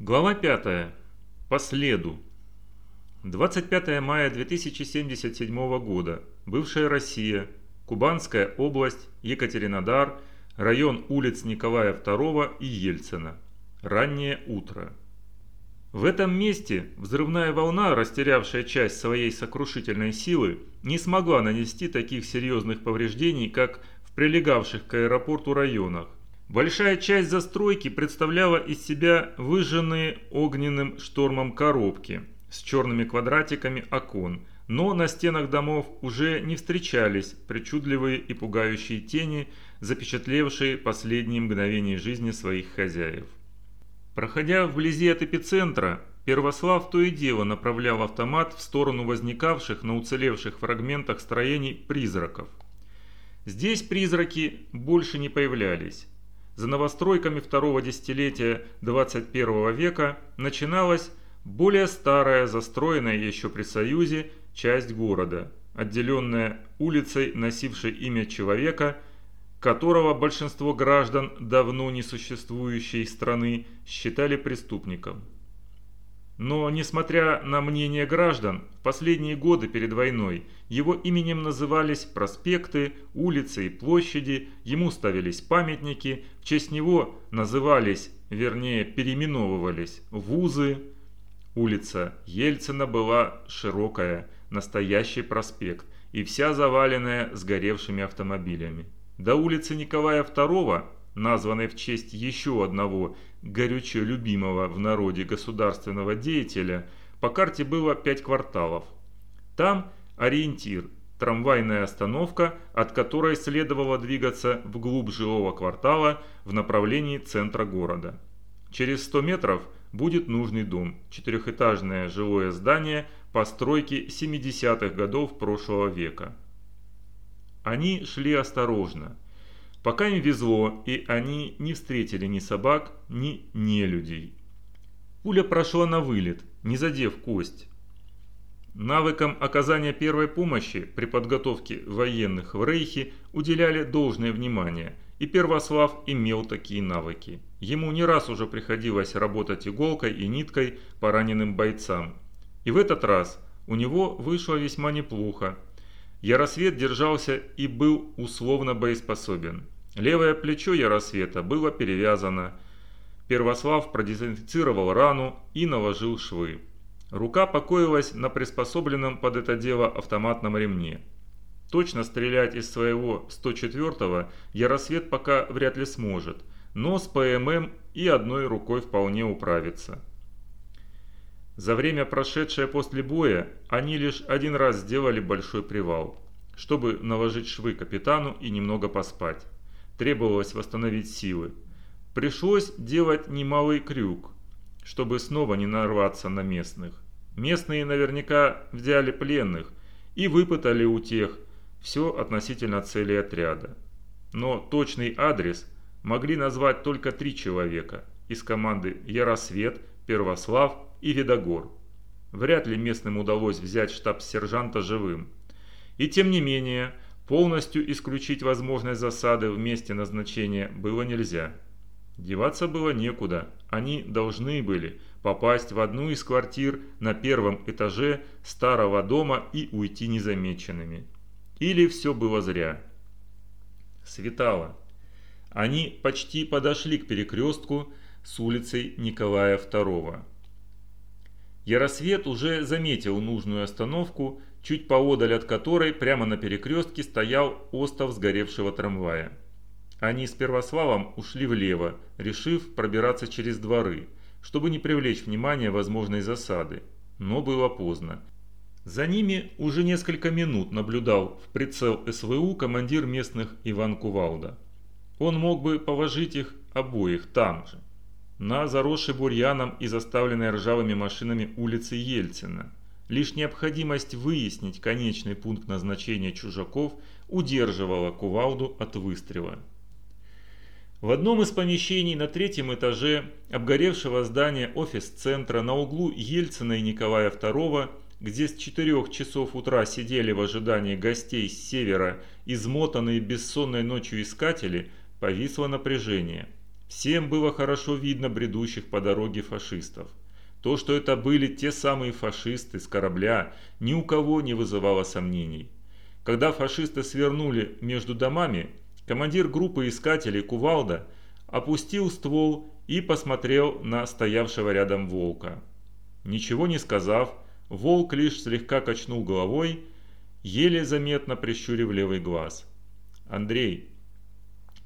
Глава 5. По следу. 25 мая 2077 года. Бывшая Россия. Кубанская область. Екатеринодар. Район улиц Николая II и Ельцина. Раннее утро. В этом месте взрывная волна, растерявшая часть своей сокрушительной силы, не смогла нанести таких серьезных повреждений, как в прилегавших к аэропорту районах. Большая часть застройки представляла из себя выжженные огненным штормом коробки с черными квадратиками окон, но на стенах домов уже не встречались причудливые и пугающие тени, запечатлевшие последние мгновения жизни своих хозяев. Проходя вблизи от эпицентра, Первослав то и дело направлял автомат в сторону возникавших на уцелевших фрагментах строений призраков. Здесь призраки больше не появлялись. За новостройками второго десятилетия 21 века начиналась более старая, застроенная еще при Союзе, часть города, отделенная улицей, носившей имя человека – которого большинство граждан давно несуществующей страны считали преступником. Но, несмотря на мнение граждан, в последние годы перед войной его именем назывались проспекты, улицы и площади, ему ставились памятники, в честь него назывались, вернее переименовывались, вузы. Улица Ельцина была широкая, настоящий проспект и вся заваленная сгоревшими автомобилями. До улицы Николая II, названной в честь еще одного горячо любимого в народе государственного деятеля, по карте было пять кварталов. Там ориентир – трамвайная остановка, от которой следовало двигаться вглубь жилого квартала в направлении центра города. Через 100 метров будет нужный дом – четырехэтажное жилое здание постройки 70-х годов прошлого века. Они шли осторожно. Пока им везло, и они не встретили ни собак, ни нелюдей. Пуля прошла на вылет, не задев кость. Навыкам оказания первой помощи при подготовке военных в Рейхе уделяли должное внимание, и Первослав имел такие навыки. Ему не раз уже приходилось работать иголкой и ниткой по раненым бойцам. И в этот раз у него вышло весьма неплохо. Яросвет держался и был условно боеспособен. Левое плечо Яросвета было перевязано. Первослав продезинфицировал рану и наложил швы. Рука покоилась на приспособленном под это дело автоматном ремне. Точно стрелять из своего 104-го Яросвет пока вряд ли сможет, но с ПММ и одной рукой вполне управится. За время, прошедшее после боя, они лишь один раз сделали большой привал, чтобы наложить швы капитану и немного поспать. Требовалось восстановить силы. Пришлось делать немалый крюк, чтобы снова не нарваться на местных. Местные наверняка взяли пленных и выпытали у тех все относительно цели отряда. Но точный адрес могли назвать только три человека из команды Яросвет, Первослав и Видогор. Вряд ли местным удалось взять штаб-сержанта живым. И тем не менее, полностью исключить возможность засады в месте назначения было нельзя. Деваться было некуда, они должны были попасть в одну из квартир на первом этаже старого дома и уйти незамеченными. Или все было зря. Светало. Они почти подошли к перекрестку с улицей Николая II. Яросвет уже заметил нужную остановку, чуть поодаль от которой прямо на перекрестке стоял остов сгоревшего трамвая. Они с Первославом ушли влево, решив пробираться через дворы, чтобы не привлечь внимание возможной засады. Но было поздно. За ними уже несколько минут наблюдал в прицел СВУ командир местных Иван Кувалда. Он мог бы положить их обоих там же на заросшей бурьяном и заставленной ржавыми машинами улице Ельцина. Лишь необходимость выяснить конечный пункт назначения чужаков удерживала кувалду от выстрела. В одном из помещений на третьем этаже обгоревшего здания офис-центра на углу Ельцина и Николая II, где с 4 часов утра сидели в ожидании гостей с севера измотанные бессонной ночью искатели, повисло напряжение – Всем было хорошо видно бредущих по дороге фашистов. То, что это были те самые фашисты с корабля, ни у кого не вызывало сомнений. Когда фашисты свернули между домами, командир группы искателей Кувалда опустил ствол и посмотрел на стоявшего рядом волка. Ничего не сказав, волк лишь слегка качнул головой, еле заметно прищурив левый глаз. «Андрей»,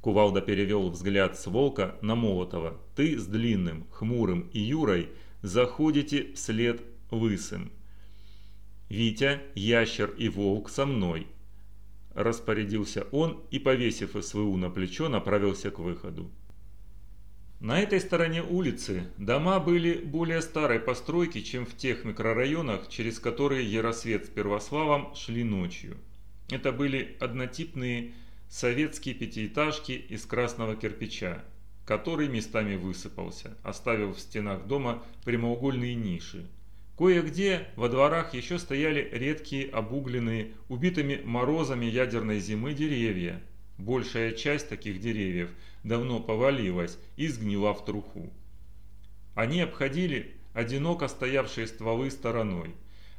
Кувалда перевел взгляд с волка на Молотова, «ты с длинным, хмурым и Юрой заходите вслед лысым. «Витя, ящер и волк со мной!» Распорядился он и, повесив СВУ на плечо, направился к выходу. На этой стороне улицы дома были более старой постройки, чем в тех микрорайонах, через которые Яросвет с Первославом шли ночью. Это были однотипные советские пятиэтажки из красного кирпича, который местами высыпался, оставив в стенах дома прямоугольные ниши. Кое-где во дворах еще стояли редкие обугленные, убитыми морозами ядерной зимы деревья. Большая часть таких деревьев давно повалилась и сгнила в труху. Они обходили одиноко стоявшие стволы стороной.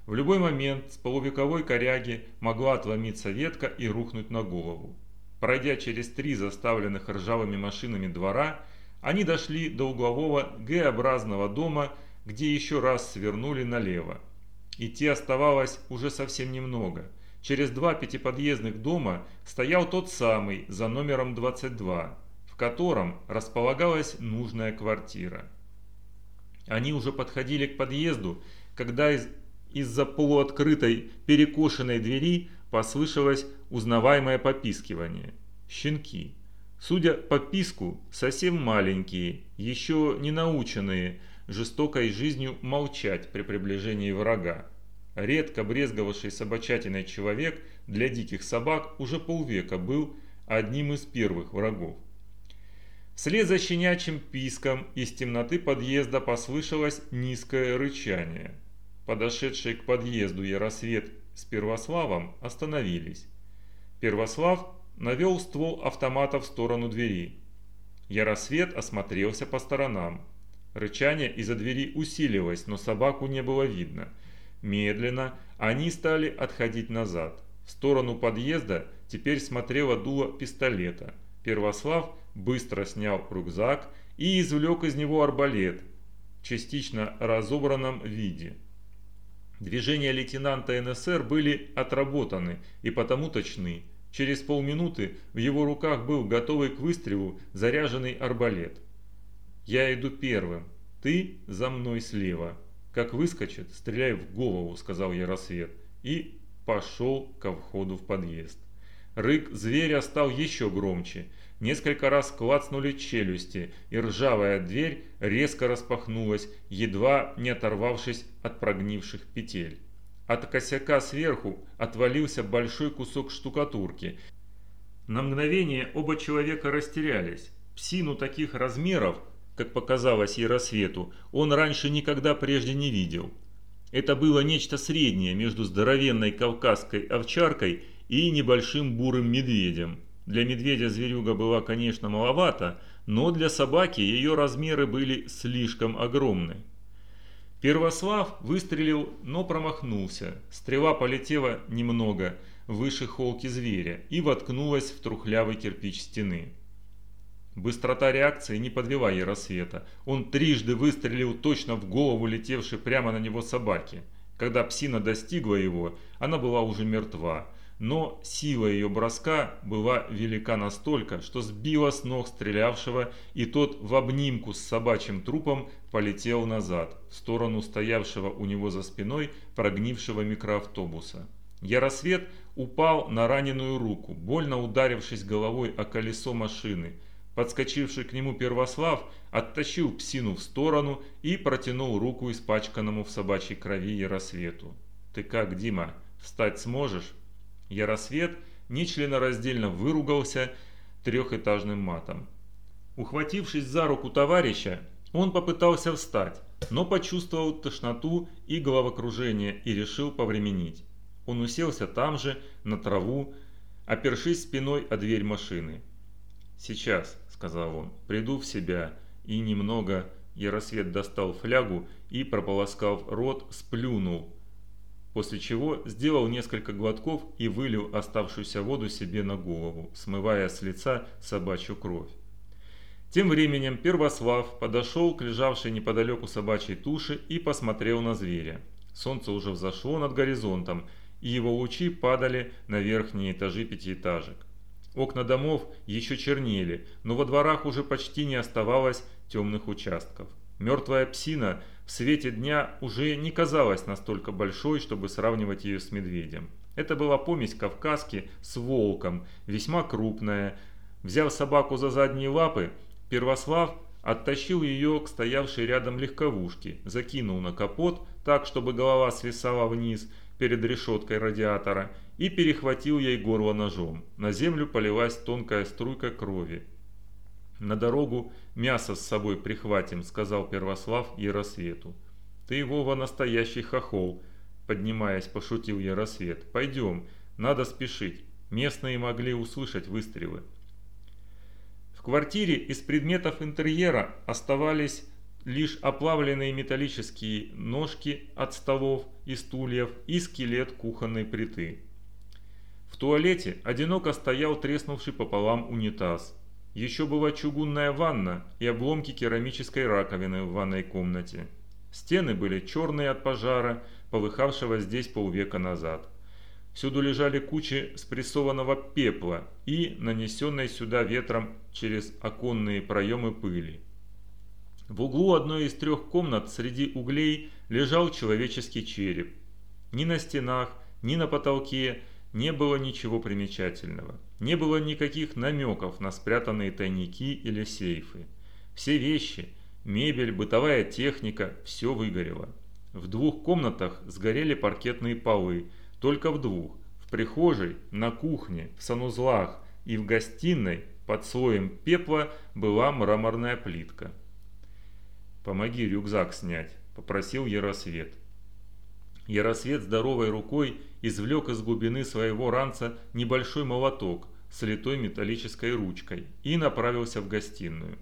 В любой момент с полувековой коряги могла отломиться ветка и рухнуть на голову. Пройдя через три заставленных ржавыми машинами двора, они дошли до углового Г-образного дома, где еще раз свернули налево. Идти оставалось уже совсем немного. Через два пятиподъездных дома стоял тот самый за номером 22, в котором располагалась нужная квартира. Они уже подходили к подъезду, когда из, из-за полуоткрытой перекошенной двери послышалось узнаваемое попискивание. Щенки. Судя по писку, совсем маленькие, еще не наученные жестокой жизнью молчать при приближении врага. Редко брезговавший собачатиной человек для диких собак уже полвека был одним из первых врагов. Вслед за щенячьим писком из темноты подъезда послышалось низкое рычание. Подошедшие к подъезду Яросвет с Первославом остановились. Первослав навел ствол автомата в сторону двери. Яросвет осмотрелся по сторонам. Рычание из-за двери усиливалось, но собаку не было видно. Медленно они стали отходить назад. В сторону подъезда теперь смотрело дуло пистолета. Первослав быстро снял рюкзак и извлек из него арбалет в частично разобранном виде. Движения лейтенанта НСР были отработаны и потому точны. Через полминуты в его руках был готовый к выстрелу заряженный арбалет. «Я иду первым, ты за мной слева. Как выскочит, стреляй в голову», — сказал Яросвет, и пошел ко входу в подъезд. Рык зверя стал еще громче. Несколько раз клацнули челюсти, и ржавая дверь резко распахнулась, едва не оторвавшись от прогнивших петель. От косяка сверху отвалился большой кусок штукатурки. На мгновение оба человека растерялись. Псину таких размеров, как показалось Яросвету, он раньше никогда прежде не видел. Это было нечто среднее между здоровенной кавказской овчаркой и небольшим бурым медведем. Для медведя зверюга была, конечно, маловато, но для собаки ее размеры были слишком огромны. Первослав выстрелил, но промахнулся. Стрела полетела немного выше холки зверя и воткнулась в трухлявый кирпич стены. Быстрота реакции не подвела Яросвета. Он трижды выстрелил точно в голову летевшей прямо на него собаки. Когда псина достигла его, она была уже мертва но сила ее броска была велика настолько, что сбила с ног стрелявшего, и тот в обнимку с собачьим трупом полетел назад, в сторону стоявшего у него за спиной прогнившего микроавтобуса. Яросвет упал на раненую руку, больно ударившись головой о колесо машины. Подскочивший к нему Первослав оттащил псину в сторону и протянул руку испачканному в собачьей крови Яросвету. «Ты как, Дима, встать сможешь?» Яросвет нечленораздельно выругался трехэтажным матом. Ухватившись за руку товарища, он попытался встать, но почувствовал тошноту и головокружение и решил повременить. Он уселся там же, на траву, опершись спиной о дверь машины. «Сейчас», — сказал он, — «приду в себя и немного...» Яросвет достал флягу и, прополоскав рот, сплюнул, после чего сделал несколько глотков и вылил оставшуюся воду себе на голову, смывая с лица собачью кровь. Тем временем Первослав подошел к лежавшей неподалеку собачьей туше и посмотрел на зверя. Солнце уже взошло над горизонтом, и его лучи падали на верхние этажи пятиэтажек. Окна домов еще чернели, но во дворах уже почти не оставалось темных участков. Мертвая псина в свете дня уже не казалась настолько большой, чтобы сравнивать ее с медведем. Это была помесь кавказки с волком, весьма крупная. Взяв собаку за задние лапы, Первослав оттащил ее к стоявшей рядом легковушке, закинул на капот так, чтобы голова свисала вниз перед решеткой радиатора и перехватил ей горло ножом. На землю полилась тонкая струйка крови. «На дорогу мясо с собой прихватим», — сказал Первослав Яросвету. «Ты, Вова, настоящий хохол», — поднимаясь, пошутил Яросвет. «Пойдем, надо спешить. Местные могли услышать выстрелы». В квартире из предметов интерьера оставались лишь оплавленные металлические ножки от столов и стульев и скелет кухонной плиты. В туалете одиноко стоял треснувший пополам унитаз. Еще была чугунная ванна и обломки керамической раковины в ванной комнате. Стены были черные от пожара, полыхавшего здесь полвека назад. Всюду лежали кучи спрессованного пепла и нанесенной сюда ветром через оконные проемы пыли. В углу одной из трех комнат среди углей лежал человеческий череп. Ни на стенах, ни на потолке не было ничего примечательного. Не было никаких намеков на спрятанные тайники или сейфы. Все вещи, мебель, бытовая техника – все выгорело. В двух комнатах сгорели паркетные полы, только в двух. В прихожей, на кухне, в санузлах и в гостиной под слоем пепла была мраморная плитка. «Помоги рюкзак снять», – попросил Яросвет. Яросвет здоровой рукой извлек из глубины своего ранца небольшой молоток с литой металлической ручкой и направился в гостиную.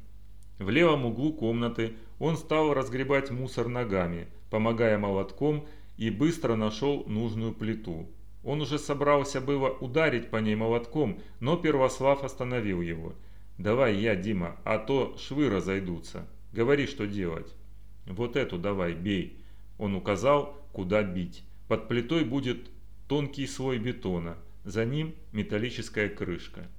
В левом углу комнаты он стал разгребать мусор ногами, помогая молотком, и быстро нашел нужную плиту. Он уже собрался было ударить по ней молотком, но Первослав остановил его. «Давай я, Дима, а то швы разойдутся. Говори, что делать». «Вот эту давай, бей». Он указал, куда бить. Под плитой будет тонкий слой бетона, за ним металлическая крышка.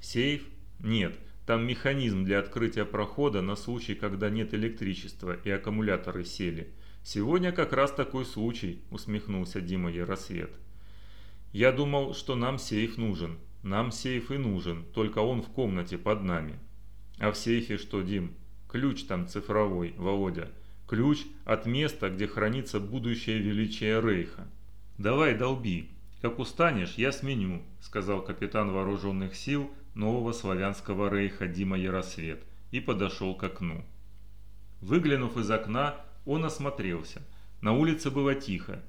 Сейф? Нет, там механизм для открытия прохода на случай, когда нет электричества и аккумуляторы сели. Сегодня как раз такой случай, усмехнулся Дима Яросвет. Я думал, что нам сейф нужен. Нам сейф и нужен, только он в комнате под нами. А в сейфе что, Дим? Ключ там цифровой, Володя. Ключ от места, где хранится будущее величие Рейха. «Давай долби. Как устанешь, я сменю», – сказал капитан вооруженных сил нового славянского рейха Дима Яросвет и подошел к окну. Выглянув из окна, он осмотрелся. На улице было тихо.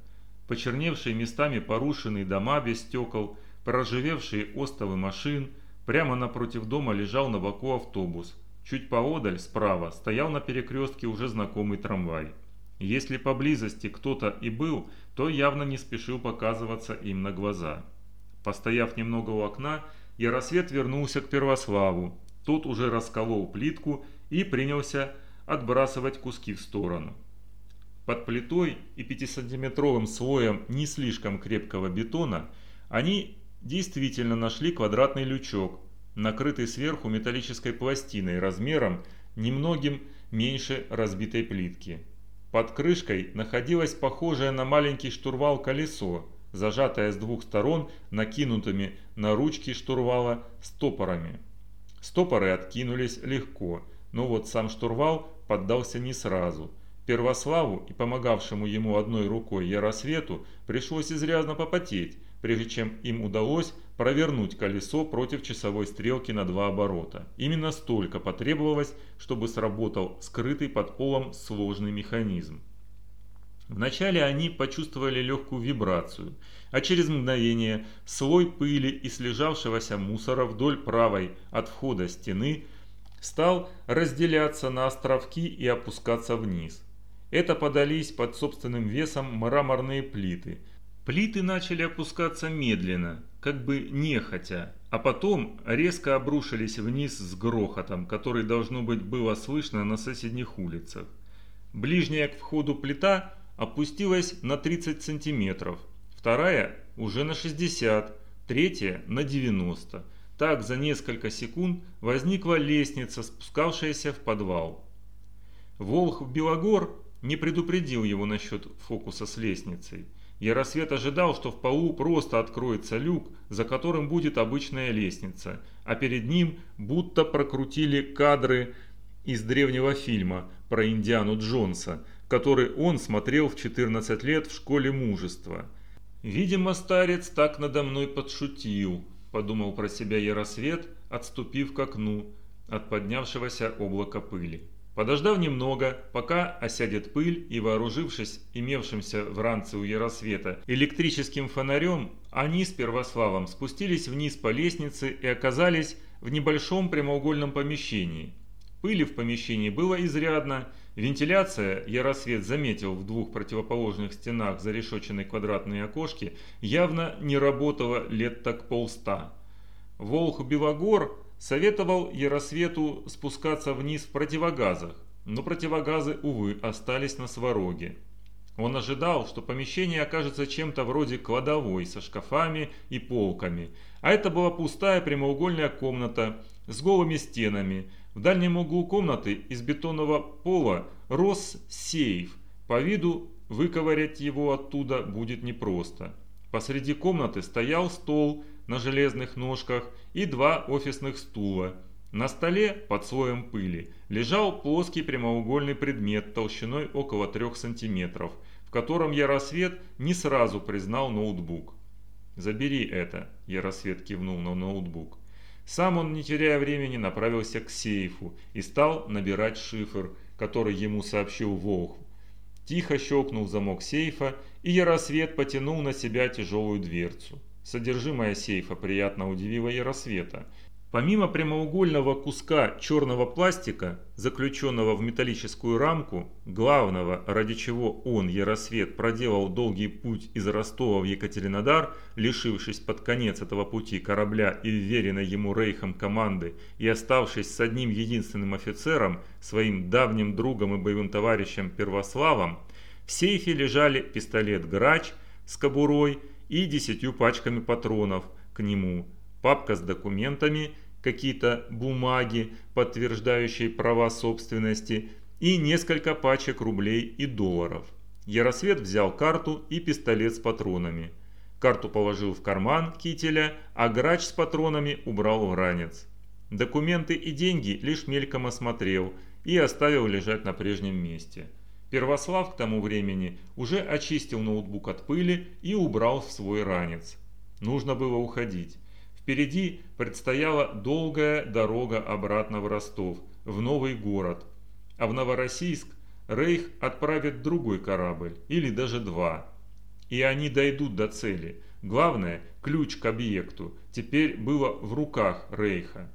Почерневшие местами порушенные дома без стекол, проржавевшие остовы машин, прямо напротив дома лежал на боку автобус. Чуть поодаль, справа, стоял на перекрестке уже знакомый трамвай. Если поблизости кто-то и был, то явно не спешил показываться им на глаза. Постояв немного у окна, Яросвет вернулся к Первославу. Тот уже расколол плитку и принялся отбрасывать куски в сторону. Под плитой и 5-сантиметровым слоем не слишком крепкого бетона они действительно нашли квадратный лючок, накрытый сверху металлической пластиной размером немногим меньше разбитой плитки. Под крышкой находилось похожее на маленький штурвал колесо, зажатое с двух сторон накинутыми на ручки штурвала стопорами. Стопоры откинулись легко, но вот сам штурвал поддался не сразу. Первославу и помогавшему ему одной рукой Яросвету пришлось изрядно попотеть, прежде чем им удалось провернуть колесо против часовой стрелки на два оборота. Именно столько потребовалось, чтобы сработал скрытый под полом сложный механизм. Вначале они почувствовали легкую вибрацию, а через мгновение слой пыли и слежавшегося мусора вдоль правой от входа стены стал разделяться на островки и опускаться вниз. Это подались под собственным весом мраморные плиты. Плиты начали опускаться медленно, как бы нехотя, а потом резко обрушились вниз с грохотом, который должно быть было слышно на соседних улицах. Ближняя к входу плита опустилась на 30 сантиметров, вторая уже на 60, третья на 90. Так за несколько секунд возникла лестница, спускавшаяся в подвал. Волх Белогор не предупредил его насчет фокуса с лестницей. Яросвет ожидал, что в полу просто откроется люк, за которым будет обычная лестница, а перед ним будто прокрутили кадры из древнего фильма про Индиану Джонса, который он смотрел в 14 лет в школе мужества. «Видимо, старец так надо мной подшутил», – подумал про себя Яросвет, отступив к окну от поднявшегося облака пыли. Подождав немного, пока осядет пыль и вооружившись имевшимся в ранце у Яросвета электрическим фонарем, они с Первославом спустились вниз по лестнице и оказались в небольшом прямоугольном помещении. Пыли в помещении было изрядно, Вентиляция, Яросвет заметил в двух противоположных стенах зарешоченной квадратные окошки, явно не работала лет так полста. Волх Белогор советовал Яросвету спускаться вниз в противогазах, но противогазы, увы, остались на свороге. Он ожидал, что помещение окажется чем-то вроде кладовой со шкафами и полками, а это была пустая прямоугольная комната с голыми стенами, в дальнем углу комнаты из бетонного пола рос сейф. По виду выковырять его оттуда будет непросто. Посреди комнаты стоял стол на железных ножках и два офисных стула. На столе, под слоем пыли, лежал плоский прямоугольный предмет толщиной около 3 сантиметров, в котором Яросвет не сразу признал ноутбук. «Забери это», – Яросвет кивнул на ноутбук. Сам он, не теряя времени, направился к сейфу и стал набирать шифр, который ему сообщил Волх. Тихо щелкнул замок сейфа, и Яросвет потянул на себя тяжелую дверцу. Содержимое сейфа приятно удивило Яросвета. Помимо прямоугольного куска черного пластика, заключенного в металлическую рамку, главного, ради чего он, Яросвет, проделал долгий путь из Ростова в Екатеринодар, лишившись под конец этого пути корабля и вверенной ему рейхом команды и оставшись с одним единственным офицером, своим давним другом и боевым товарищем Первославом, в сейфе лежали пистолет «Грач» с кобурой и десятью пачками патронов к нему – папка с документами, какие-то бумаги, подтверждающие права собственности и несколько пачек рублей и долларов. Яросвет взял карту и пистолет с патронами. Карту положил в карман кителя, а грач с патронами убрал в ранец. Документы и деньги лишь мельком осмотрел и оставил лежать на прежнем месте. Первослав к тому времени уже очистил ноутбук от пыли и убрал в свой ранец. Нужно было уходить. Впереди предстояла долгая дорога обратно в Ростов, в новый город. А в Новороссийск Рейх отправит другой корабль, или даже два. И они дойдут до цели. Главное, ключ к объекту, теперь было в руках Рейха.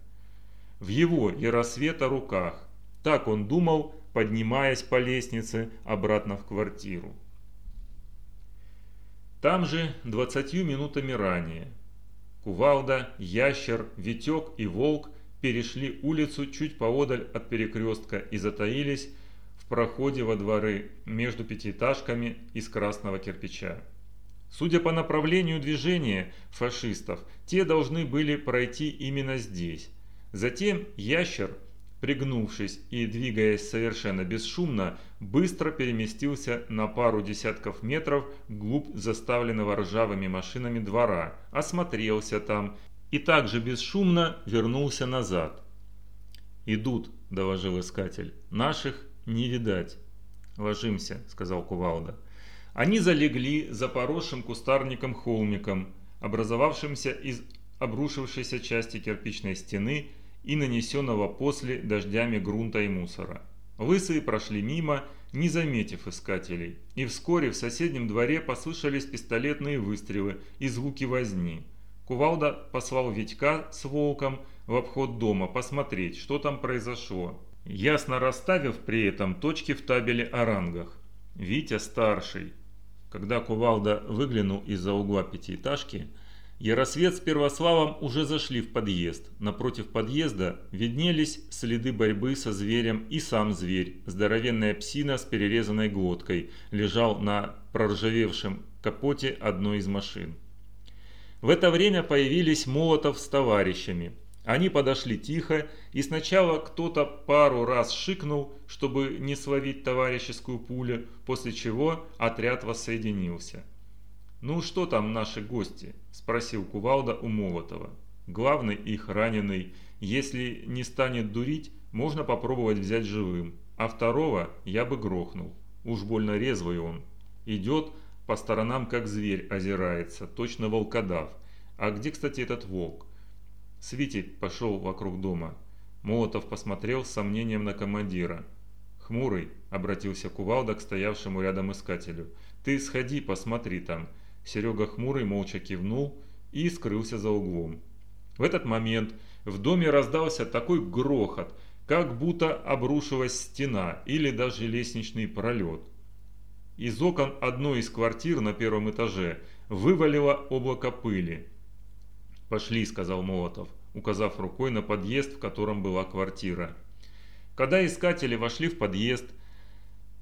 В его Яросвета руках. Так он думал, поднимаясь по лестнице обратно в квартиру. Там же, двадцатью минутами ранее, Кувалда, Ящер, Витек и Волк перешли улицу чуть поодаль от перекрестка и затаились в проходе во дворы между пятиэтажками из красного кирпича. Судя по направлению движения фашистов, те должны были пройти именно здесь. Затем Ящер пригнувшись и двигаясь совершенно бесшумно, быстро переместился на пару десятков метров вглубь заставленного ржавыми машинами двора, осмотрелся там и также бесшумно вернулся назад. «Идут», – доложил искатель, – «наших не видать». «Ложимся», – сказал Кувалда. Они залегли за поросшим кустарником-холмиком, образовавшимся из обрушившейся части кирпичной стены и нанесенного после дождями грунта и мусора. Лысые прошли мимо, не заметив искателей, и вскоре в соседнем дворе послышались пистолетные выстрелы и звуки возни. Кувалда послал Витька с волком в обход дома посмотреть, что там произошло, ясно расставив при этом точки в табеле о рангах. Витя старший. Когда Кувалда выглянул из-за угла пятиэтажки, Яросвет с Первославом уже зашли в подъезд. Напротив подъезда виднелись следы борьбы со зверем и сам зверь, здоровенная псина с перерезанной глоткой, лежал на проржавевшем капоте одной из машин. В это время появились Молотов с товарищами. Они подошли тихо, и сначала кто-то пару раз шикнул, чтобы не словить товарищескую пулю, после чего отряд воссоединился. «Ну что там наши гости?» – спросил Кувалда у Молотова. «Главный их раненый. Если не станет дурить, можно попробовать взять живым. А второго я бы грохнул. Уж больно резвый он. Идет по сторонам, как зверь озирается, точно волкодав. А где, кстати, этот волк?» Свити пошел вокруг дома. Молотов посмотрел с сомнением на командира. «Хмурый», — обратился Кувалда к стоявшему рядом искателю, — «ты сходи, посмотри там». Серега Хмурый молча кивнул и скрылся за углом. В этот момент в доме раздался такой грохот, как будто обрушилась стена или даже лестничный пролет. Из окон одной из квартир на первом этаже вывалило облако пыли. «Пошли», — сказал Молотов, указав рукой на подъезд, в котором была квартира. Когда искатели вошли в подъезд,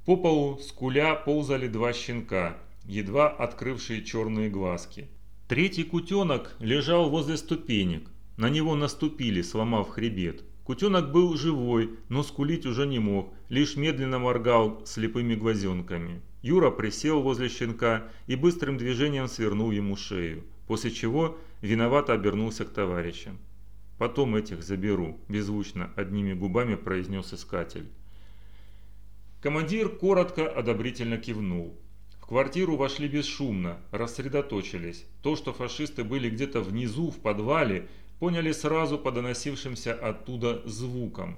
по полу скуля ползали два щенка, едва открывшие черные глазки. Третий кутенок лежал возле ступенек. На него наступили, сломав хребет. Кутенок был живой, но скулить уже не мог, лишь медленно моргал слепыми глазенками. Юра присел возле щенка и быстрым движением свернул ему шею, после чего виновато обернулся к товарищам. «Потом этих заберу», – беззвучно одними губами произнес искатель. Командир коротко одобрительно кивнул. В квартиру вошли бесшумно, рассредоточились. То, что фашисты были где-то внизу, в подвале, поняли сразу по доносившимся оттуда звукам.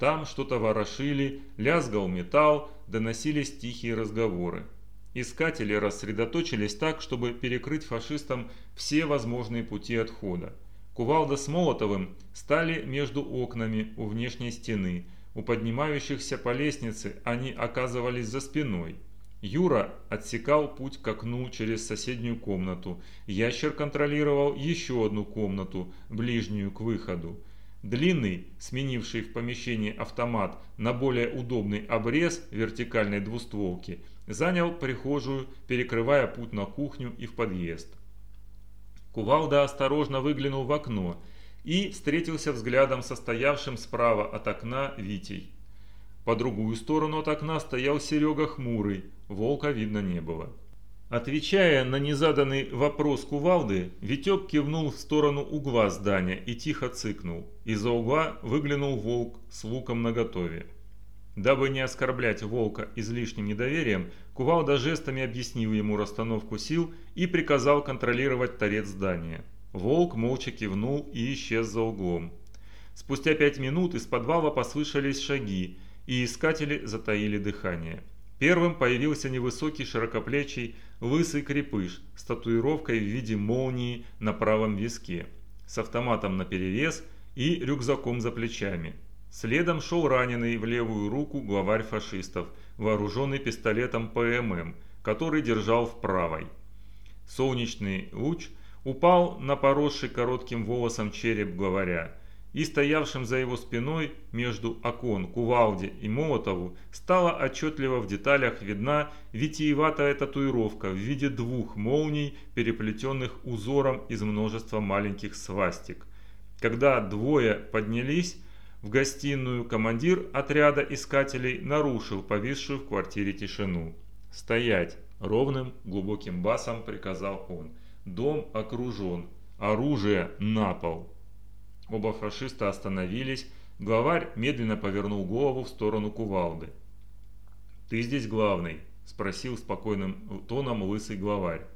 Там что-то ворошили, лязгал металл, доносились тихие разговоры. Искатели рассредоточились так, чтобы перекрыть фашистам все возможные пути отхода. Кувалда с Молотовым стали между окнами у внешней стены. У поднимающихся по лестнице они оказывались за спиной. Юра отсекал путь к окну через соседнюю комнату. Ящер контролировал еще одну комнату, ближнюю к выходу. Длинный, сменивший в помещении автомат на более удобный обрез вертикальной двустволки – занял прихожую, перекрывая путь на кухню и в подъезд. Кувалда осторожно выглянул в окно и встретился взглядом со стоявшим справа от окна Витей. По другую сторону от окна стоял Серега хмурый, волка видно не было. Отвечая на незаданный вопрос Кувалды, Витек кивнул в сторону угла здания и тихо цыкнул. Из-за угла выглянул волк с луком наготове. Дабы не оскорблять волка излишним недоверием, Кувалда жестами объяснил ему расстановку сил и приказал контролировать торец здания. Волк молча кивнул и исчез за углом. Спустя пять минут из подвала послышались шаги, и искатели затаили дыхание. Первым появился невысокий широкоплечий лысый крепыш с татуировкой в виде молнии на правом виске, с автоматом наперевес и рюкзаком за плечами. Следом шел раненый в левую руку главарь фашистов, вооруженный пистолетом ПММ, который держал в правой. Солнечный луч упал на поросший коротким волосом череп главаря, и стоявшим за его спиной между окон Кувалде и Молотову стала отчетливо в деталях видна витиеватая татуировка в виде двух молний, переплетенных узором из множества маленьких свастик. Когда двое поднялись, в гостиную командир отряда искателей нарушил повисшую в квартире тишину. «Стоять!» – ровным, глубоким басом приказал он. «Дом окружен. Оружие на пол!» Оба фашиста остановились. Главарь медленно повернул голову в сторону кувалды. «Ты здесь главный?» – спросил спокойным тоном лысый главарь.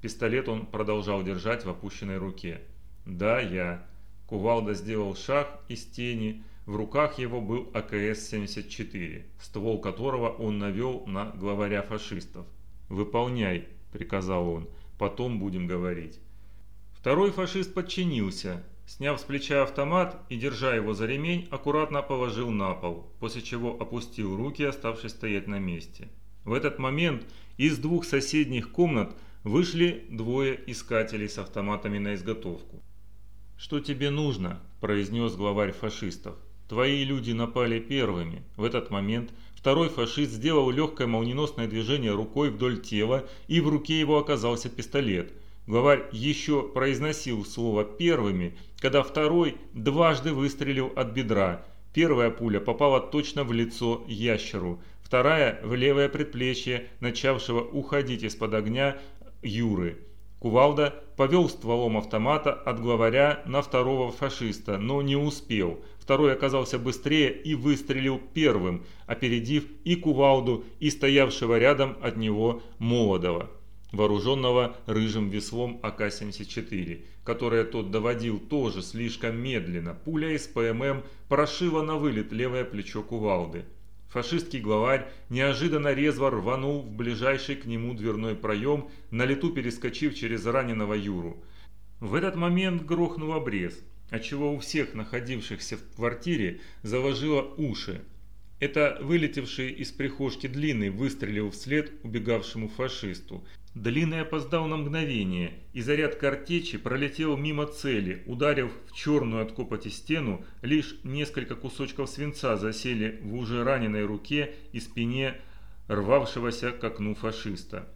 Пистолет он продолжал держать в опущенной руке. «Да, я». Кувалда сделал шаг из тени, В руках его был АКС-74, ствол которого он навел на главаря фашистов. «Выполняй», – приказал он, – «потом будем говорить». Второй фашист подчинился, сняв с плеча автомат и, держа его за ремень, аккуратно положил на пол, после чего опустил руки, оставшись стоять на месте. В этот момент из двух соседних комнат вышли двое искателей с автоматами на изготовку. «Что тебе нужно?» – произнес главарь фашистов. «Твои люди напали первыми». В этот момент второй фашист сделал легкое молниеносное движение рукой вдоль тела, и в руке его оказался пистолет. Главарь еще произносил слово «первыми», когда второй дважды выстрелил от бедра. Первая пуля попала точно в лицо ящеру, вторая в левое предплечье, начавшего уходить из-под огня Юры. Кувалда повел стволом автомата от главаря на второго фашиста, но не успел. Второй оказался быстрее и выстрелил первым, опередив и Кувалду, и стоявшего рядом от него Молодого, вооруженного рыжим веслом АК-74, которое тот доводил тоже слишком медленно. Пуля из ПММ прошила на вылет левое плечо Кувалды. Фашистский главарь неожиданно резво рванул в ближайший к нему дверной проем, на лету перескочив через раненого Юру. В этот момент грохнул обрез, отчего у всех находившихся в квартире заложило уши. Это вылетевший из прихожки длинный выстрелил вслед убегавшему фашисту, Длинный опоздал на мгновение, и заряд картечи пролетел мимо цели, ударив в черную от копоти стену, лишь несколько кусочков свинца засели в уже раненой руке и спине рвавшегося к окну фашиста.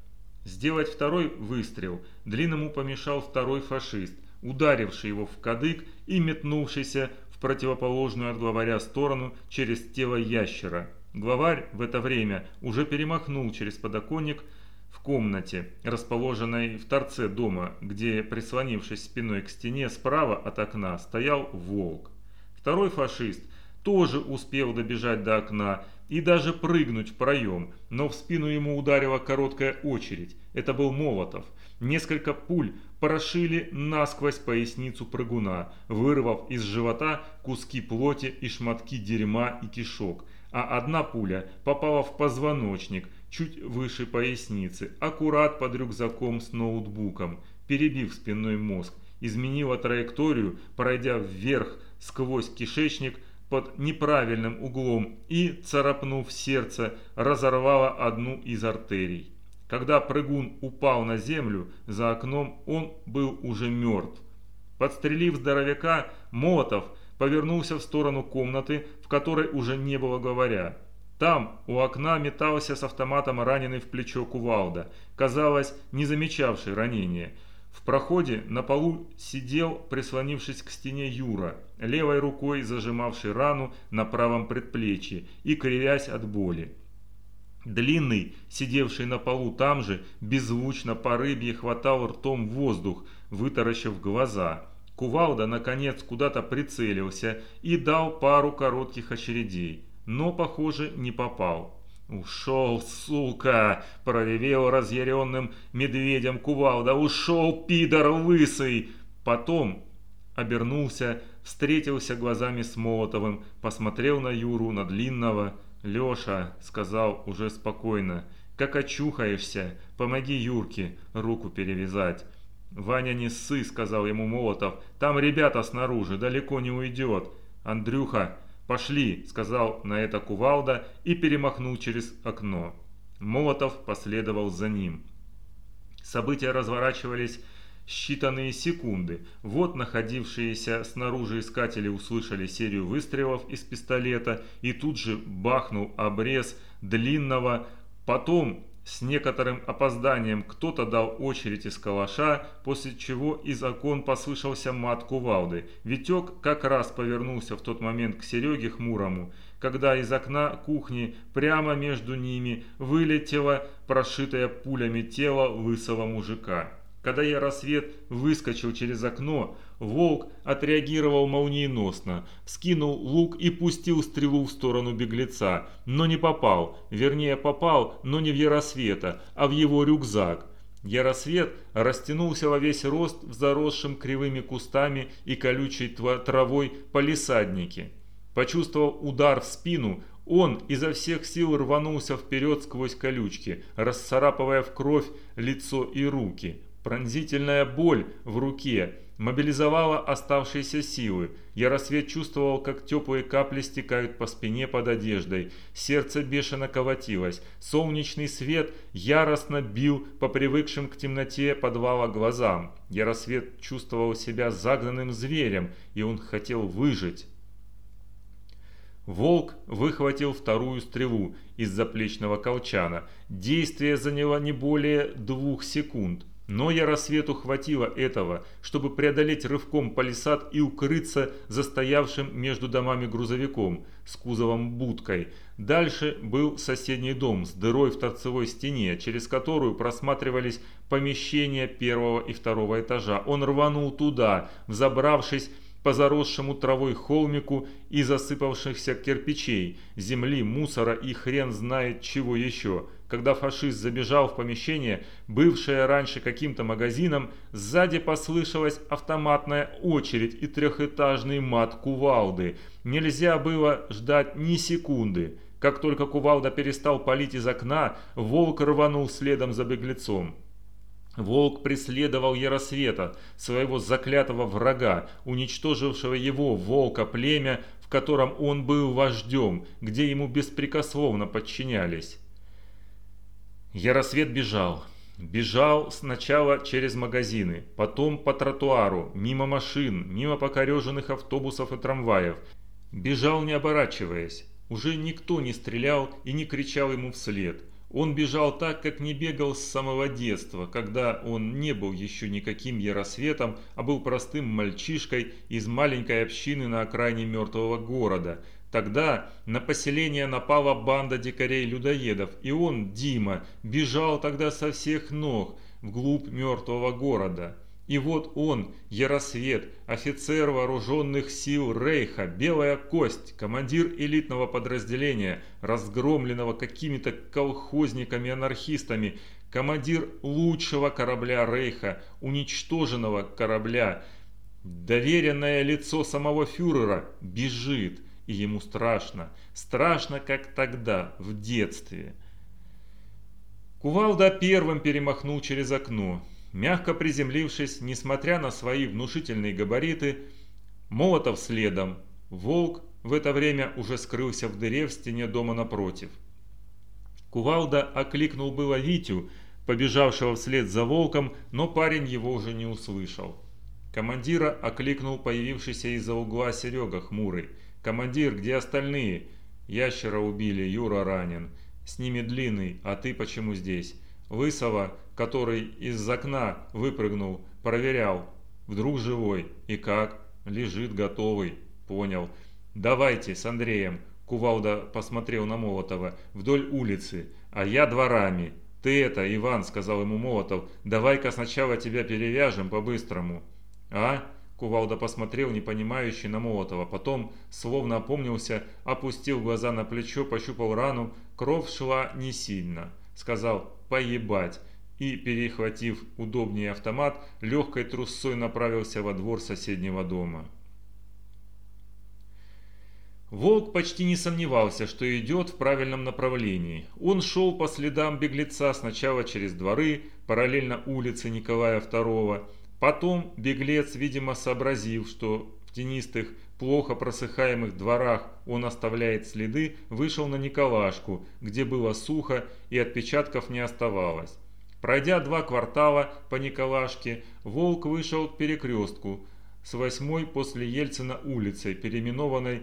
Сделать второй выстрел длинному помешал второй фашист, ударивший его в кадык и метнувшийся в противоположную от главаря сторону через тело ящера. Главарь в это время уже перемахнул через подоконник, комнате, расположенной в торце дома, где, прислонившись спиной к стене справа от окна, стоял волк. Второй фашист тоже успел добежать до окна и даже прыгнуть в проем, но в спину ему ударила короткая очередь. Это был Молотов. Несколько пуль прошили насквозь поясницу прыгуна, вырвав из живота куски плоти и шматки дерьма и кишок, а одна пуля попала в позвоночник – чуть выше поясницы, аккурат под рюкзаком с ноутбуком, перебив спинной мозг, изменила траекторию, пройдя вверх сквозь кишечник под неправильным углом и, царапнув сердце, разорвала одну из артерий. Когда прыгун упал на землю, за окном он был уже мертв. Подстрелив здоровяка, Молотов повернулся в сторону комнаты, в которой уже не было говоря. Там, у окна, метался с автоматом раненый в плечо кувалда, казалось, не замечавший ранения. В проходе на полу сидел, прислонившись к стене Юра, левой рукой зажимавший рану на правом предплечье и кривясь от боли. Длинный, сидевший на полу там же, беззвучно по рыбье хватал ртом воздух, вытаращив глаза. Кувалда, наконец, куда-то прицелился и дал пару коротких очередей но, похоже, не попал. «Ушел, сука!» – проревел разъяренным медведем кувалда. «Ушел, пидор лысый!» Потом обернулся, встретился глазами с Молотовым, посмотрел на Юру, на Длинного. «Леша», – сказал уже спокойно, – «как очухаешься, помоги Юрке руку перевязать». «Ваня, не ссы», – сказал ему Молотов, – «там ребята снаружи, далеко не уйдет». «Андрюха, «Пошли», – сказал на это кувалда и перемахнул через окно. Молотов последовал за ним. События разворачивались считанные секунды. Вот находившиеся снаружи искатели услышали серию выстрелов из пистолета и тут же бахнул обрез длинного. Потом с некоторым опозданием кто-то дал очередь из калаша, после чего из окон послышался мат кувалды. Витек как раз повернулся в тот момент к Сереге Хмурому, когда из окна кухни прямо между ними вылетело прошитое пулями тело лысого мужика. Когда я рассвет выскочил через окно, волк отреагировал молниеносно, скинул лук и пустил стрелу в сторону беглеца, но не попал, вернее попал, но не в Яросвета, а в его рюкзак. Яросвет растянулся во весь рост в заросшем кривыми кустами и колючей травой полисаднике. Почувствовал удар в спину, он изо всех сил рванулся вперед сквозь колючки, расцарапывая в кровь лицо и руки. Пронзительная боль в руке мобилизовала оставшиеся силы. Яросвет чувствовал, как теплые капли стекают по спине под одеждой. Сердце бешено колотилось. Солнечный свет яростно бил по привыкшим к темноте подвала глазам. Яросвет чувствовал себя загнанным зверем, и он хотел выжить. Волк выхватил вторую стрелу из заплечного колчана. Действие заняло не более двух секунд. Но Яросвету хватило этого, чтобы преодолеть рывком палисад и укрыться застоявшим между домами грузовиком с кузовом-будкой. Дальше был соседний дом с дырой в торцевой стене, через которую просматривались помещения первого и второго этажа. Он рванул туда, взобравшись по заросшему травой холмику и засыпавшихся кирпичей, земли, мусора и хрен знает чего еще – когда фашист забежал в помещение, бывшее раньше каким-то магазином, сзади послышалась автоматная очередь и трехэтажный мат кувалды. Нельзя было ждать ни секунды. Как только кувалда перестал палить из окна, волк рванул следом за беглецом. Волк преследовал Яросвета, своего заклятого врага, уничтожившего его, волка, племя, в котором он был вождем, где ему беспрекословно подчинялись. Яросвет бежал. Бежал сначала через магазины, потом по тротуару, мимо машин, мимо покореженных автобусов и трамваев. Бежал не оборачиваясь. Уже никто не стрелял и не кричал ему вслед. Он бежал так, как не бегал с самого детства, когда он не был еще никаким яросветом, а был простым мальчишкой из маленькой общины на окраине мертвого города – Тогда на поселение напала банда дикарей-людоедов, и он, Дима, бежал тогда со всех ног вглубь мертвого города. И вот он, Яросвет, офицер вооруженных сил Рейха, Белая Кость, командир элитного подразделения, разгромленного какими-то колхозниками-анархистами, командир лучшего корабля Рейха, уничтоженного корабля, доверенное лицо самого фюрера, бежит и ему страшно. Страшно, как тогда, в детстве. Кувалда первым перемахнул через окно. Мягко приземлившись, несмотря на свои внушительные габариты, Молотов следом. Волк в это время уже скрылся в дыре в стене дома напротив. Кувалда окликнул было Витю, побежавшего вслед за волком, но парень его уже не услышал. Командира окликнул появившийся из-за угла Серега хмурый. «Командир, где остальные?» «Ящера убили, Юра ранен. С ними длинный, а ты почему здесь?» Лысого, который из окна выпрыгнул, проверял. Вдруг живой. И как? Лежит готовый. Понял. Давайте с Андреем. Кувалда посмотрел на Молотова. Вдоль улицы. А я дворами. Ты это, Иван, сказал ему Молотов. Давай-ка сначала тебя перевяжем по-быстрому. А? Кувалда посмотрел непонимающе на Молотова, потом, словно опомнился, опустил глаза на плечо, пощупал рану, кровь шла не сильно. Сказал «поебать» и, перехватив удобнее автомат, легкой трусцой направился во двор соседнего дома. Волк почти не сомневался, что идет в правильном направлении. Он шел по следам беглеца сначала через дворы, параллельно улице Николая II, Потом беглец, видимо сообразив, что в тенистых, плохо просыхаемых дворах он оставляет следы, вышел на Николашку, где было сухо и отпечатков не оставалось. Пройдя два квартала по Николашке, Волк вышел к перекрестку с восьмой после Ельцина улицей, переименованной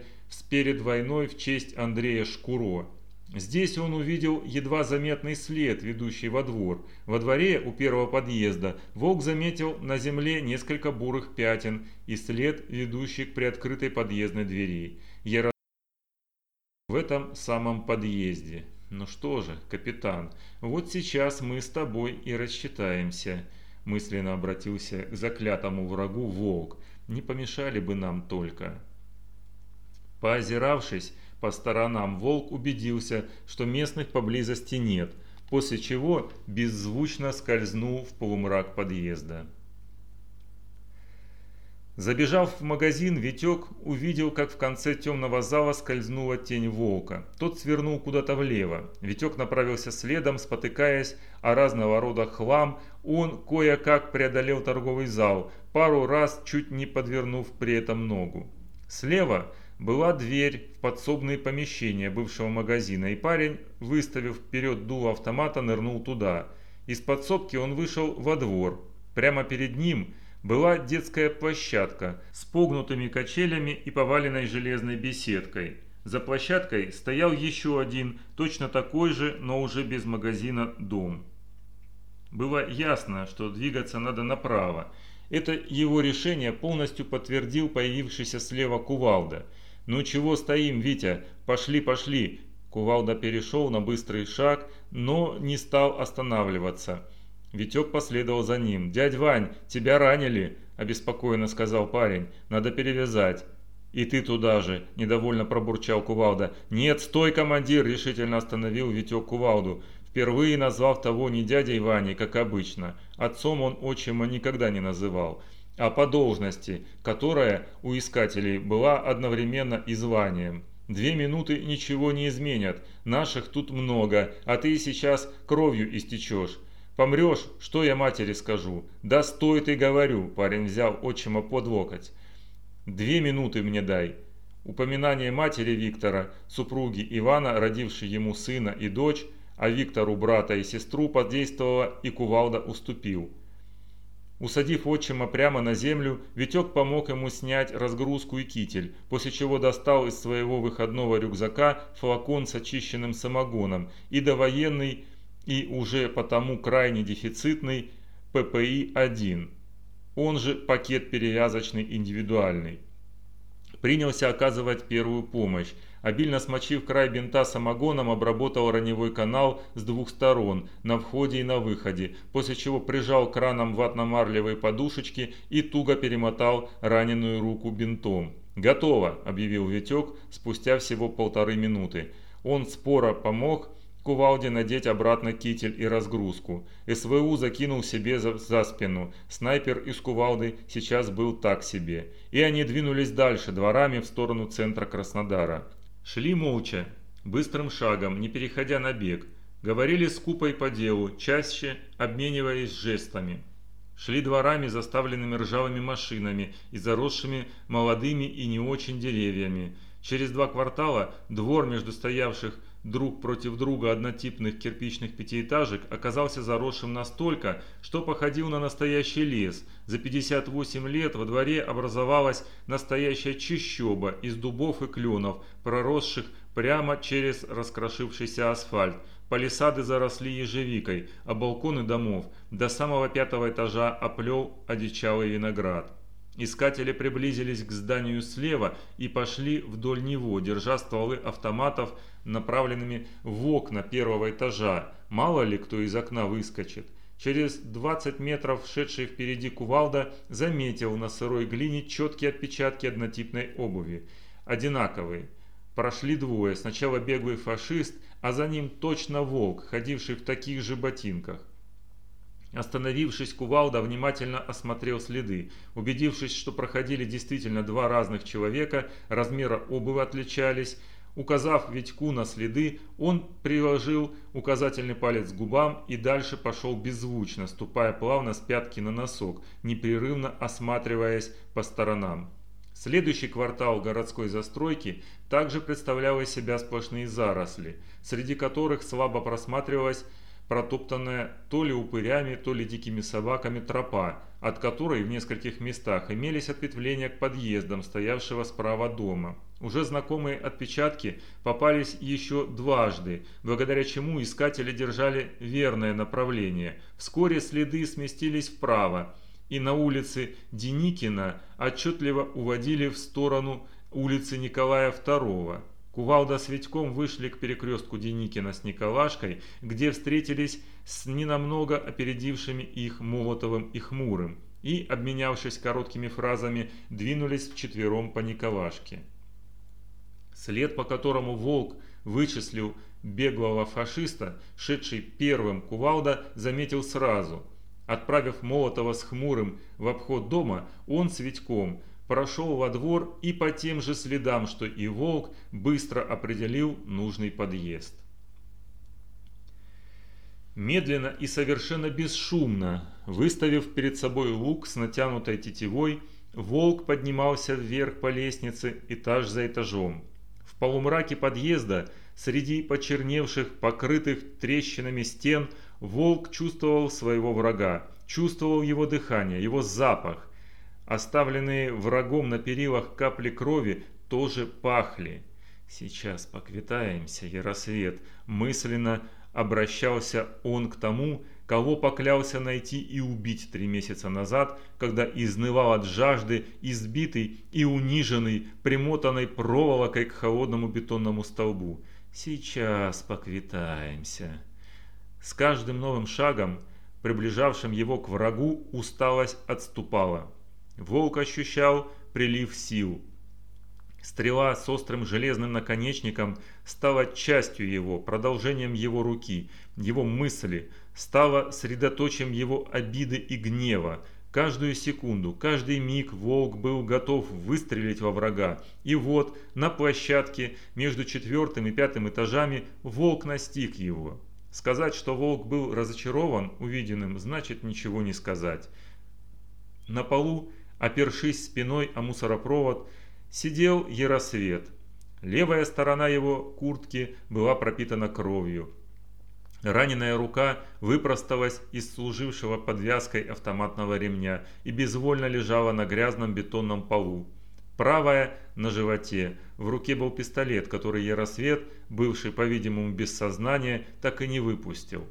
перед войной в честь Андрея Шкуро. Здесь он увидел едва заметный след, ведущий во двор. Во дворе у первого подъезда Волк заметил на земле несколько бурых пятен и след, ведущий к приоткрытой подъездной двери. Я в этом самом подъезде. Ну что же, капитан, вот сейчас мы с тобой и рассчитаемся. Мысленно обратился к заклятому врагу Волк. Не помешали бы нам только. Поозиравшись, по сторонам волк убедился, что местных поблизости нет, после чего беззвучно скользнул в полумрак подъезда. Забежав в магазин, Витек увидел, как в конце темного зала скользнула тень волка. Тот свернул куда-то влево. Витек направился следом, спотыкаясь о разного рода хлам. Он кое-как преодолел торговый зал, пару раз чуть не подвернув при этом ногу. Слева была дверь в подсобные помещения бывшего магазина, и парень, выставив вперед дуло автомата, нырнул туда. Из подсобки он вышел во двор. Прямо перед ним – была детская площадка с погнутыми качелями и поваленной железной беседкой. За площадкой стоял еще один, точно такой же, но уже без магазина, дом. Было ясно, что двигаться надо направо. Это его решение полностью подтвердил появившийся слева кувалда. «Ну чего стоим, Витя? Пошли, пошли!» Кувалда перешел на быстрый шаг, но не стал останавливаться. Витек последовал за ним. «Дядь Вань, тебя ранили?» – обеспокоенно сказал парень. «Надо перевязать». «И ты туда же!» – недовольно пробурчал Кувалда. «Нет, стой, командир!» – решительно остановил Витек Кувалду, впервые назвав того не дядей Ваней, как обычно. Отцом он отчима никогда не называл, а по должности, которая у искателей была одновременно и званием. Две минуты ничего не изменят, наших тут много, а ты сейчас кровью истечешь. Помрешь, что я матери скажу? Да стой ты, говорю, парень взял отчима под локоть. Две минуты мне дай. Упоминание матери Виктора, супруги Ивана, родившей ему сына и дочь, а Виктору брата и сестру подействовало и кувалда уступил. Усадив отчима прямо на землю, Витек помог ему снять разгрузку и китель, после чего достал из своего выходного рюкзака флакон с очищенным самогоном и довоенный и уже потому крайне дефицитный ППИ-1, он же пакет перевязочный индивидуальный. Принялся оказывать первую помощь. Обильно смочив край бинта самогоном, обработал раневой канал с двух сторон, на входе и на выходе, после чего прижал краном ватно-марлевые подушечки и туго перемотал раненую руку бинтом. «Готово!» – объявил Витек спустя всего полторы минуты. Он споро помог, Кувалде надеть обратно китель и разгрузку. СВУ закинул себе за, за спину. Снайпер из Кувалды сейчас был так себе. И они двинулись дальше, дворами в сторону центра Краснодара. Шли молча, быстрым шагом, не переходя на бег. Говорили скупо и по делу, чаще обмениваясь жестами. Шли дворами, заставленными ржавыми машинами и заросшими молодыми и не очень деревьями. Через два квартала двор между стоявших друг против друга однотипных кирпичных пятиэтажек оказался заросшим настолько, что походил на настоящий лес. За 58 лет во дворе образовалась настоящая чащоба из дубов и кленов, проросших прямо через раскрошившийся асфальт. Палисады заросли ежевикой, а балконы домов до самого пятого этажа оплел одичалый виноград. Искатели приблизились к зданию слева и пошли вдоль него, держа стволы автоматов направленными в окна первого этажа. Мало ли кто из окна выскочит. Через 20 метров шедший впереди кувалда заметил на сырой глине четкие отпечатки однотипной обуви. Одинаковые. Прошли двое. Сначала беглый фашист, а за ним точно волк, ходивший в таких же ботинках. Остановившись, Кувалда внимательно осмотрел следы. Убедившись, что проходили действительно два разных человека, размера обуви отличались, Указав Витьку на следы, он приложил указательный палец к губам и дальше пошел беззвучно, ступая плавно с пятки на носок, непрерывно осматриваясь по сторонам. Следующий квартал городской застройки также представлял из себя сплошные заросли, среди которых слабо просматривалась протоптанная то ли упырями, то ли дикими собаками тропа, от которой в нескольких местах имелись ответвления к подъездам стоявшего справа дома. Уже знакомые отпечатки попались еще дважды, благодаря чему искатели держали верное направление. Вскоре следы сместились вправо, и на улице Деникина отчетливо уводили в сторону улицы Николая II. Кувалда с Витьком вышли к перекрестку Деникина с Николашкой, где встретились с ненамного опередившими их Молотовым и Хмурым, и, обменявшись короткими фразами, двинулись вчетвером по Николашке. След, по которому Волк вычислил беглого фашиста, шедший первым Кувалда, заметил сразу. Отправив Молотова с Хмурым в обход дома, он с Витьком прошел во двор и по тем же следам, что и Волк, быстро определил нужный подъезд. Медленно и совершенно бесшумно, выставив перед собой лук с натянутой тетивой, Волк поднимался вверх по лестнице этаж за этажом. В полумраке подъезда, среди почерневших, покрытых трещинами стен, Волк чувствовал своего врага, чувствовал его дыхание, его запах. Оставленные врагом на перилах капли крови тоже пахли. «Сейчас поквитаемся, Яросвет», мысленно обращался он к тому, кого поклялся найти и убить три месяца назад, когда изнывал от жажды, избитый и униженный, примотанной проволокой к холодному бетонному столбу. «Сейчас поквитаемся». С каждым новым шагом, приближавшим его к врагу, усталость отступала. Волк ощущал прилив сил. Стрела с острым железным наконечником стала частью его, продолжением его руки, его мысли, стала средоточием его обиды и гнева. Каждую секунду, каждый миг волк был готов выстрелить во врага. И вот на площадке между четвертым и пятым этажами волк настиг его. Сказать, что волк был разочарован увиденным, значит ничего не сказать. На полу, опершись спиной о мусоропровод, сидел Яросвет. Левая сторона его куртки была пропитана кровью. Раненая рука выпросталась из служившего подвязкой автоматного ремня и безвольно лежала на грязном бетонном полу. Правая на животе. В руке был пистолет, который Яросвет, бывший, по-видимому, без сознания, так и не выпустил.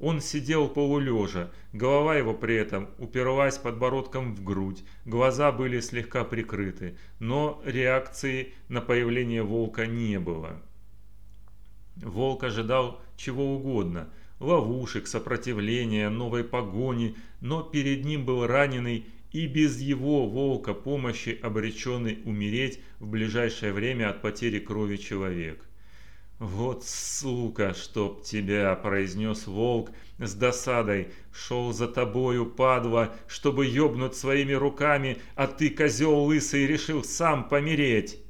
Он сидел полулежа, голова его при этом уперлась подбородком в грудь, глаза были слегка прикрыты, но реакции на появление волка не было. Волк ожидал чего угодно – ловушек, сопротивления, новой погони, но перед ним был раненый и без его волка помощи обреченный умереть в ближайшее время от потери крови человек. «Вот сука, чтоб тебя!» – произнес волк с досадой. «Шел за тобою, падла, чтобы ёбнуть своими руками, а ты, козел лысый, решил сам помереть!»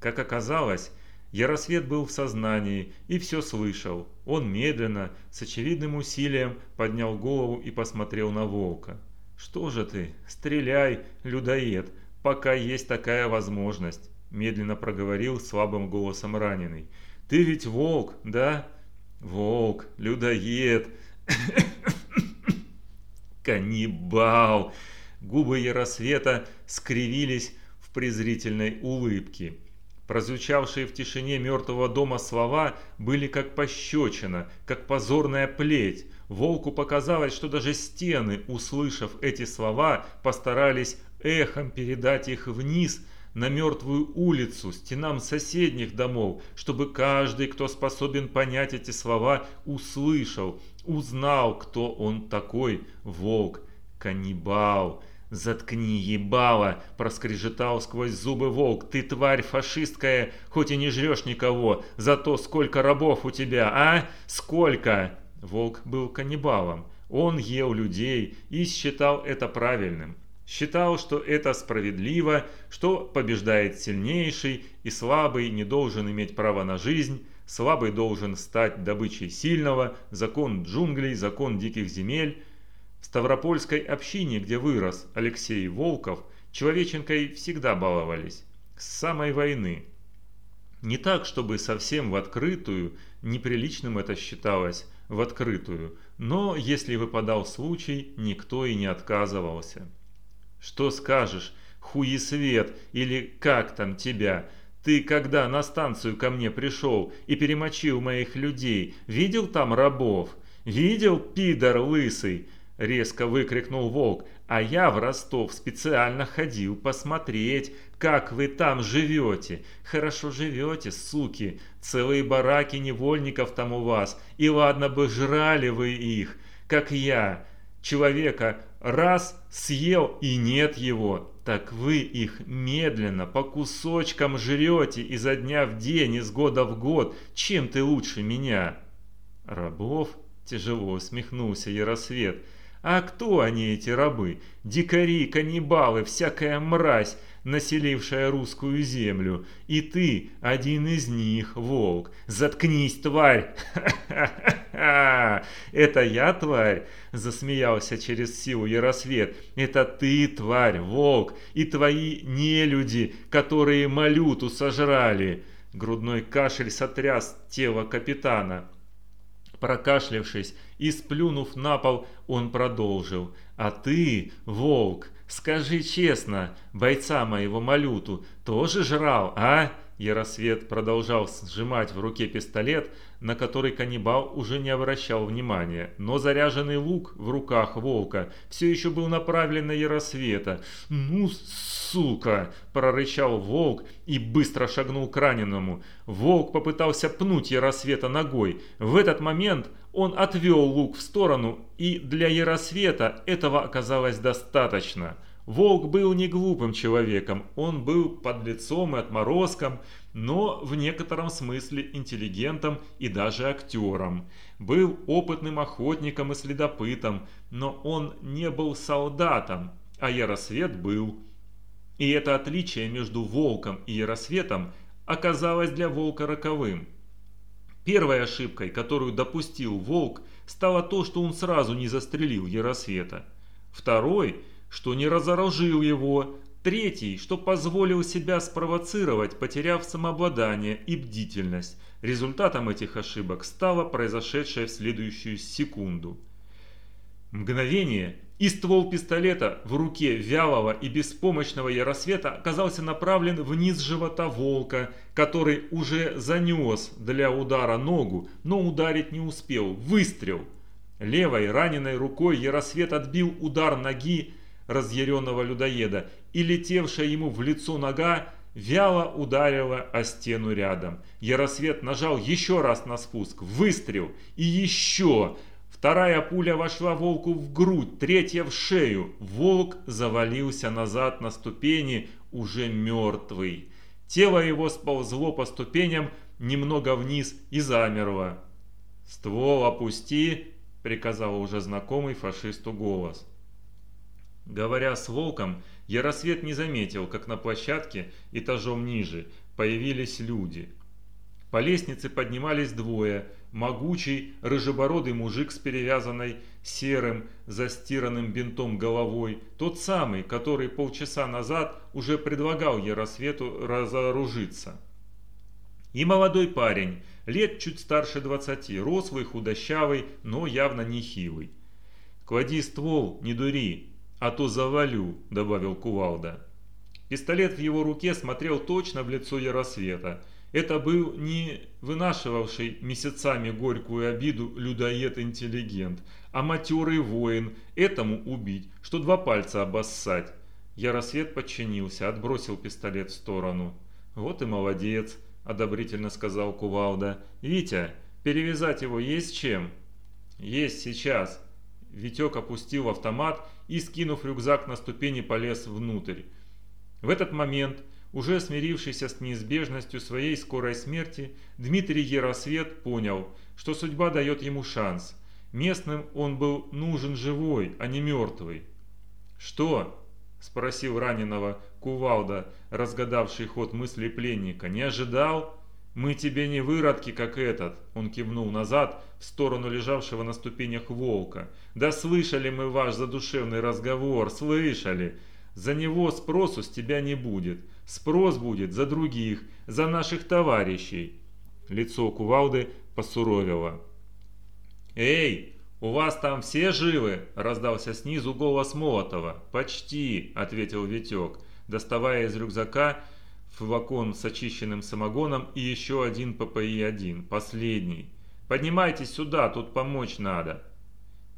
Как оказалось, Яросвет был в сознании и все слышал. Он медленно, с очевидным усилием, поднял голову и посмотрел на волка. «Что же ты? Стреляй, людоед, пока есть такая возможность!» Медленно проговорил слабым голосом раненый. «Ты ведь волк, да?» «Волк, людоед!» «Каннибал!» Губы Яросвета скривились в презрительной улыбке. Прозвучавшие в тишине мертвого дома слова были как пощечина, как позорная плеть. Волку показалось, что даже стены, услышав эти слова, постарались эхом передать их вниз на мертвую улицу, стенам соседних домов, чтобы каждый, кто способен понять эти слова, услышал, узнал, кто он такой, волк, каннибал. «Заткни, ебало!» – проскрежетал сквозь зубы волк. «Ты тварь фашистская, хоть и не жрешь никого, зато сколько рабов у тебя, а? Сколько?» Волк был каннибалом. Он ел людей и считал это правильным. Считал, что это справедливо, что побеждает сильнейший, и слабый не должен иметь права на жизнь, слабый должен стать добычей сильного, закон джунглей, закон диких земель – в Ставропольской общине, где вырос Алексей Волков, человеченкой всегда баловались. С самой войны. Не так, чтобы совсем в открытую, неприличным это считалось, в открытую, но если выпадал случай, никто и не отказывался. Что скажешь, хуесвет или как там тебя? Ты когда на станцию ко мне пришел и перемочил моих людей, видел там рабов? Видел, пидор лысый? – резко выкрикнул волк. «А я в Ростов специально ходил посмотреть, как вы там живете. Хорошо живете, суки. Целые бараки невольников там у вас. И ладно бы жрали вы их, как я. Человека раз съел и нет его. Так вы их медленно по кусочкам жрете изо дня в день, из года в год. Чем ты лучше меня?» Рабов тяжело усмехнулся Яросвет. А кто они, эти рабы? Дикари, каннибалы, всякая мразь, населившая русскую землю. И ты один из них, волк. Заткнись, тварь! Это я, тварь? Засмеялся через силу Яросвет. Это ты, тварь, волк, и твои нелюди, которые малюту сожрали. Грудной кашель сотряс тело капитана. Прокашлявшись и сплюнув на пол, он продолжил. «А ты, волк, скажи честно, бойца моего Малюту тоже жрал, а?» Яросвет продолжал сжимать в руке пистолет, на который каннибал уже не обращал внимания. Но заряженный лук в руках волка все еще был направлен на Яросвета. «Ну, сука!» – прорычал волк и быстро шагнул к раненому. Волк попытался пнуть Яросвета ногой. В этот момент он отвел лук в сторону, и для Яросвета этого оказалось достаточно. Волк был не глупым человеком, он был подлецом и отморозком, но в некотором смысле интеллигентом и даже актером. Был опытным охотником и следопытом, но он не был солдатом, а Яросвет был. И это отличие между волком и Яросветом оказалось для волка роковым. Первой ошибкой, которую допустил волк, стало то, что он сразу не застрелил Яросвета. Второй – что не разоружил его, третий, что позволил себя спровоцировать, потеряв самообладание и бдительность. Результатом этих ошибок стало произошедшее в следующую секунду. Мгновение, и ствол пистолета в руке вялого и беспомощного Яросвета оказался направлен вниз живота волка, который уже занес для удара ногу, но ударить не успел. Выстрел! Левой раненой рукой Яросвет отбил удар ноги разъяренного людоеда, и летевшая ему в лицо нога вяло ударила о стену рядом. Яросвет нажал еще раз на спуск, выстрел и еще. Вторая пуля вошла волку в грудь, третья в шею. Волк завалился назад на ступени, уже мертвый. Тело его сползло по ступеням немного вниз и замерло. «Ствол опусти», — приказал уже знакомый фашисту голос. Говоря с волком, Яросвет не заметил, как на площадке этажом ниже появились люди. По лестнице поднимались двое. Могучий, рыжебородый мужик с перевязанной серым, застиранным бинтом головой. Тот самый, который полчаса назад уже предлагал Яросвету разоружиться. И молодой парень, лет чуть старше двадцати, рослый, худощавый, но явно не хилый. «Клади ствол, не дури», «А то завалю», – добавил Кувалда. Пистолет в его руке смотрел точно в лицо Яросвета. Это был не вынашивавший месяцами горькую обиду людоед-интеллигент, а матерый воин, этому убить, что два пальца обоссать. Яросвет подчинился, отбросил пистолет в сторону. «Вот и молодец», – одобрительно сказал Кувалда. «Витя, перевязать его есть чем?» «Есть сейчас», Витек опустил автомат и, скинув рюкзак на ступени, полез внутрь. В этот момент, уже смирившийся с неизбежностью своей скорой смерти, Дмитрий Яросвет понял, что судьба дает ему шанс. Местным он был нужен живой, а не мертвый. «Что?» – спросил раненого Кувалда, разгадавший ход мысли пленника. «Не ожидал?» «Мы тебе не выродки, как этот», – он кивнул назад в сторону лежавшего на ступенях волка. «Да слышали мы ваш задушевный разговор, слышали. За него спросу с тебя не будет. Спрос будет за других, за наших товарищей». Лицо кувалды посуровило. «Эй, у вас там все живы?» – раздался снизу голос Молотова. «Почти», – ответил Витек, доставая из рюкзака – флакон с очищенным самогоном и еще один ППИ-1, последний. «Поднимайтесь сюда, тут помочь надо».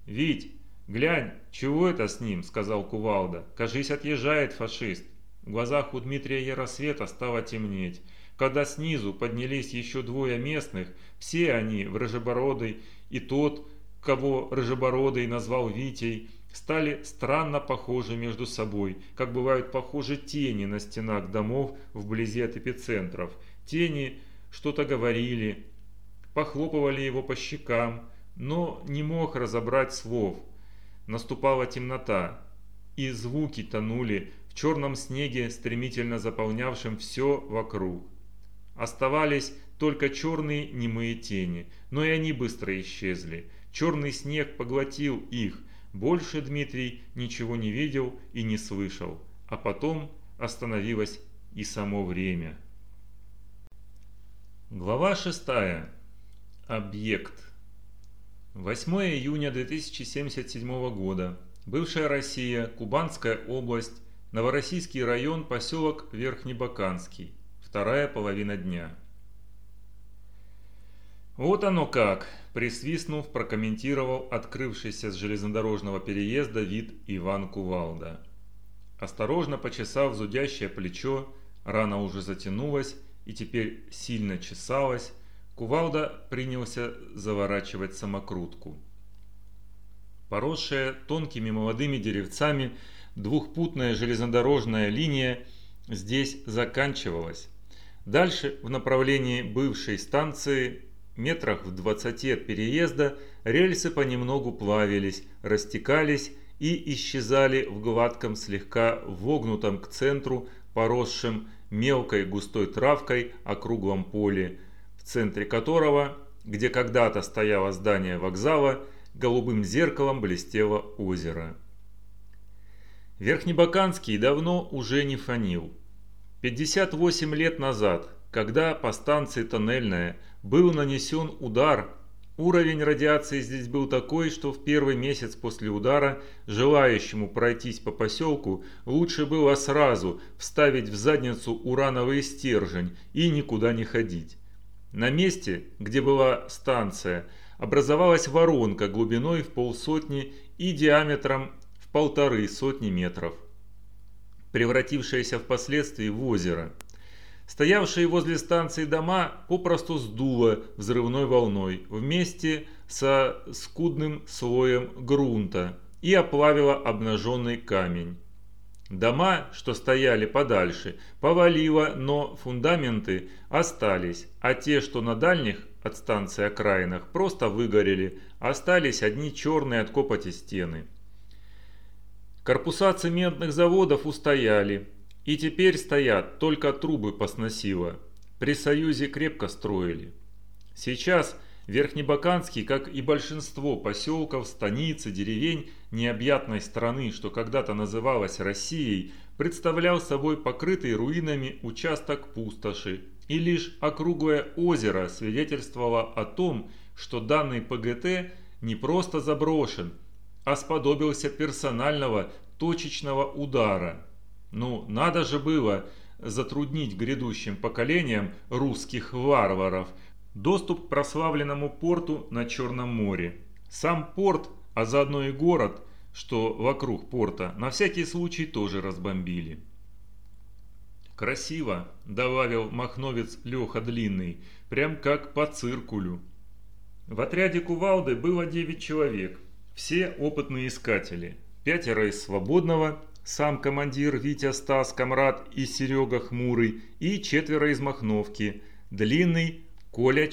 «Вить, глянь, чего это с ним?» – сказал Кувалда. «Кажись, отъезжает фашист». В глазах у Дмитрия Яросвета стало темнеть. Когда снизу поднялись еще двое местных, все они в Рыжебородой и тот, кого Рыжебородый назвал Витей, стали странно похожи между собой, как бывают похожи тени на стенах домов вблизи от эпицентров. Тени что-то говорили, похлопывали его по щекам, но не мог разобрать слов. наступала темнота, и звуки тонули черном снеге, стремительно заполнявшем все вокруг. Оставались только черные немые тени, но и они быстро исчезли. Черный снег поглотил их. Больше Дмитрий ничего не видел и не слышал. А потом остановилось и само время. Глава 6. Объект. 8 июня 2077 года. Бывшая Россия, Кубанская область, Новороссийский район, поселок Верхнебаканский. Вторая половина дня. Вот оно как, присвистнув, прокомментировал открывшийся с железнодорожного переезда вид Иван Кувалда. Осторожно почесав зудящее плечо, рана уже затянулась и теперь сильно чесалась, Кувалда принялся заворачивать самокрутку. Поросшая тонкими молодыми деревцами двухпутная железнодорожная линия здесь заканчивалась. Дальше в направлении бывшей станции метрах в двадцати от переезда рельсы понемногу плавились, растекались и исчезали в гладком слегка вогнутом к центру, поросшем мелкой густой травкой округлом поле, в центре которого, где когда-то стояло здание вокзала, голубым зеркалом блестело озеро. Верхнебаканский давно уже не фонил. 58 лет назад, когда по станции Тоннельная был нанесен удар. Уровень радиации здесь был такой, что в первый месяц после удара желающему пройтись по поселку лучше было сразу вставить в задницу урановый стержень и никуда не ходить. На месте, где была станция, образовалась воронка глубиной в полсотни и диаметром полторы сотни метров, превратившаяся впоследствии в озеро – Стоявшие возле станции дома попросту сдуло взрывной волной вместе со скудным слоем грунта и оплавило обнаженный камень. Дома, что стояли подальше, повалило, но фундаменты остались, а те, что на дальних от станции окраинах, просто выгорели, остались одни черные от копоти стены. Корпуса цементных заводов устояли, и теперь стоят, только трубы посносило. При Союзе крепко строили. Сейчас Верхнебаканский, как и большинство поселков, станиц и деревень необъятной страны, что когда-то называлась Россией, представлял собой покрытый руинами участок пустоши, и лишь округлое озеро свидетельствовало о том, что данный ПГТ не просто заброшен, а сподобился персонального точечного удара – ну, надо же было затруднить грядущим поколениям русских варваров доступ к прославленному порту на Черном море. Сам порт, а заодно и город, что вокруг порта, на всякий случай тоже разбомбили. «Красиво», – добавил махновец Леха Длинный, прям как по циркулю. В отряде кувалды было 9 человек, все опытные искатели, пятеро из свободного сам командир Витя Стас Камрад и Серега Хмурый и четверо из Махновки, Длинный, Коля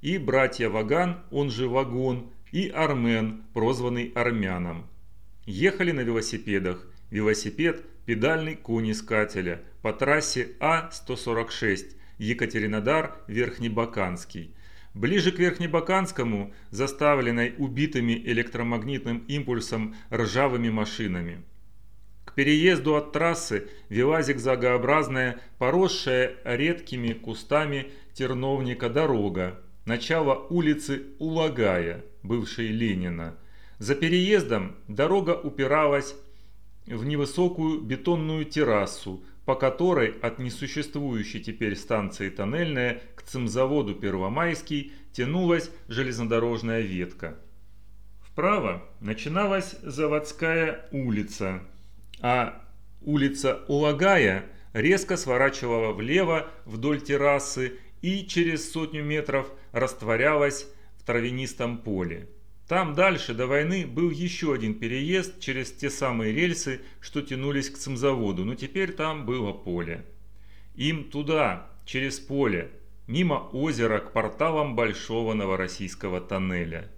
и братья Ваган, он же Вагон, и Армен, прозванный Армяном. Ехали на велосипедах. Велосипед – педальный конь искателя по трассе А-146 Екатеринодар-Верхнебаканский. Ближе к Верхнебаканскому, заставленной убитыми электромагнитным импульсом ржавыми машинами. К переезду от трассы вела зигзагообразная, поросшая редкими кустами терновника дорога, начало улицы Улагая, бывшей Ленина. За переездом дорога упиралась в невысокую бетонную террасу, по которой от несуществующей теперь станции Тоннельная к цимзаводу Первомайский тянулась железнодорожная ветка. Вправо начиналась заводская улица, а улица Улагая резко сворачивала влево вдоль террасы и через сотню метров растворялась в травянистом поле. Там дальше до войны был еще один переезд через те самые рельсы, что тянулись к цимзаводу, но теперь там было поле. Им туда, через поле, мимо озера к порталам Большого Новороссийского тоннеля.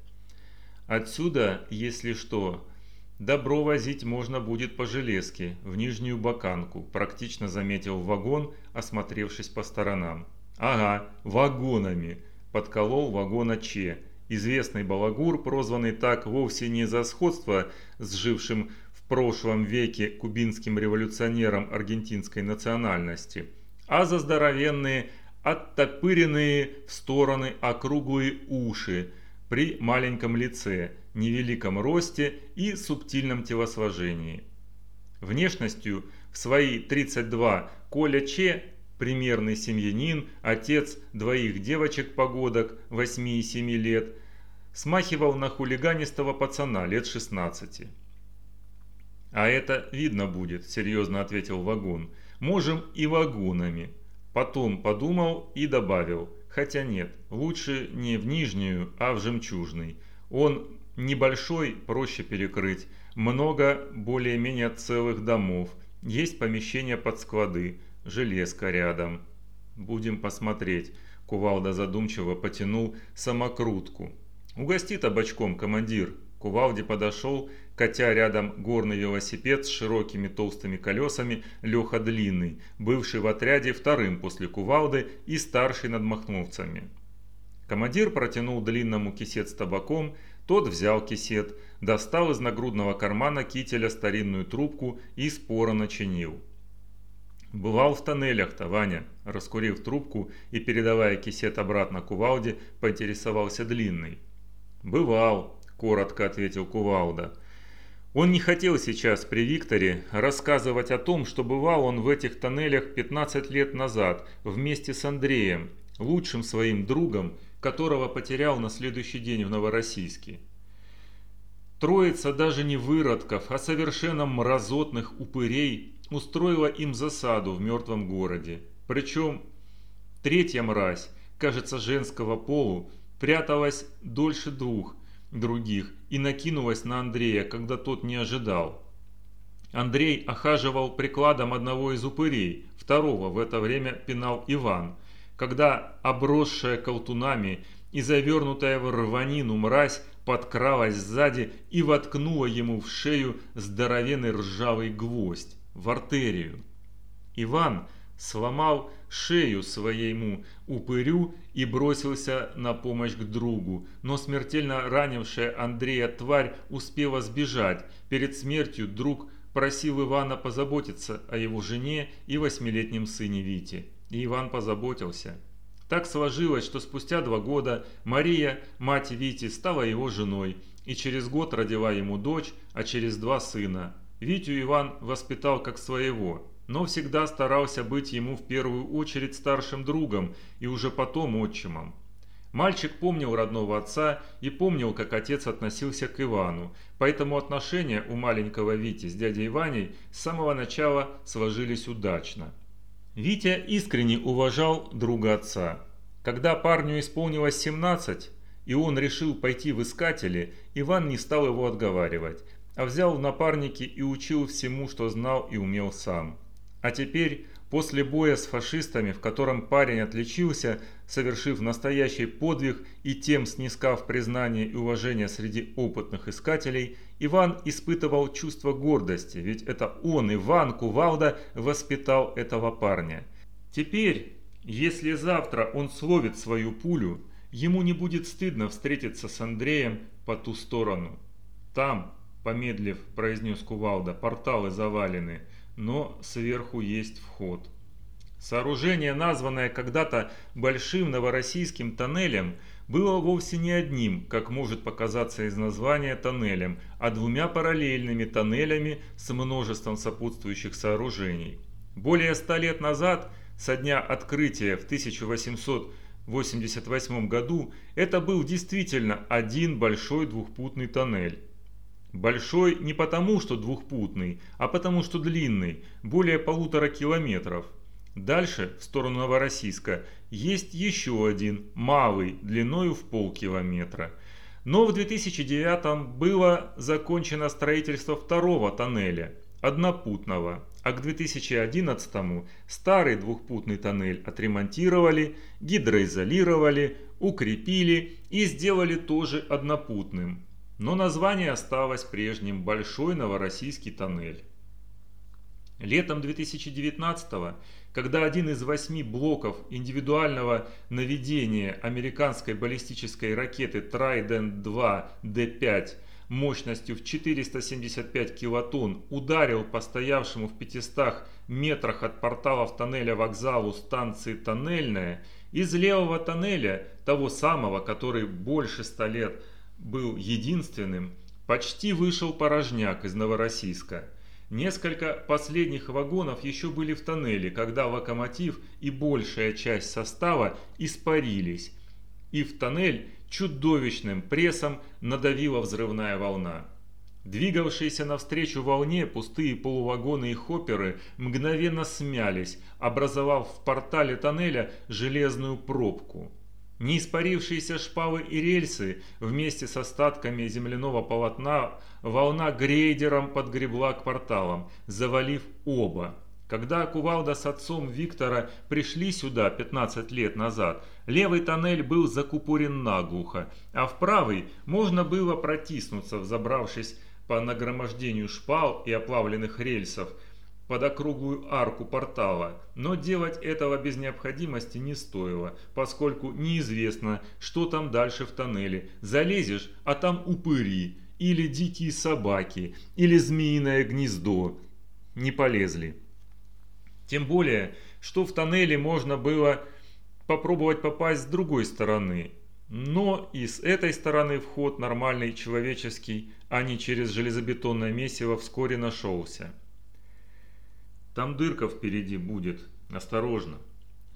Отсюда, если что, добро возить можно будет по железке, в Нижнюю Баканку», – практично заметил вагон, осмотревшись по сторонам. «Ага, вагонами», – подколол вагона Че. Известный балагур, прозванный так вовсе не за сходство с жившим в прошлом веке кубинским революционером аргентинской национальности, а за здоровенные, оттопыренные в стороны округлые уши при маленьком лице – невеликом росте и субтильном телосложении. Внешностью в свои 32 Коля Че примерный семьянин, отец двоих девочек-погодок 8 и 7 лет, смахивал на хулиганистого пацана лет 16. «А это видно будет», – серьезно ответил вагон. «Можем и вагонами». Потом подумал и добавил, хотя нет, лучше не в Нижнюю, а в Жемчужный. Он Небольшой проще перекрыть, много более-менее целых домов, есть помещение под склады, железка рядом. Будем посмотреть. Кувалда задумчиво потянул самокрутку. «Угости табачком, командир!» Кувалде подошел, катя рядом горный велосипед с широкими толстыми колесами Леха Длинный, бывший в отряде вторым после Кувалды и старший над махновцами. Командир протянул длинному кисет с табаком, тот взял кисет, достал из нагрудного кармана кителя старинную трубку и споро начинил. «Бывал в тоннелях-то, Ваня», – раскурив трубку и передавая кисет обратно Кувалде, поинтересовался Длинный. «Бывал», – коротко ответил Кувалда. Он не хотел сейчас при Викторе рассказывать о том, что бывал он в этих тоннелях 15 лет назад вместе с Андреем, лучшим своим другом которого потерял на следующий день в Новороссийске. Троица даже не выродков, а совершенно мразотных упырей устроила им засаду в мертвом городе. Причем третья мразь, кажется женского полу, пряталась дольше двух других и накинулась на Андрея, когда тот не ожидал. Андрей охаживал прикладом одного из упырей, второго в это время пинал Иван – когда обросшая колтунами и завернутая в рванину мразь подкралась сзади и воткнула ему в шею здоровенный ржавый гвоздь в артерию. Иван сломал шею своему упырю и бросился на помощь к другу, но смертельно ранившая Андрея тварь успела сбежать. Перед смертью друг просил Ивана позаботиться о его жене и восьмилетнем сыне Вите и Иван позаботился. Так сложилось, что спустя два года Мария, мать Вити, стала его женой, и через год родила ему дочь, а через два сына. Витю Иван воспитал как своего, но всегда старался быть ему в первую очередь старшим другом и уже потом отчимом. Мальчик помнил родного отца и помнил, как отец относился к Ивану, поэтому отношения у маленького Вити с дядей Ваней с самого начала сложились удачно. Витя искренне уважал друга отца. Когда парню исполнилось 17, и он решил пойти в искатели, Иван не стал его отговаривать, а взял в напарники и учил всему, что знал и умел сам. А теперь После боя с фашистами, в котором парень отличился, совершив настоящий подвиг и тем снискав признание и уважение среди опытных искателей, Иван испытывал чувство гордости, ведь это он, Иван Кувалда, воспитал этого парня. Теперь, если завтра он словит свою пулю, ему не будет стыдно встретиться с Андреем по ту сторону. Там, помедлив, произнес Кувалда, порталы завалены – но сверху есть вход. Сооружение, названное когда-то Большим Новороссийским тоннелем, было вовсе не одним, как может показаться из названия тоннелем, а двумя параллельными тоннелями с множеством сопутствующих сооружений. Более ста лет назад, со дня открытия в 1888 году, это был действительно один большой двухпутный тоннель. Большой не потому, что двухпутный, а потому, что длинный, более полутора километров. Дальше, в сторону Новороссийска, есть еще один, малый, длиною в полкилометра. Но в 2009 было закончено строительство второго тоннеля, однопутного, а к 2011 старый двухпутный тоннель отремонтировали, гидроизолировали, укрепили и сделали тоже однопутным. Но название осталось прежним «Большой Новороссийский тоннель». Летом 2019 когда один из восьми блоков индивидуального наведения американской баллистической ракеты Trident-2 D5 мощностью в 475 килотонн ударил по стоявшему в 500 метрах от порталов тоннеля вокзалу станции Тоннельная, из левого тоннеля, того самого, который больше ста лет был единственным, почти вышел порожняк из Новороссийска. Несколько последних вагонов еще были в тоннеле, когда локомотив и большая часть состава испарились, и в тоннель чудовищным прессом надавила взрывная волна. Двигавшиеся навстречу волне пустые полувагоны и хопперы мгновенно смялись, образовав в портале тоннеля железную пробку. Неиспарившиеся шпалы и рельсы вместе с остатками земляного полотна волна грейдером подгребла к порталам, завалив оба. Когда Кувалда с отцом Виктора пришли сюда 15 лет назад, левый тоннель был закупорен наглухо, а в правый можно было протиснуться, взобравшись по нагромождению шпал и оплавленных рельсов, под округлую арку портала, но делать этого без необходимости не стоило, поскольку неизвестно, что там дальше в тоннеле. Залезешь, а там упыри, или дикие собаки, или змеиное гнездо. Не полезли. Тем более, что в тоннеле можно было попробовать попасть с другой стороны. Но и с этой стороны вход нормальный человеческий, а не через железобетонное месиво вскоре нашелся. Там дырка впереди будет, осторожно,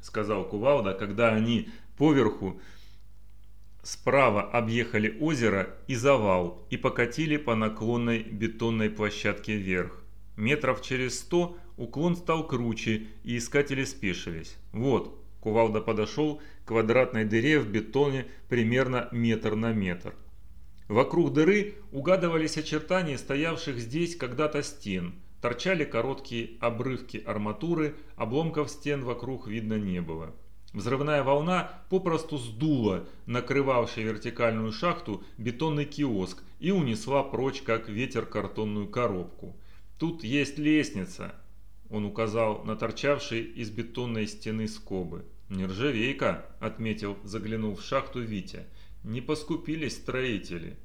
сказал Кувалда, когда они поверху справа объехали озеро и завал и покатили по наклонной бетонной площадке вверх. Метров через сто уклон стал круче и искатели спешились. Вот, Кувалда подошел к квадратной дыре в бетоне примерно метр на метр. Вокруг дыры угадывались очертания стоявших здесь когда-то стен – Торчали короткие обрывки арматуры, обломков стен вокруг видно не было. Взрывная волна попросту сдула накрывавший вертикальную шахту бетонный киоск и унесла прочь, как ветер, картонную коробку. «Тут есть лестница», – он указал на торчавшие из бетонной стены скобы. «Нержавейка», – отметил, заглянув в шахту Витя. «Не поскупились строители».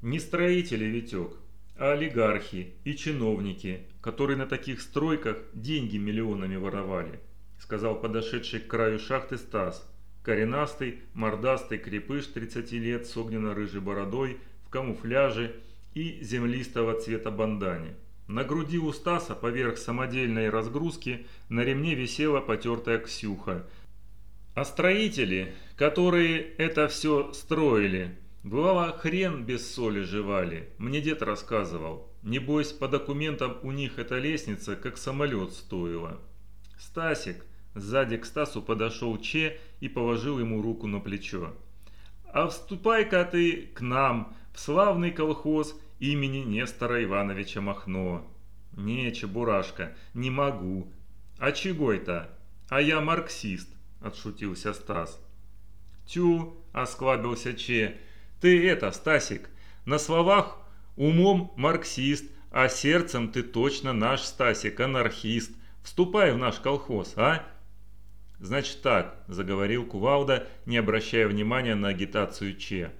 «Не строители, Витек, а олигархи и чиновники, которые на таких стройках деньги миллионами воровали, сказал подошедший к краю шахты Стас. Коренастый, мордастый крепыш 30 лет с огненно-рыжей бородой, в камуфляже и землистого цвета бандане. На груди у Стаса поверх самодельной разгрузки на ремне висела потертая ксюха. А строители, которые это все строили, Бывало, хрен без соли жевали, мне дед рассказывал. Небось, по документам у них эта лестница как самолет стоила. Стасик, сзади к Стасу подошел Че и положил ему руку на плечо. А вступай-ка ты к нам, в славный колхоз имени Нестора Ивановича Махно. Не, Чебурашка, не могу. А чего это? А я марксист, отшутился Стас. Тю, осклабился Че, ты это, Стасик, на словах умом марксист, а сердцем ты точно наш Стасик, анархист. Вступай в наш колхоз, а? Значит так, заговорил Кувалда, не обращая внимания на агитацию Че.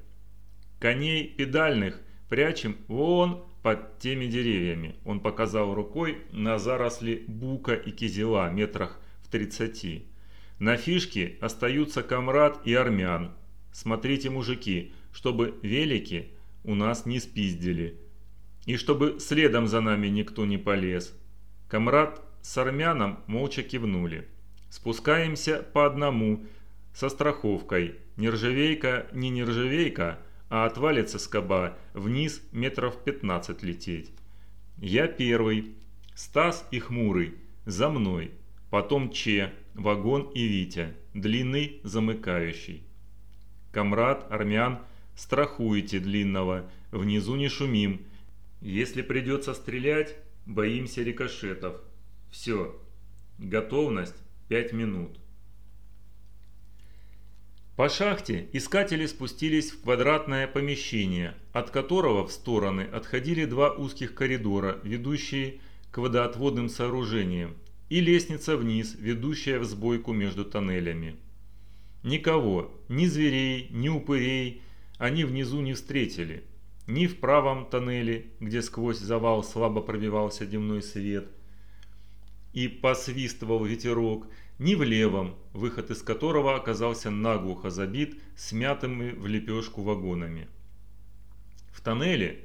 Коней педальных прячем вон под теми деревьями. Он показал рукой на заросли бука и кизела метрах в тридцати. На фишке остаются комрад и армян. Смотрите, мужики, чтобы велики у нас не спиздили. И чтобы следом за нами никто не полез. Комрад с армяном молча кивнули. Спускаемся по одному, со страховкой. Нержавейка не нержавейка, а отвалится скоба, вниз метров 15 лететь. Я первый, Стас и Хмурый, за мной, потом Че, Вагон и Витя, длинный замыкающий. Комрад, армян страхуете длинного, внизу не шумим. Если придется стрелять, боимся рикошетов. Все. Готовность 5 минут. По шахте искатели спустились в квадратное помещение, от которого в стороны отходили два узких коридора, ведущие к водоотводным сооружениям, и лестница вниз, ведущая в сбойку между тоннелями. Никого, ни зверей, ни упырей они внизу не встретили. Ни в правом тоннеле, где сквозь завал слабо пробивался дневной свет и посвистывал ветерок, ни в левом, выход из которого оказался наглухо забит смятыми в лепешку вагонами. В тоннеле,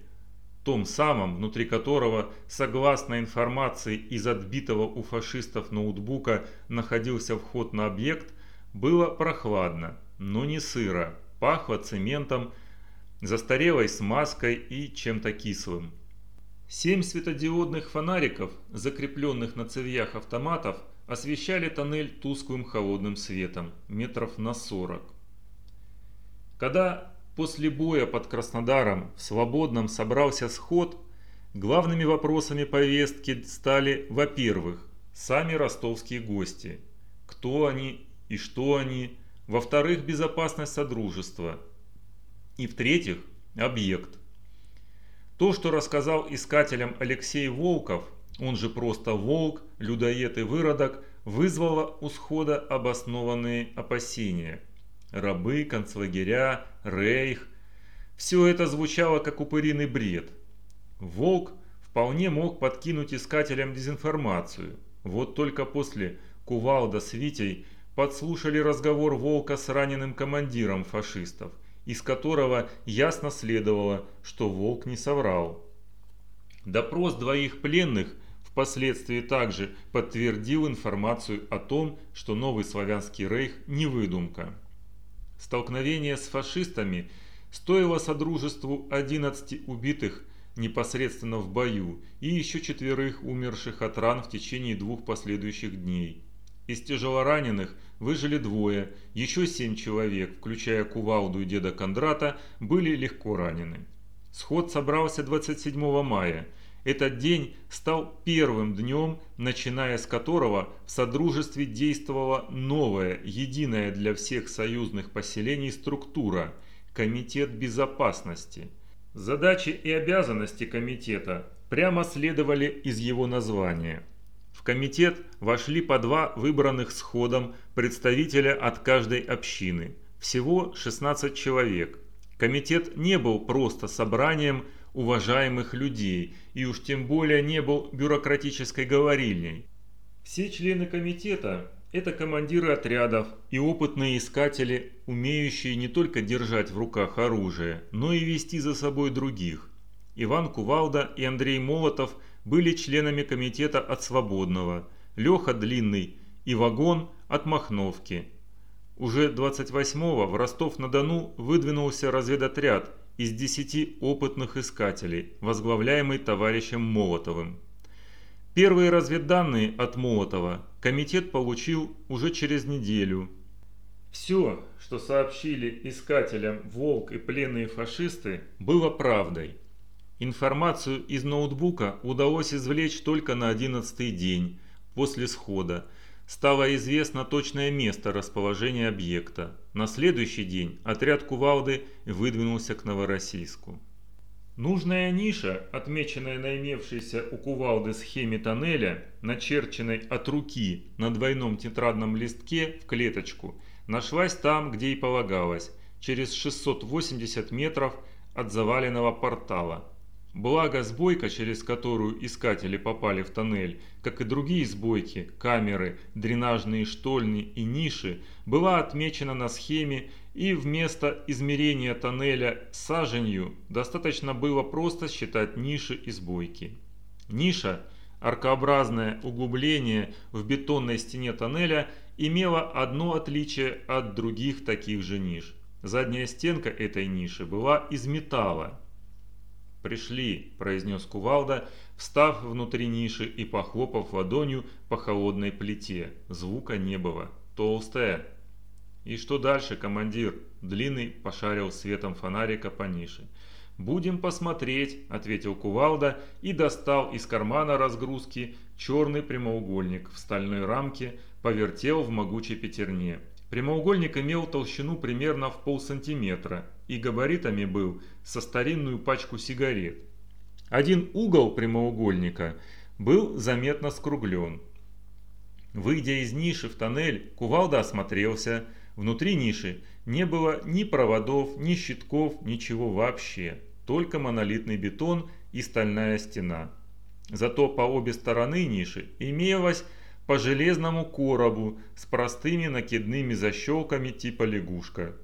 том самом, внутри которого, согласно информации из отбитого у фашистов ноутбука, находился вход на объект, было прохладно, но не сыро, пахло цементом, застарелой смазкой и чем-то кислым. Семь светодиодных фонариков, закрепленных на цевьях автоматов, освещали тоннель тусклым холодным светом, метров на 40. Когда после боя под Краснодаром в Свободном собрался сход, главными вопросами повестки стали, во-первых, сами ростовские гости, кто они и что они, во-вторых, безопасность Содружества и, в-третьих, объект. То, что рассказал искателям Алексей Волков, он же просто волк, людоед и выродок, вызвало у схода обоснованные опасения. Рабы, концлагеря, рейх – все это звучало как упыриный бред. Волк вполне мог подкинуть искателям дезинформацию. Вот только после Кувалда с Витей подслушали разговор Волка с раненым командиром фашистов, из которого ясно следовало, что Волк не соврал. Допрос двоих пленных впоследствии также подтвердил информацию о том, что новый славянский рейх не выдумка. Столкновение с фашистами стоило Содружеству 11 убитых непосредственно в бою и еще четверых умерших от ран в течение двух последующих дней. Из тяжелораненых выжили двое, еще семь человек, включая Кувалду и деда Кондрата, были легко ранены. Сход собрался 27 мая – этот день стал первым днем, начиная с которого в Содружестве действовала новая, единая для всех союзных поселений структура – Комитет безопасности. Задачи и обязанности комитета прямо следовали из его названия. В комитет вошли по два выбранных сходом представителя от каждой общины. Всего 16 человек. Комитет не был просто собранием уважаемых людей и уж тем более не был бюрократической говорильней. Все члены комитета – это командиры отрядов и опытные искатели, умеющие не только держать в руках оружие, но и вести за собой других. Иван Кувалда и Андрей Молотов были членами комитета от Свободного, Леха Длинный и Вагон от Махновки. Уже 28-го в Ростов-на-Дону выдвинулся разведотряд – из 10 опытных искателей, возглавляемый товарищем Молотовым. Первые разведданные от Молотова комитет получил уже через неделю. Все, что сообщили искателям Волк и пленные фашисты, было правдой. Информацию из ноутбука удалось извлечь только на 11 день после схода – стало известно точное место расположения объекта. На следующий день отряд Кувалды выдвинулся к Новороссийску. Нужная ниша, отмеченная на имевшейся у Кувалды схеме тоннеля, начерченной от руки на двойном тетрадном листке в клеточку, нашлась там, где и полагалось, через 680 метров от заваленного портала – Благо сбойка, через которую искатели попали в тоннель, как и другие сбойки, камеры, дренажные штольни и ниши, была отмечена на схеме и вместо измерения тоннеля саженью достаточно было просто считать ниши и сбойки. Ниша, аркообразное углубление в бетонной стене тоннеля, имела одно отличие от других таких же ниш. Задняя стенка этой ниши была из металла, «Пришли», – произнес кувалда, встав внутри ниши и похлопав ладонью по холодной плите. Звука не было. «Толстая». «И что дальше, командир?» Длинный пошарил светом фонарика по нише. «Будем посмотреть», – ответил кувалда и достал из кармана разгрузки черный прямоугольник в стальной рамке, повертел в могучей пятерне. Прямоугольник имел толщину примерно в полсантиметра и габаритами был со старинную пачку сигарет. Один угол прямоугольника был заметно скруглен. Выйдя из ниши в тоннель, кувалда осмотрелся. Внутри ниши не было ни проводов, ни щитков, ничего вообще. Только монолитный бетон и стальная стена. Зато по обе стороны ниши имелось по железному коробу с простыми накидными защелками типа лягушка.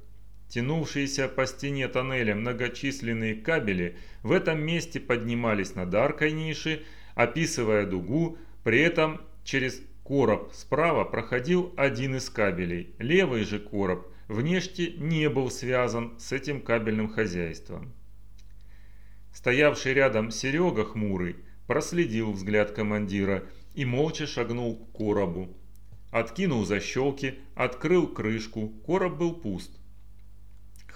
Тянувшиеся по стене тоннеля многочисленные кабели в этом месте поднимались над аркой ниши, описывая дугу, при этом через короб справа проходил один из кабелей. Левый же короб внешне не был связан с этим кабельным хозяйством. Стоявший рядом Серега хмурый проследил взгляд командира и молча шагнул к коробу. Откинул защелки, открыл крышку, короб был пуст.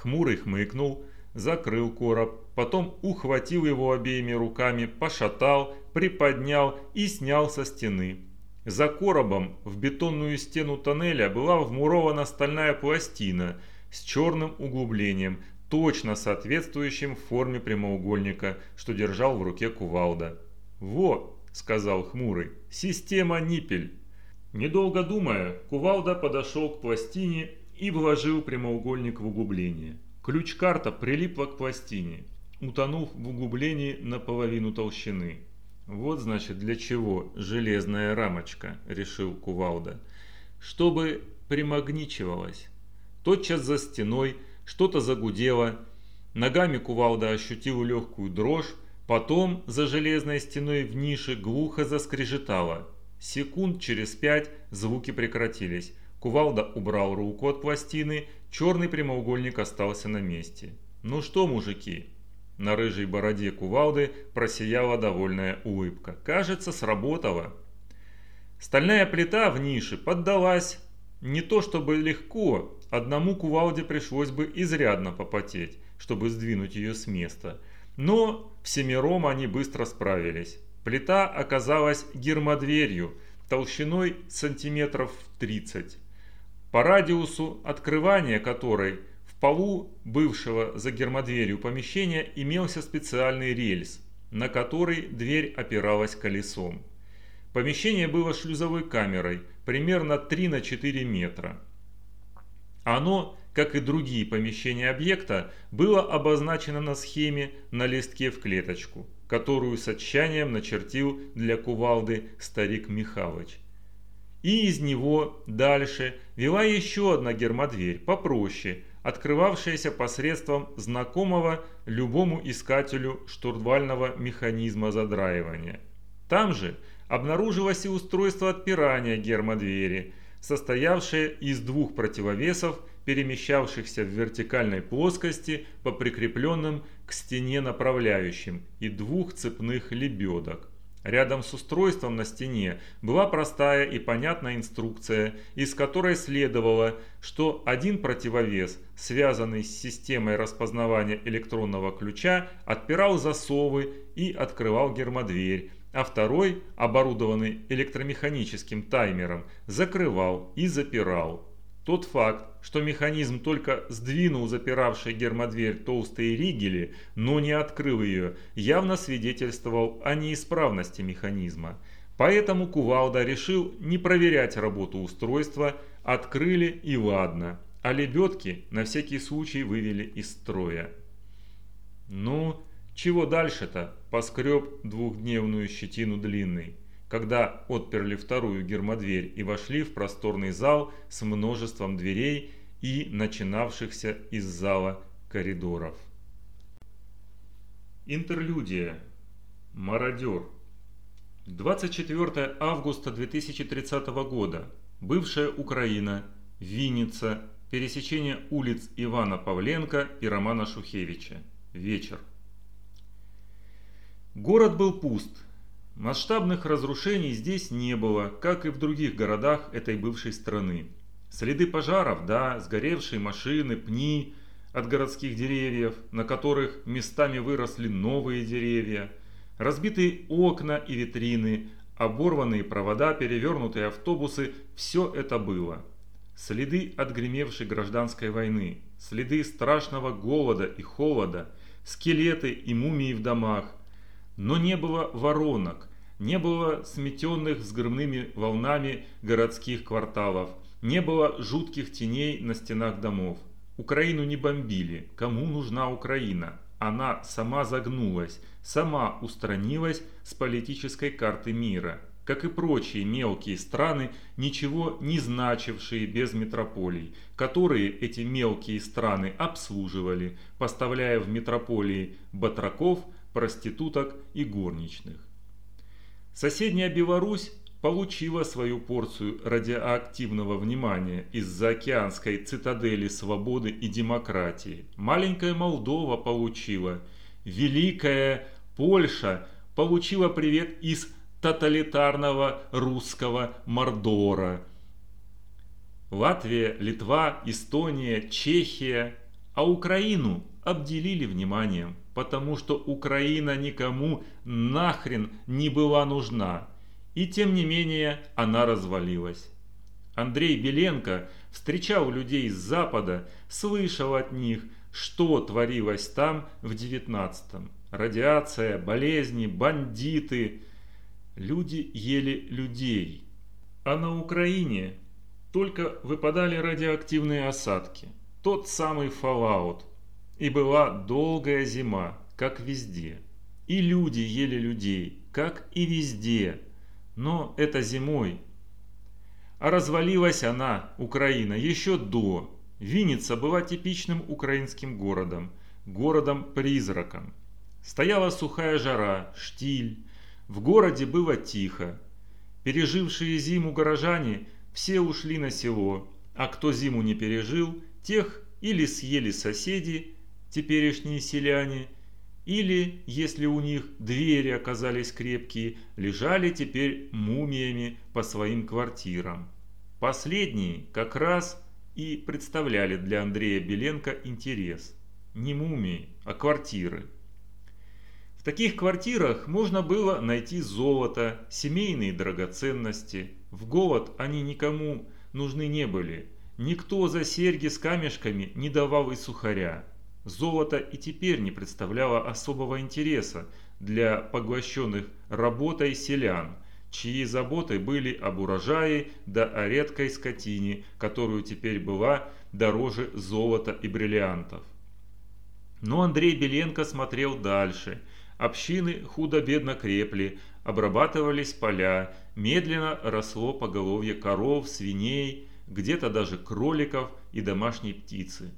Хмурый хмыкнул, закрыл короб, потом ухватил его обеими руками, пошатал, приподнял и снял со стены. За коробом в бетонную стену тоннеля была вмурована стальная пластина с черным углублением, точно соответствующим форме прямоугольника, что держал в руке кувалда. «Во!» – сказал хмурый. «Система Ниппель». Недолго думая, кувалда подошел к пластине и вложил прямоугольник в углубление. Ключ-карта прилипла к пластине, утонув в углублении наполовину толщины. «Вот, значит, для чего железная рамочка», – решил Кувалда. «Чтобы примагничивалась». Тотчас за стеной что-то загудело. Ногами Кувалда ощутил легкую дрожь, потом за железной стеной в нише глухо заскрежетало. Секунд через пять звуки прекратились. Кувалда убрал руку от пластины, черный прямоугольник остался на месте. «Ну что, мужики, на рыжей бороде кувалды просияла довольная улыбка. Кажется, сработало. Стальная плита в нише поддалась. Не то чтобы легко, одному кувалде пришлось бы изрядно попотеть, чтобы сдвинуть ее с места. Но всемиром они быстро справились. Плита оказалась гермодверью, толщиной сантиметров 30, по радиусу открывания которой – полу бывшего за гермодверью помещения имелся специальный рельс, на который дверь опиралась колесом. Помещение было шлюзовой камерой, примерно 3 на 4 метра. Оно, как и другие помещения объекта, было обозначено на схеме на листке в клеточку, которую с отчаянием начертил для кувалды старик Михалыч. И из него дальше вела еще одна гермодверь, попроще – открывавшаяся посредством знакомого любому искателю штурвального механизма задраивания. Там же обнаружилось и устройство отпирания гермодвери, состоявшее из двух противовесов, перемещавшихся в вертикальной плоскости по прикрепленным к стене направляющим и двух цепных лебедок. Рядом с устройством на стене была простая и понятная инструкция, из которой следовало, что один противовес, связанный с системой распознавания электронного ключа, отпирал засовы и открывал гермодверь, а второй, оборудованный электромеханическим таймером, закрывал и запирал. Тот факт, что механизм только сдвинул запиравший гермодверь толстые ригели, но не открыл ее, явно свидетельствовал о неисправности механизма. Поэтому Кувалда решил не проверять работу устройства, открыли и ладно, а лебедки на всякий случай вывели из строя. «Ну, чего дальше-то?» – поскреб двухдневную щетину длинный когда отперли вторую гермодверь и вошли в просторный зал с множеством дверей и начинавшихся из зала коридоров. Интерлюдия. Мародер. 24 августа 2030 года. Бывшая Украина. Винница. Пересечение улиц Ивана Павленко и Романа Шухевича. Вечер. Город был пуст. Масштабных разрушений здесь не было, как и в других городах этой бывшей страны. Следы пожаров, да, сгоревшие машины, пни от городских деревьев, на которых местами выросли новые деревья, разбитые окна и витрины, оборванные провода, перевернутые автобусы – все это было. следы отгремевшей гражданской войны, следы страшного голода и холода, скелеты и мумии в домах. Но не было воронок, не было сметенных взрывными волнами городских кварталов, не было жутких теней на стенах домов. Украину не бомбили. Кому нужна Украина? Она сама загнулась, сама устранилась с политической карты мира как и прочие мелкие страны, ничего не значившие без метрополий, которые эти мелкие страны обслуживали, поставляя в метрополии батраков, проституток и горничных. Соседняя Беларусь получила свою порцию радиоактивного внимания из заокеанской цитадели свободы и демократии. Маленькая Молдова получила. Великая Польша получила привет из тоталитарного русского Мордора. Латвия, Литва, Эстония, Чехия, а Украину обделили вниманием, потому что Украина никому нахрен не была нужна. И тем не менее она развалилась. Андрей Беленко встречал людей с Запада, слышал от них, что творилось там в 19-м. Радиация, болезни, бандиты – Люди ели людей. А на Украине только выпадали радиоактивные осадки. Тот самый Fallout. И была долгая зима, как везде. И люди ели людей, как и везде. Но это зимой. А развалилась она, Украина, еще до. Винница была типичным украинским городом. Городом-призраком. Стояла сухая жара, штиль, в городе было тихо. Пережившие зиму горожане все ушли на село, а кто зиму не пережил, тех или съели соседи, теперешние селяне, или, если у них двери оказались крепкие, лежали теперь мумиями по своим квартирам. Последние как раз и представляли для Андрея Беленко интерес. Не мумии, а квартиры. В таких квартирах можно было найти золото, семейные драгоценности. В голод они никому нужны не были. Никто за серьги с камешками не давал и сухаря. Золото и теперь не представляло особого интереса для поглощенных работой селян, чьи заботы были об урожае да о редкой скотине, которую теперь была дороже золота и бриллиантов. Но Андрей Беленко смотрел дальше – Общины худо-бедно крепли, обрабатывались поля, медленно росло поголовье коров, свиней, где-то даже кроликов и домашней птицы.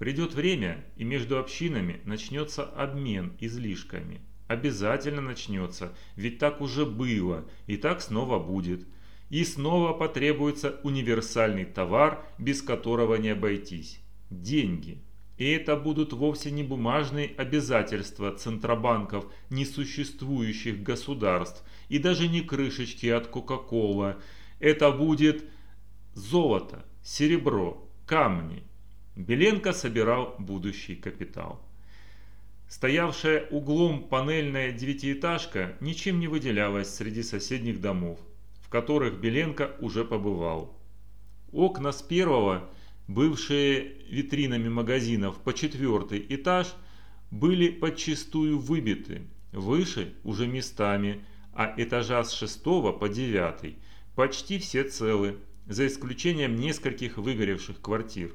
Придет время, и между общинами начнется обмен излишками. Обязательно начнется, ведь так уже было, и так снова будет. И снова потребуется универсальный товар, без которого не обойтись. Деньги. И это будут вовсе не бумажные обязательства центробанков несуществующих государств и даже не крышечки от Кока-Кола. Это будет золото, серебро, камни. Беленко собирал будущий капитал. Стоявшая углом панельная девятиэтажка ничем не выделялась среди соседних домов, в которых Беленко уже побывал. Окна с первого – бывшие витринами магазинов по четвертый этаж, были подчистую выбиты, выше уже местами, а этажа с шестого по девятый почти все целы, за исключением нескольких выгоревших квартир.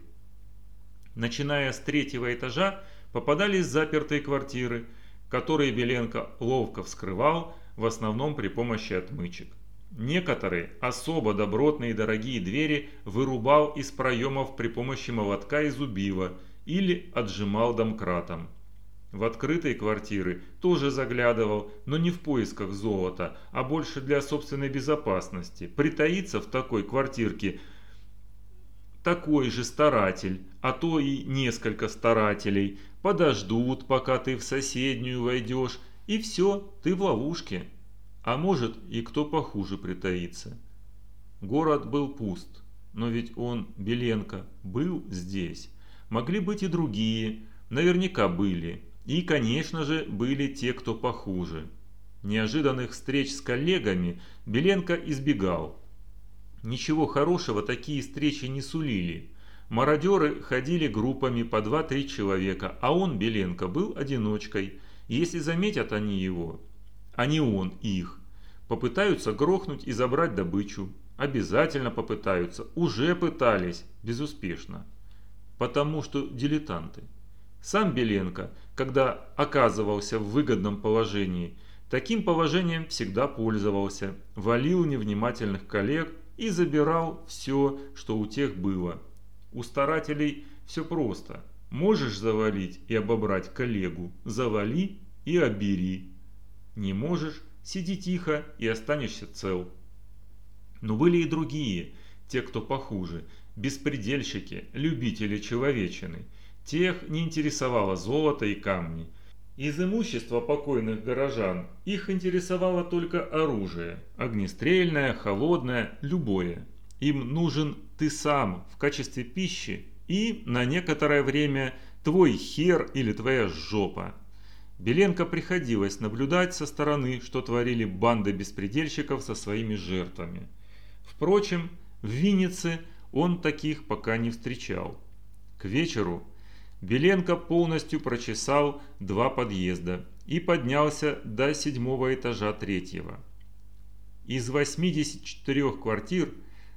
Начиная с третьего этажа попадались запертые квартиры, которые Беленко ловко вскрывал, в основном при помощи отмычек. Некоторые особо добротные и дорогие двери вырубал из проемов при помощи молотка и зубила или отжимал домкратом. В открытые квартиры тоже заглядывал, но не в поисках золота, а больше для собственной безопасности. Притаиться в такой квартирке такой же старатель, а то и несколько старателей, подождут, пока ты в соседнюю войдешь, и все, ты в ловушке. А может и кто похуже притаится. Город был пуст, но ведь он, Беленко, был здесь. Могли быть и другие, наверняка были. И, конечно же, были те, кто похуже. Неожиданных встреч с коллегами Беленко избегал. Ничего хорошего такие встречи не сулили. Мародеры ходили группами по 2-3 человека, а он, Беленко, был одиночкой. Если заметят они его, а не он их, попытаются грохнуть и забрать добычу. Обязательно попытаются, уже пытались, безуспешно. Потому что дилетанты. Сам Беленко, когда оказывался в выгодном положении, таким положением всегда пользовался, валил невнимательных коллег и забирал все, что у тех было. У старателей все просто. Можешь завалить и обобрать коллегу, завали и обери. Не можешь, сиди тихо и останешься цел. Но были и другие, те, кто похуже, беспредельщики, любители человечины. Тех не интересовало золото и камни. Из имущества покойных горожан их интересовало только оружие, огнестрельное, холодное, любое. Им нужен ты сам в качестве пищи и на некоторое время твой хер или твоя жопа. Беленко приходилось наблюдать со стороны, что творили банды беспредельщиков со своими жертвами. Впрочем, в Виннице он таких пока не встречал. К вечеру Беленко полностью прочесал два подъезда и поднялся до седьмого этажа третьего. Из 84 квартир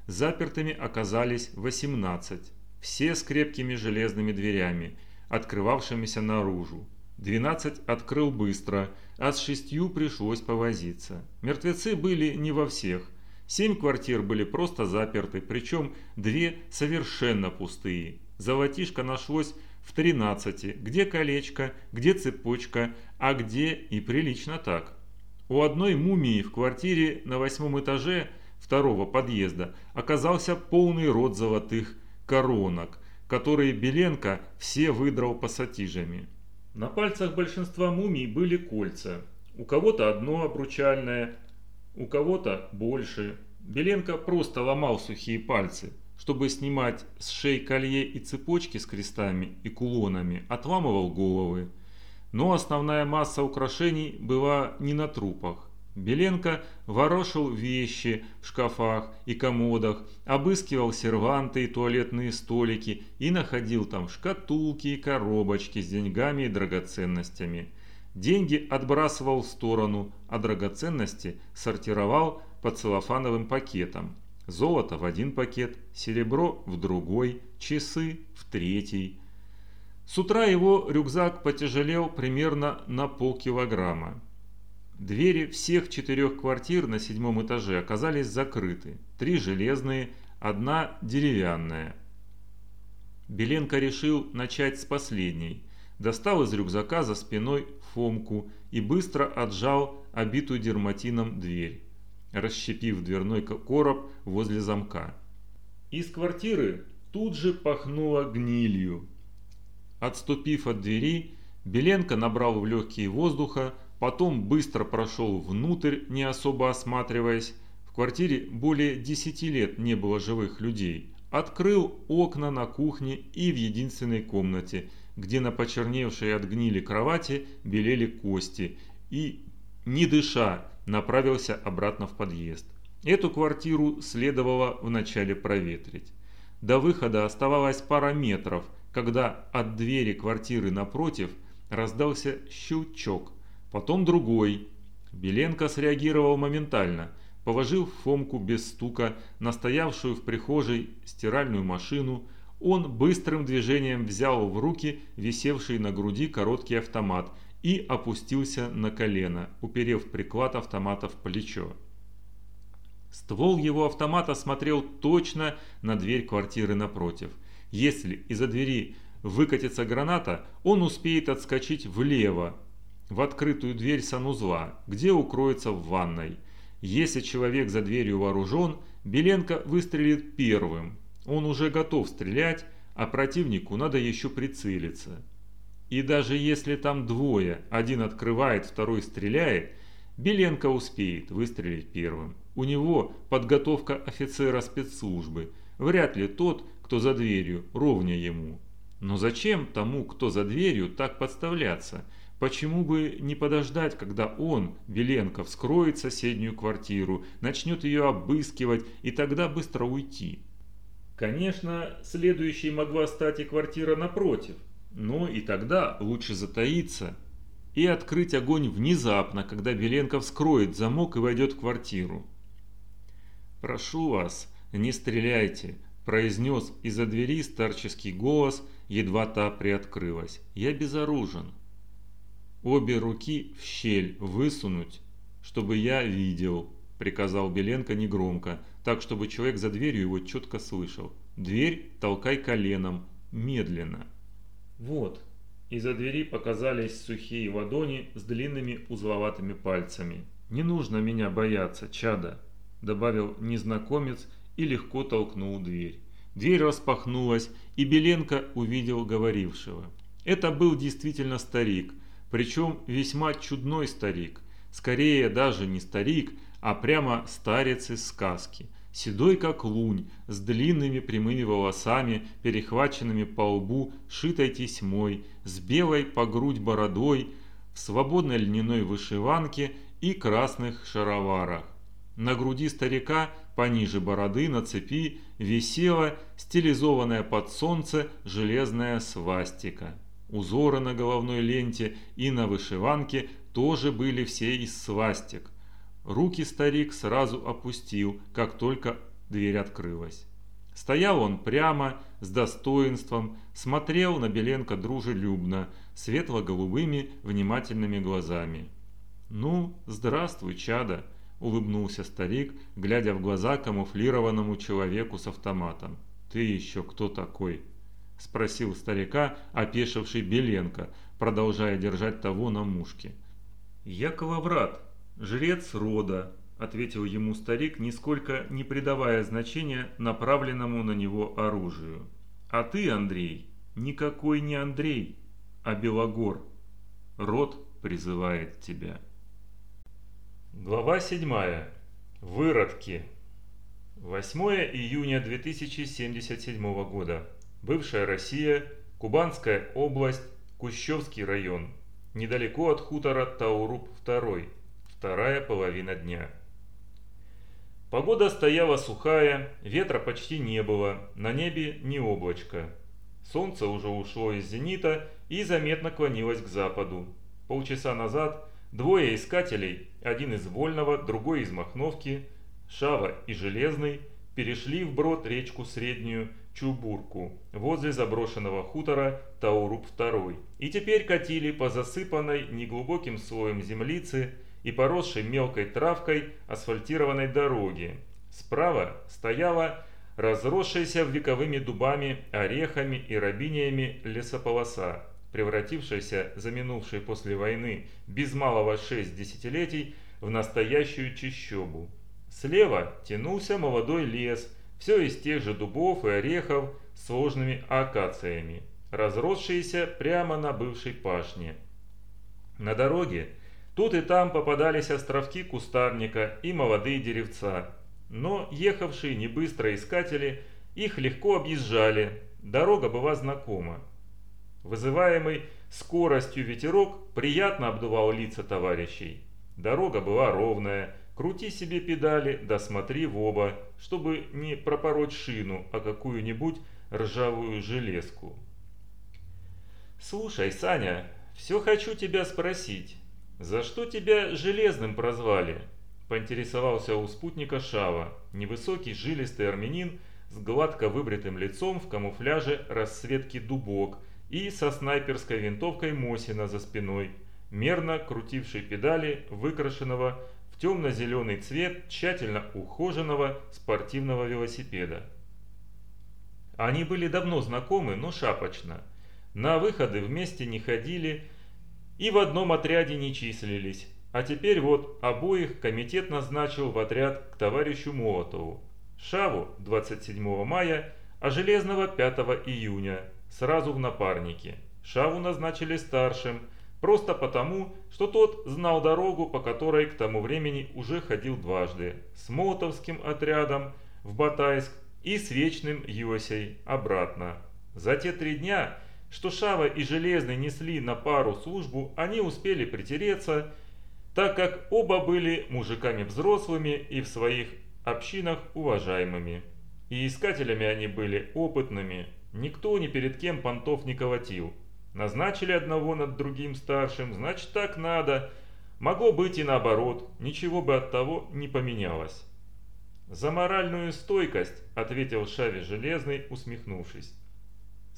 запертыми оказались 18, все с крепкими железными дверями, открывавшимися наружу. 12 открыл быстро, а с шестью пришлось повозиться. Мертвецы были не во всех. Семь квартир были просто заперты, причем две совершенно пустые. Золотишко нашлось в 13, где колечко, где цепочка, а где и прилично так. У одной мумии в квартире на восьмом этаже второго подъезда оказался полный рот золотых коронок, которые Беленко все выдрал пассатижами. На пальцах большинства мумий были кольца. У кого-то одно обручальное, у кого-то больше. Беленко просто ломал сухие пальцы, чтобы снимать с шеи колье и цепочки с крестами и кулонами, отламывал головы. Но основная масса украшений была не на трупах. Беленко ворошил вещи в шкафах и комодах, обыскивал серванты и туалетные столики и находил там шкатулки и коробочки с деньгами и драгоценностями. Деньги отбрасывал в сторону, а драгоценности сортировал по целлофановым пакетам. Золото в один пакет, серебро в другой, часы в третий. С утра его рюкзак потяжелел примерно на полкилограмма. Двери всех четырех квартир на седьмом этаже оказались закрыты. Три железные, одна деревянная. Беленко решил начать с последней. Достал из рюкзака за спиной Фомку и быстро отжал обитую дерматином дверь, расщепив дверной короб возле замка. Из квартиры тут же пахнуло гнилью. Отступив от двери, Беленко набрал в легкие воздуха, Потом быстро прошел внутрь, не особо осматриваясь. В квартире более 10 лет не было живых людей. Открыл окна на кухне и в единственной комнате, где на почерневшей от гнили кровати белели кости. И, не дыша, направился обратно в подъезд. Эту квартиру следовало вначале проветрить. До выхода оставалось пара метров, когда от двери квартиры напротив раздался щелчок – потом другой. Беленко среагировал моментально, положив Фомку без стука на стоявшую в прихожей стиральную машину, он быстрым движением взял в руки висевший на груди короткий автомат и опустился на колено, уперев приклад автомата в плечо. Ствол его автомата смотрел точно на дверь квартиры напротив. Если из-за двери выкатится граната, он успеет отскочить влево, в открытую дверь санузла, где укроется в ванной. Если человек за дверью вооружен, Беленко выстрелит первым. Он уже готов стрелять, а противнику надо еще прицелиться. И даже если там двое, один открывает, второй стреляет, Беленко успеет выстрелить первым. У него подготовка офицера спецслужбы. Вряд ли тот, кто за дверью, ровня ему. Но зачем тому, кто за дверью, так подставляться – Почему бы не подождать, когда он, Беленко, вскроет соседнюю квартиру, начнет ее обыскивать и тогда быстро уйти? Конечно, следующей могла стать и квартира напротив, но и тогда лучше затаиться и открыть огонь внезапно, когда Беленко вскроет замок и войдет в квартиру. «Прошу вас, не стреляйте», – произнес из-за двери старческий голос, едва та приоткрылась. «Я безоружен». «Обе руки в щель высунуть, чтобы я видел», – приказал Беленко негромко, так, чтобы человек за дверью его четко слышал. «Дверь толкай коленом, медленно». «Вот». Из-за двери показались сухие ладони с длинными узловатыми пальцами. «Не нужно меня бояться, чада», – добавил незнакомец и легко толкнул дверь. Дверь распахнулась, и Беленко увидел говорившего. Это был действительно старик, причем весьма чудной старик. Скорее даже не старик, а прямо старец из сказки. Седой как лунь, с длинными прямыми волосами, перехваченными по лбу шитой тесьмой, с белой по грудь бородой, в свободной льняной вышиванке и красных шароварах. На груди старика, пониже бороды, на цепи, висела стилизованная под солнце железная свастика. Узоры на головной ленте и на вышиванке тоже были все из свастик. Руки старик сразу опустил, как только дверь открылась. Стоял он прямо, с достоинством, смотрел на Беленко дружелюбно, светло-голубыми внимательными глазами. «Ну, здравствуй, чада!» – улыбнулся старик, глядя в глаза камуфлированному человеку с автоматом. «Ты еще кто такой?» – спросил старика, опешивший Беленко, продолжая держать того на мушке. «Я Калаврат, жрец рода», – ответил ему старик, нисколько не придавая значения направленному на него оружию. «А ты, Андрей, никакой не Андрей, а Белогор. Род призывает тебя». Глава 7. Выродки. 8 июня 2077 года. Бывшая Россия, Кубанская область, Кущевский район. Недалеко от хутора Тауруп-2. Вторая половина дня. Погода стояла сухая, ветра почти не было, на небе ни облачко. Солнце уже ушло из зенита и заметно клонилось к западу. Полчаса назад Двое искателей, один из Вольного, другой из Махновки, Шава и Железный, перешли вброд речку Среднюю Чубурку возле заброшенного хутора Тауруп-2 и теперь катили по засыпанной неглубоким слоем землицы и поросшей мелкой травкой асфальтированной дороге. Справа стояла разросшаяся вековыми дубами, орехами и рабиниями лесополоса, превратившаяся за минувшие после войны без малого шесть десятилетий в настоящую чащобу. Слева тянулся молодой лес, все из тех же дубов и орехов с сложными акациями, разросшиеся прямо на бывшей пашне. На дороге тут и там попадались островки кустарника и молодые деревца, но ехавшие небыстро искатели их легко объезжали, дорога была знакома. Вызываемый скоростью ветерок приятно обдувал лица товарищей. Дорога была ровная, крути себе педали, да смотри в оба, чтобы не пропороть шину, а какую-нибудь ржавую железку. «Слушай, Саня, все хочу тебя спросить, за что тебя железным прозвали?» Поинтересовался у спутника Шава, невысокий жилистый армянин с гладко выбритым лицом в камуфляже расцветки дубок и со снайперской винтовкой Мосина за спиной, мерно крутивший педали выкрашенного в темно-зеленый цвет тщательно ухоженного спортивного велосипеда. Они были давно знакомы, но шапочно. На выходы вместе не ходили и в одном отряде не числились. А теперь вот обоих комитет назначил в отряд к товарищу Молотову. Шаву 27 мая, а Железного 5 июня сразу в напарники. Шаву назначили старшим, просто потому, что тот знал дорогу, по которой к тому времени уже ходил дважды, с Молотовским отрядом в Батайск и с Вечным Йосей обратно. За те три дня что Шава и Железный несли на пару службу, они успели притереться, так как оба были мужиками взрослыми и в своих общинах уважаемыми. И искателями они были опытными, никто ни перед кем понтов не колотил. Назначили одного над другим старшим, значит так надо. Могло быть и наоборот, ничего бы от того не поменялось. «За моральную стойкость», — ответил Шави Железный, усмехнувшись.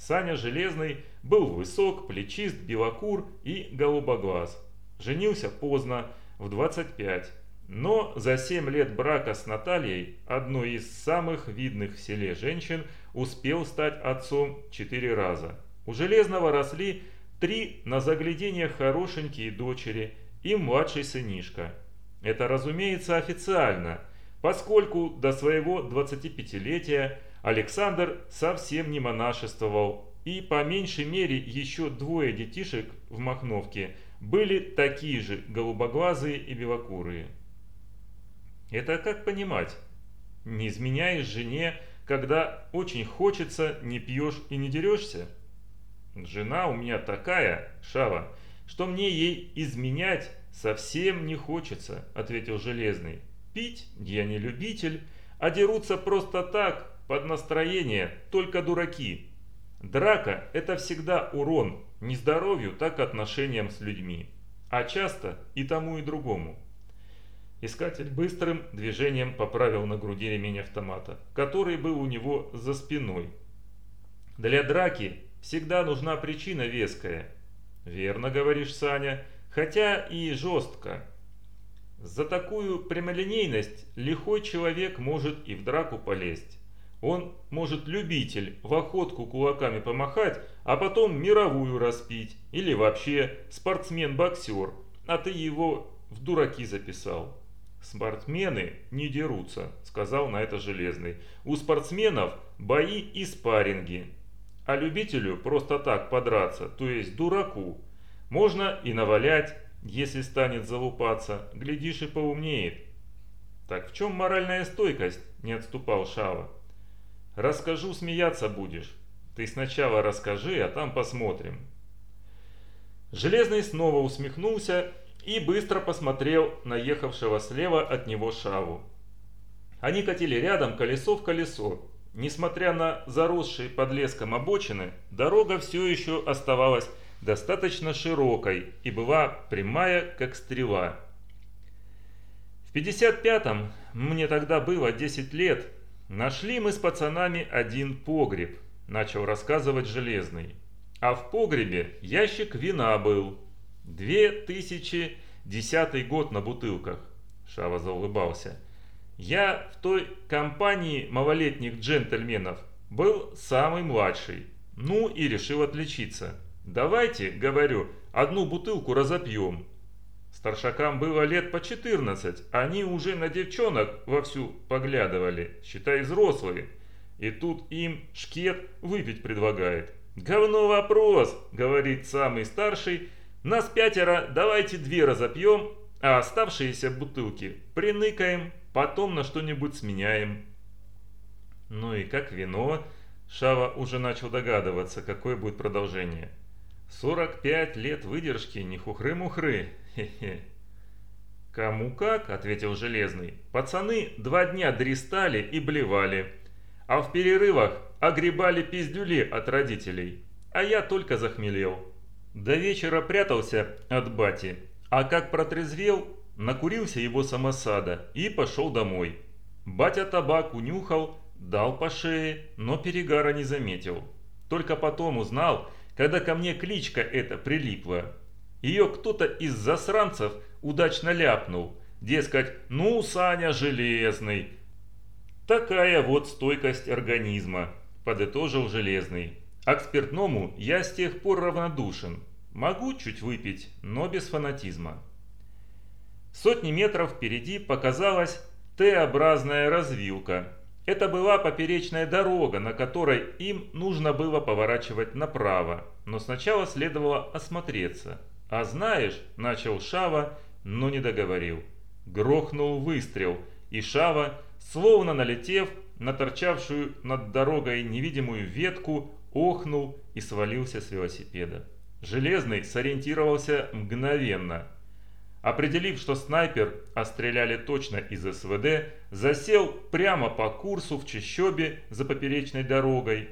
Саня Железный был высок, плечист, белокур и голубоглаз. Женился поздно, в 25. Но за 7 лет брака с Натальей, одной из самых видных в селе женщин, успел стать отцом 4 раза. У Железного росли три на заглядение хорошенькие дочери и младший сынишка. Это, разумеется, официально, поскольку до своего 25-летия Александр совсем не монашествовал, и по меньшей мере еще двое детишек в Махновке были такие же голубоглазые и белокурые. Это как понимать? Не изменяешь жене, когда очень хочется, не пьешь и не дерешься? Жена у меня такая, Шава, что мне ей изменять совсем не хочется, ответил Железный. Пить я не любитель, а дерутся просто так, под настроение только дураки. Драка – это всегда урон не здоровью, так и отношениям с людьми. А часто и тому, и другому. Искатель быстрым движением поправил на груди ремень автомата, который был у него за спиной. Для драки всегда нужна причина веская. Верно говоришь, Саня, хотя и жестко. За такую прямолинейность лихой человек может и в драку полезть. Он может любитель в охотку кулаками помахать, а потом мировую распить. Или вообще спортсмен-боксер, а ты его в дураки записал. «Спортсмены не дерутся», — сказал на это Железный. «У спортсменов бои и спарринги. А любителю просто так подраться, то есть дураку, можно и навалять, если станет залупаться, глядишь и поумнеет». «Так в чем моральная стойкость?» – не отступал Шава. Расскажу, смеяться будешь. Ты сначала расскажи, а там посмотрим. Железный снова усмехнулся и быстро посмотрел на ехавшего слева от него шаву. Они катили рядом колесо в колесо. Несмотря на заросшие подлеском обочины, дорога все еще оставалась достаточно широкой и была прямая, как стрела. В 55-м, мне тогда было 10 лет, «Нашли мы с пацанами один погреб», – начал рассказывать Железный. «А в погребе ящик вина был. 2010 год на бутылках», – Шава заулыбался. «Я в той компании малолетних джентльменов был самый младший. Ну и решил отличиться. Давайте, говорю, одну бутылку разопьем. Старшакам было лет по 14, они уже на девчонок вовсю поглядывали, считай взрослые. И тут им шкет выпить предлагает. «Говно вопрос», — говорит самый старший, «нас пятеро, давайте две разопьем, а оставшиеся бутылки приныкаем, потом на что-нибудь сменяем». Ну и как вино, Шава уже начал догадываться, какое будет продолжение. 45 лет выдержки, не хухры-мухры, хе-хе. «Кому как?» – ответил Железный. «Пацаны два дня дристали и блевали, а в перерывах огребали пиздюли от родителей, а я только захмелел. До вечера прятался от бати, а как протрезвел, накурился его самосада и пошел домой. Батя табак унюхал, дал по шее, но перегара не заметил. Только потом узнал, когда ко мне кличка эта прилипла. Ее кто-то из засранцев удачно ляпнул. Дескать, ну, Саня Железный. Такая вот стойкость организма, подытожил Железный. А к спиртному я с тех пор равнодушен. Могу чуть выпить, но без фанатизма. Сотни метров впереди показалась Т-образная развилка. Это была поперечная дорога, на которой им нужно было поворачивать направо, но сначала следовало осмотреться. «А знаешь», – начал Шава, но не договорил. Грохнул выстрел, и Шава, словно налетев на торчавшую над дорогой невидимую ветку, охнул и свалился с велосипеда. Железный сориентировался мгновенно. Определив, что снайпер, а стреляли точно из СВД, засел прямо по курсу в чащобе за поперечной дорогой.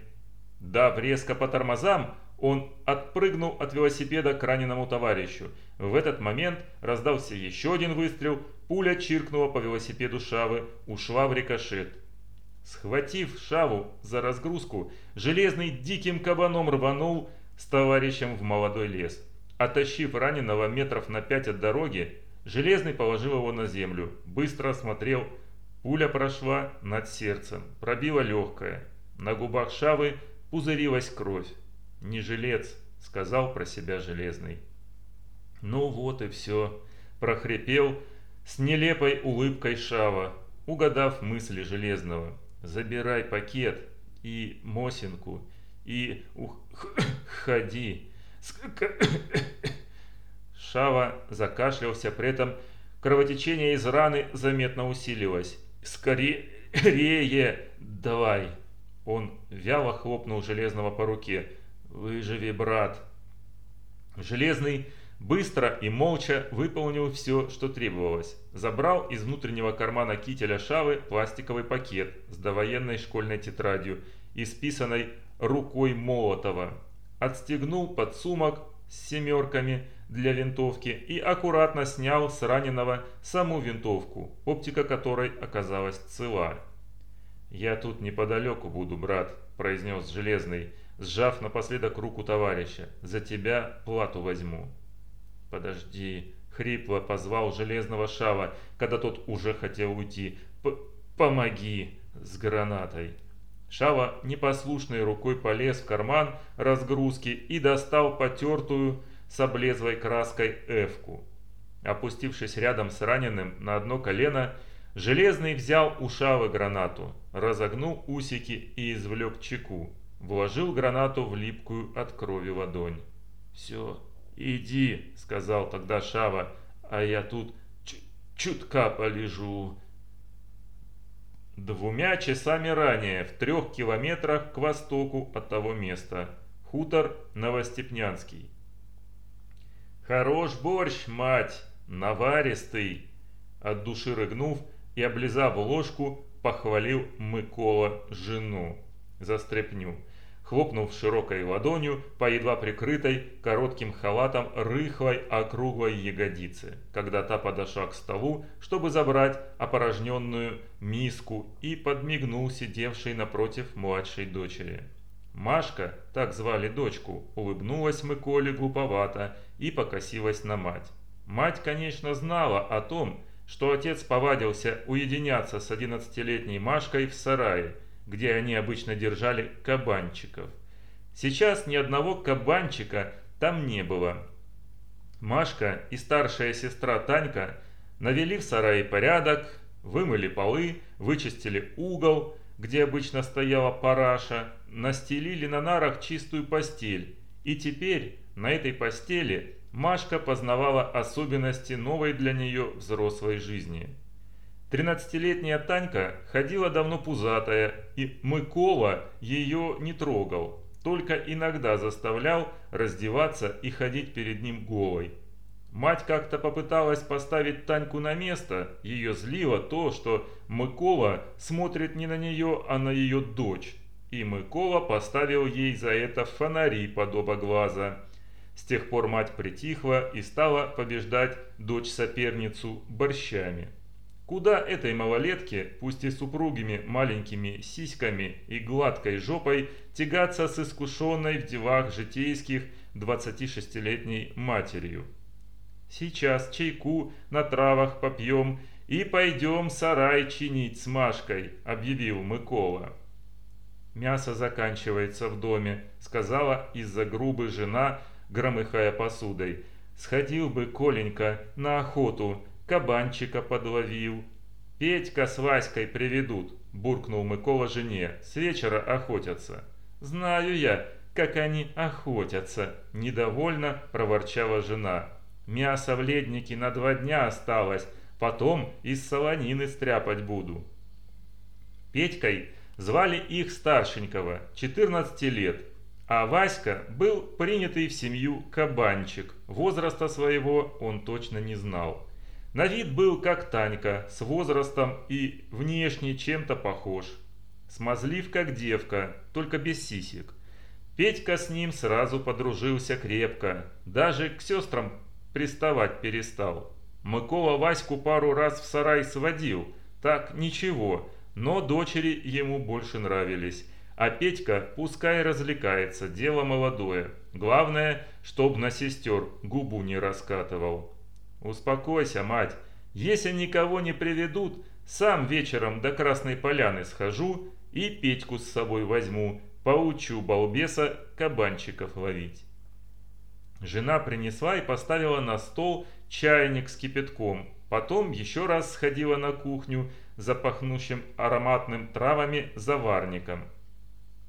Дав резко по тормозам, он отпрыгнул от велосипеда к раненому товарищу. В этот момент раздался еще один выстрел, пуля чиркнула по велосипеду Шавы, ушла в рикошет. Схватив Шаву за разгрузку, Железный диким кабаном рванул с товарищем в молодой лес. Оттащив раненого метров на пять от дороги, Железный положил его на землю, быстро осмотрел. Пуля прошла над сердцем, пробила легкое. На губах Шавы пузырилась кровь. «Не жилец», — сказал про себя Железный. «Ну вот и все», — прохрипел с нелепой улыбкой Шава, угадав мысли Железного. «Забирай пакет и Мосинку, и уходи». Шава закашлялся, при этом кровотечение из раны заметно усилилось. «Скорее давай!» Он вяло хлопнул Железного по руке. «Выживи, брат!» Железный быстро и молча выполнил все, что требовалось. Забрал из внутреннего кармана кителя Шавы пластиковый пакет с довоенной школьной тетрадью, исписанной рукой Молотова. Отстегнул подсумок с семерками для винтовки и аккуратно снял с раненого саму винтовку, оптика которой оказалась цела. «Я тут неподалеку буду, брат», – произнес Железный, сжав напоследок руку товарища. «За тебя плату возьму». «Подожди», – хрипло позвал Железного Шава, когда тот уже хотел уйти. «Помоги с гранатой». Шава непослушной рукой полез в карман разгрузки и достал потертую с облезвой краской эвку. Опустившись рядом с раненым на одно колено, Железный взял у Шавы гранату, разогнул усики и извлек чеку. Вложил гранату в липкую от крови ладонь. «Все, иди», — сказал тогда Шава, — «а я тут чутка полежу». Двумя часами ранее, в трех километрах к востоку от того места, хутор Новостепнянский. «Хорош борщ, мать, наваристый!» От души рыгнув и облизав ложку, похвалил Микола жену за стряпню, хлопнув широкой ладонью по едва прикрытой коротким халатом рыхлой округлой ягодице, когда та подошла к столу, чтобы забрать опорожненную миску и подмигнул сидевшей напротив младшей дочери. Машка, так звали дочку, улыбнулась Миколе глуповато и покосилась на мать. Мать, конечно, знала о том, что отец повадился уединяться с 11-летней Машкой в сарае, где они обычно держали кабанчиков. Сейчас ни одного кабанчика там не было. Машка и старшая сестра Танька навели в сарае порядок, вымыли полы, вычистили угол, где обычно стояла параша, настелили на нарах чистую постель, и теперь на этой постели Машка познавала особенности новой для нее взрослой жизни. Тринадцатилетняя Танька ходила давно пузатая, и Мыкола ее не трогал, только иногда заставлял раздеваться и ходить перед ним голой. Мать как-то попыталась поставить Таньку на место, ее злило то, что Мыкола смотрит не на нее, а на ее дочь. И Мыкола поставил ей за это фонари под оба глаза – с тех пор мать притихла и стала побеждать дочь-соперницу борщами. Куда этой малолетке, пусть и супругими маленькими сиськами и гладкой жопой, тягаться с искушенной в делах житейских 26-летней матерью? Сейчас чайку на травах попьем и пойдем сарай чинить с Машкой, объявил Микола. Мясо заканчивается в доме, сказала из-за грубой жена, громыхая посудой. «Сходил бы, Коленька, на охоту, кабанчика подловил». «Петька с Васькой приведут», – буркнул Микола жене, – «с вечера охотятся». «Знаю я, как они охотятся», – недовольно проворчала жена. «Мясо в леднике на два дня осталось, потом из солонины стряпать буду». Петькой звали их старшенького, 14 лет, А Васька был принятый в семью кабанчик. Возраста своего он точно не знал. На вид был как Танька, с возрастом и внешне чем-то похож. Смазлив как девка, только без сисек. Петька с ним сразу подружился крепко, даже к сестрам приставать перестал. Микола Ваську пару раз в сарай сводил, так ничего, но дочери ему больше нравились. А Петька пускай развлекается, дело молодое. Главное, чтоб на сестер губу не раскатывал. Успокойся, мать. Если никого не приведут, сам вечером до Красной Поляны схожу и Петьку с собой возьму, поучу балбеса кабанчиков ловить. Жена принесла и поставила на стол чайник с кипятком. Потом еще раз сходила на кухню за пахнущим ароматным травами заварником.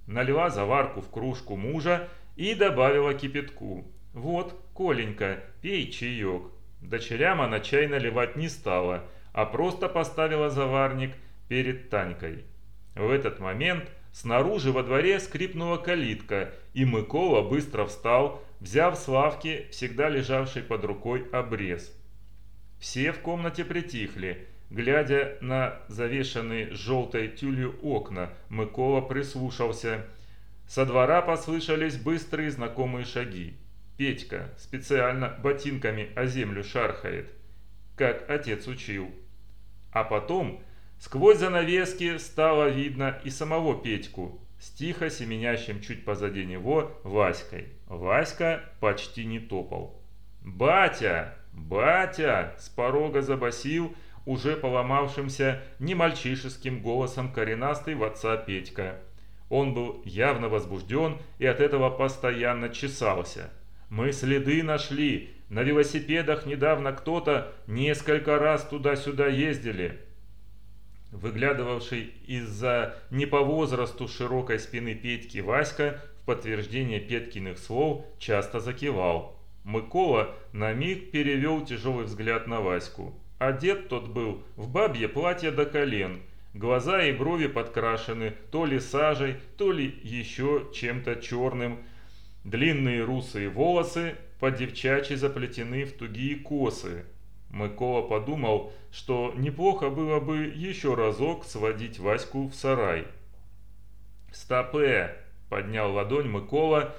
Налила заварку в кружку мужа и добавила кипятку. «Вот, Коленька, пей чаек». Дочерям она чай наливать не стала, а просто поставила заварник перед Танькой. В этот момент снаружи во дворе скрипнула калитка, и Микола быстро встал, взяв с лавки всегда лежавший под рукой обрез. Все в комнате притихли. Глядя на завешанные желтой тюлью окна, Микола прислушался. Со двора послышались быстрые знакомые шаги. Петька специально ботинками о землю шархает, как отец учил. А потом сквозь занавески стало видно и самого Петьку с тихо семенящим чуть позади него Васькой. Васька почти не топал. «Батя! Батя!» с порога забасил уже поломавшимся не мальчишеским голосом коренастый в отца Петька. Он был явно возбужден и от этого постоянно чесался. Мы следы нашли. На велосипедах недавно кто-то несколько раз туда-сюда ездили. Выглядывавший из-за не по возрасту широкой спины Петьки Васька в подтверждение Петкиных слов часто закивал. Мыкола на миг перевел тяжелый взгляд на Ваську. Одет тот был в бабье платье до колен, глаза и брови подкрашены то ли сажей, то ли еще чем-то черным, Длинные русые волосы по-девчачьи заплетены в тугие косы. Микола подумал, что неплохо было бы еще разок сводить Ваську в сарай. «Стопе!» – поднял ладонь Микола,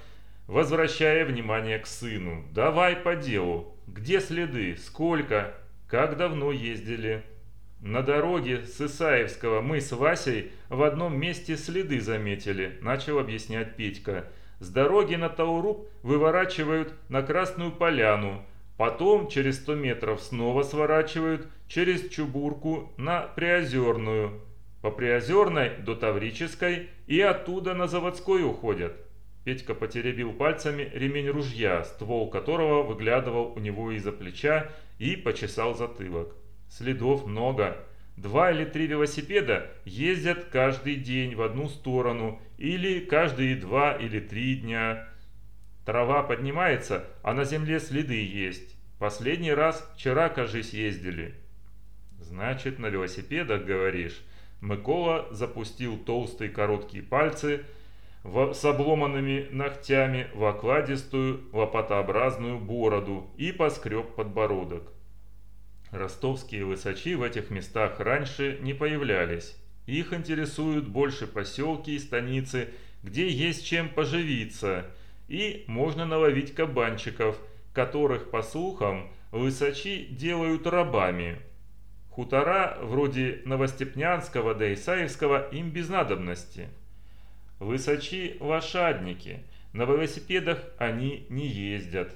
возвращая внимание к сыну. «Давай по делу. Где следы? Сколько? Как давно ездили?» «На дороге с Исаевского мы с Васей в одном месте следы заметили», – начал объяснять Петька – с дороги на Тауруб выворачивают на Красную Поляну, потом через 100 метров снова сворачивают через Чубурку на Приозерную, по Приозерной до Таврической и оттуда на Заводской уходят. Петька потеребил пальцами ремень ружья, ствол которого выглядывал у него из-за плеча и почесал затылок. Следов много. Два или три велосипеда ездят каждый день в одну сторону или каждые два или три дня. Трава поднимается, а на земле следы есть. Последний раз вчера, кажись, ездили. Значит, на велосипедах, говоришь? Микола запустил толстые короткие пальцы в, с обломанными ногтями в окладистую лопатообразную бороду и поскреб подбородок. Ростовские высочи в этих местах раньше не появлялись. Их интересуют больше поселки и станицы, где есть чем поживиться, и можно наловить кабанчиков, которых, по слухам, высочи делают рабами. Хутора, вроде Новостепнянского да Исаевского, им без надобности. Высочи – лошадники, на велосипедах они не ездят.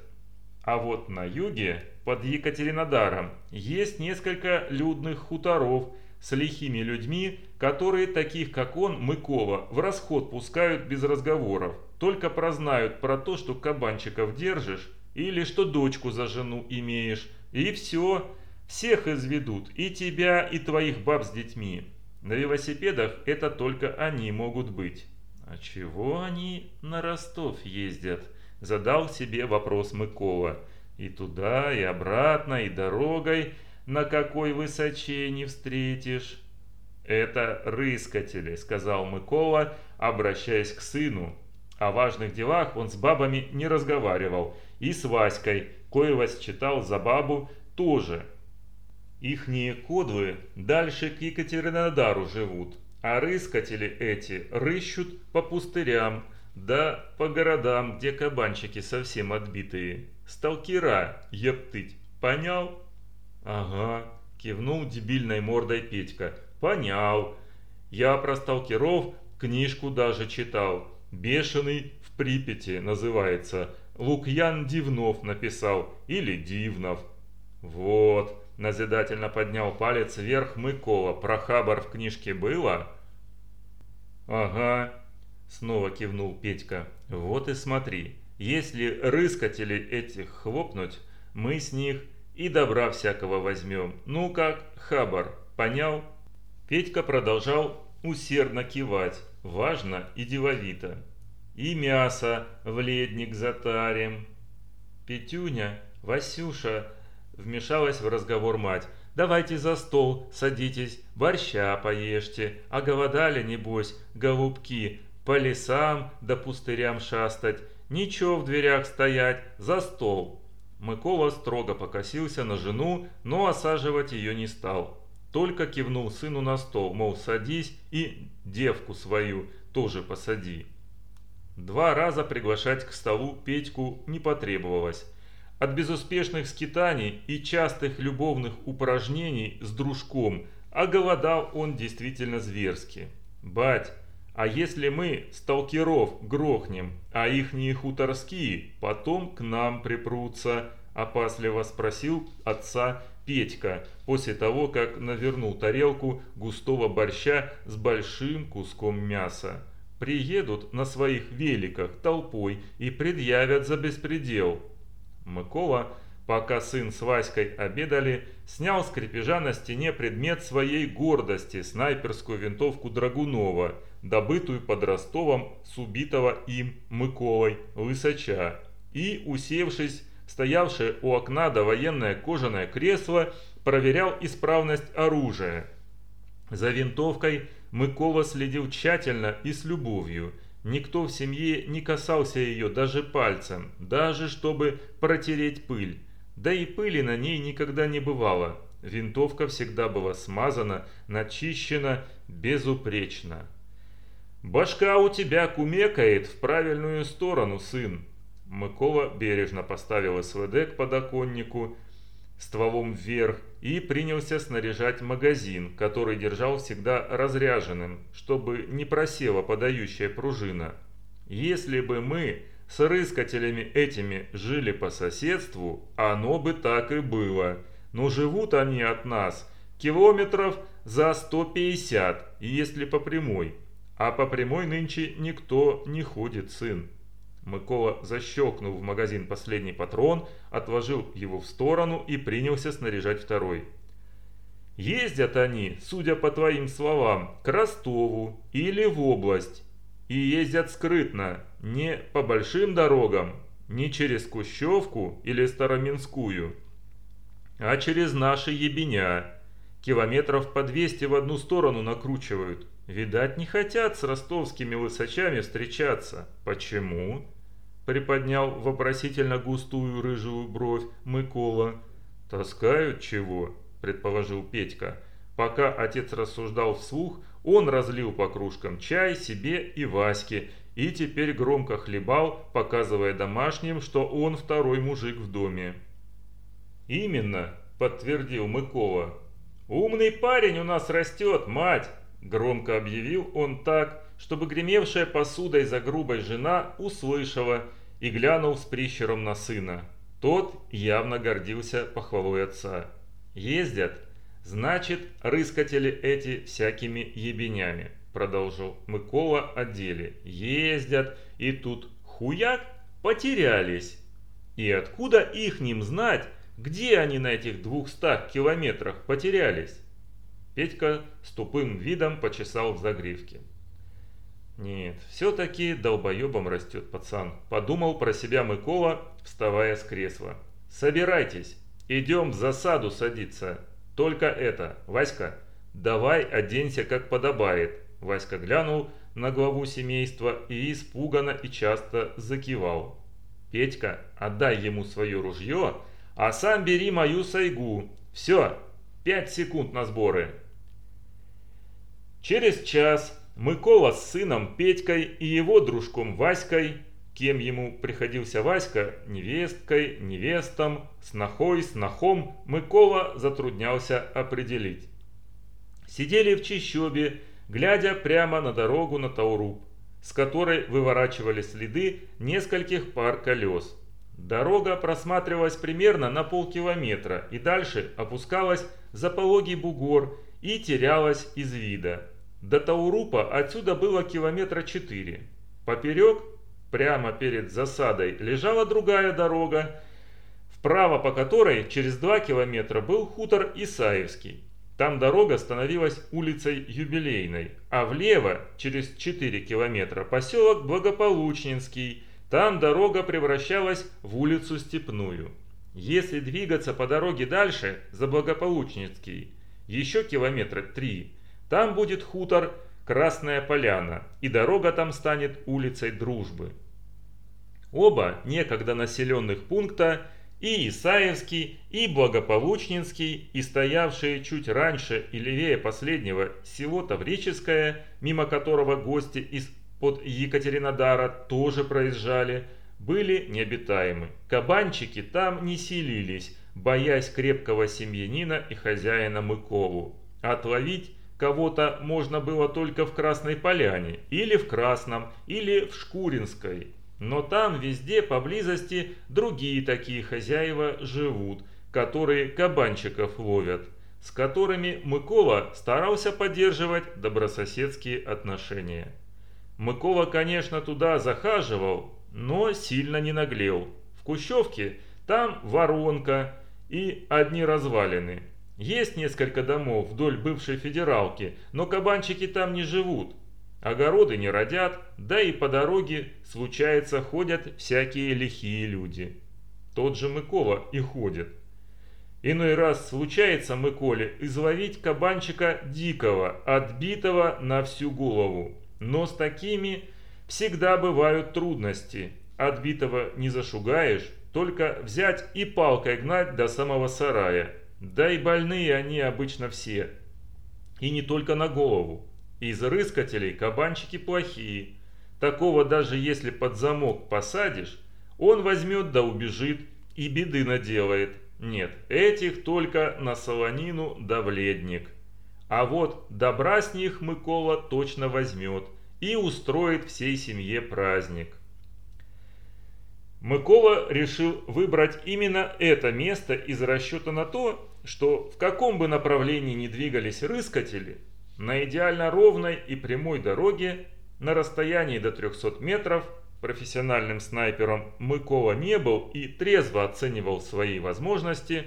А вот на юге, под Екатеринодаром, есть несколько людных хуторов с лихими людьми, которые таких как он, Мыкова, в расход пускают без разговоров. Только прознают про то, что кабанчиков держишь, или что дочку за жену имеешь, и все, всех изведут, и тебя, и твоих баб с детьми. На велосипедах это только они могут быть. А чего они на Ростов ездят? Задал себе вопрос Мыкола. И туда, и обратно, и дорогой, на какой высоче не встретишь. «Это рыскатели», — сказал Микола, обращаясь к сыну. О важных делах он с бабами не разговаривал, и с Васькой, коего читал за бабу, тоже. Ихние кодлы дальше к Екатеринодару живут, а рыскатели эти рыщут по пустырям, да по городам, где кабанчики совсем отбитые. Сталкера, ептыть, понял? Ага, кивнул дебильной мордой Петька. Понял. Я про сталкеров книжку даже читал. «Бешеный в Припяти» называется. Лукьян Дивнов написал. Или Дивнов. Вот. Назидательно поднял палец вверх Мыкола. Про Хабар в книжке было? Ага. Снова кивнул Петька. Вот и смотри. Если рыскатели этих хлопнуть, мы с них и добра всякого возьмем. Ну как, Хабар, понял? Петька продолжал усердно кивать, важно и деловито. И мясо в ледник затарим. Петюня, Васюша, вмешалась в разговор мать. Давайте за стол, садитесь, борща поешьте, а голодали, небось, голубки, по лесам да пустырям шастать, ничего в дверях стоять, за стол. Микола строго покосился на жену, но осаживать ее не стал. Только кивнул сыну на стол, мол, садись и девку свою тоже посади. Два раза приглашать к столу Петьку не потребовалось. От безуспешных скитаний и частых любовных упражнений с дружком оголодал он действительно зверски. «Бать, а если мы сталкеров грохнем, а ихние хуторские потом к нам припрутся?» – опасливо спросил отца Петька после того, как навернул тарелку густого борща с большим куском мяса. Приедут на своих великах толпой и предъявят за беспредел. Микола, пока сын с Васькой обедали, снял с крепежа на стене предмет своей гордости – снайперскую винтовку Драгунова, добытую под Ростовом с убитого им Миколой Лысача, и, усевшись стоявшее у окна довоенное кожаное кресло, проверял исправность оружия. За винтовкой Мыкова следил тщательно и с любовью. Никто в семье не касался ее даже пальцем, даже чтобы протереть пыль. Да и пыли на ней никогда не бывало. Винтовка всегда была смазана, начищена безупречно. «Башка у тебя кумекает в правильную сторону, сын», Микола бережно поставил СВД к подоконнику стволом вверх и принялся снаряжать магазин, который держал всегда разряженным, чтобы не просела подающая пружина. Если бы мы с рыскателями этими жили по соседству, оно бы так и было. Но живут они от нас километров за 150, если по прямой. А по прямой нынче никто не ходит, сын. Микола защелкнул в магазин последний патрон, отложил его в сторону и принялся снаряжать второй. Ездят они, судя по твоим словам, к Ростову или в область. И ездят скрытно, не по большим дорогам, не через Кущевку или Староминскую, а через наши ебеня. Километров по 200 в одну сторону накручивают. Видать, не хотят с ростовскими лысачами встречаться. Почему? Приподнял вопросительно густую рыжую бровь Микола. «Таскают чего?» – предположил Петька. Пока отец рассуждал вслух, он разлил по кружкам чай себе и Ваське и теперь громко хлебал, показывая домашним, что он второй мужик в доме. «Именно», – подтвердил Микола. «Умный парень у нас растет, мать!» – громко объявил он так, чтобы гремевшая посудой за грубой жена услышала и глянул с прищером на сына. Тот явно гордился похвалой отца. «Ездят, значит, рыскатели эти всякими ебенями», продолжил Микола о. «Ездят, и тут хуяк потерялись. И откуда их ним знать, где они на этих двухстах километрах потерялись?» Петька с тупым видом почесал в загривке. Нет, все-таки долбоебом растет пацан, подумал про себя Микола, вставая с кресла. Собирайтесь, идем в засаду садиться. Только это, Васька, давай оденься как подобает. Васька глянул на главу семейства и испуганно и часто закивал. «Петька, отдай ему свое ружье, а сам бери мою сайгу. Все, пять секунд на сборы». Через час Микола с сыном Петькой и его дружком Васькой, кем ему приходился Васька, невесткой, невестом, снохой, снохом, Микола затруднялся определить. Сидели в чищобе, глядя прямо на дорогу на Тауруб, с которой выворачивали следы нескольких пар колес. Дорога просматривалась примерно на полкилометра и дальше опускалась за пологий бугор и терялась из вида. До Таурупа отсюда было километра четыре. Поперек, прямо перед засадой, лежала другая дорога, вправо по которой через два километра был хутор Исаевский. Там дорога становилась улицей Юбилейной, а влево, через 4 километра, поселок Благополучнинский. Там дорога превращалась в улицу Степную. Если двигаться по дороге дальше, за Благополучнинский, еще километра три, там будет хутор Красная Поляна, и дорога там станет улицей Дружбы. Оба некогда населенных пункта и Исаевский, и Благополучнинский, и стоявшие чуть раньше и левее последнего село Таврическое, мимо которого гости из-под Екатеринодара тоже проезжали, были необитаемы. Кабанчики там не селились, боясь крепкого семьянина и хозяина Мыкову. Отловить кого-то можно было только в Красной Поляне, или в Красном, или в Шкуринской. Но там везде поблизости другие такие хозяева живут, которые кабанчиков ловят, с которыми Микола старался поддерживать добрососедские отношения. Микола, конечно, туда захаживал, но сильно не наглел. В Кущевке там воронка и одни развалины. Есть несколько домов вдоль бывшей федералки, но кабанчики там не живут. Огороды не родят, да и по дороге, случается, ходят всякие лихие люди. Тот же Микола и ходит. Иной раз случается Миколе изловить кабанчика дикого, отбитого на всю голову. Но с такими всегда бывают трудности. Отбитого не зашугаешь, только взять и палкой гнать до самого сарая. Да и больные они обычно все. И не только на голову. Из рыскателей кабанчики плохие. Такого даже если под замок посадишь, он возьмет да убежит и беды наделает. Нет, этих только на солонину да вледник. А вот добра с них Микола точно возьмет и устроит всей семье праздник. Микола решил выбрать именно это место из расчета на то, что в каком бы направлении ни двигались рыскатели, на идеально ровной и прямой дороге на расстоянии до 300 метров профессиональным снайпером Мыкова не был и трезво оценивал свои возможности,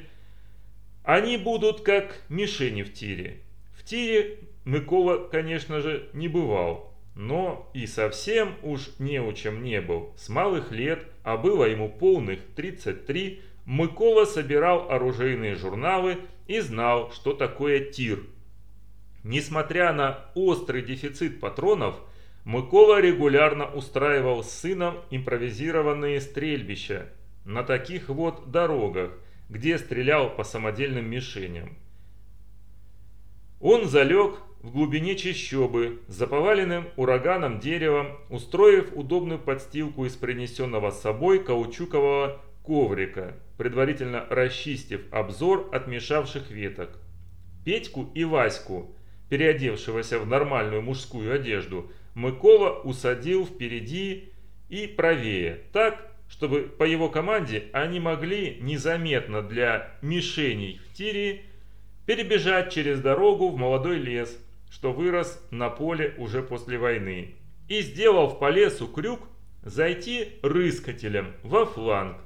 они будут как мишени в тире. В тире Мыкова, конечно же, не бывал, но и совсем уж неучем не был. С малых лет, а было ему полных 33, Мыкова собирал оружейные журналы и знал, что такое тир – Несмотря на острый дефицит патронов, Микола регулярно устраивал с сыном импровизированные стрельбища на таких вот дорогах, где стрелял по самодельным мишеням. Он залег в глубине чащобы за поваленным ураганом деревом, устроив удобную подстилку из принесенного с собой каучукового коврика, предварительно расчистив обзор от мешавших веток. Петьку и Ваську переодевшегося в нормальную мужскую одежду, Микола усадил впереди и правее, так, чтобы по его команде они могли незаметно для мишеней в тире перебежать через дорогу в молодой лес, что вырос на поле уже после войны, и, сделав по лесу крюк, зайти рыскателем во фланг.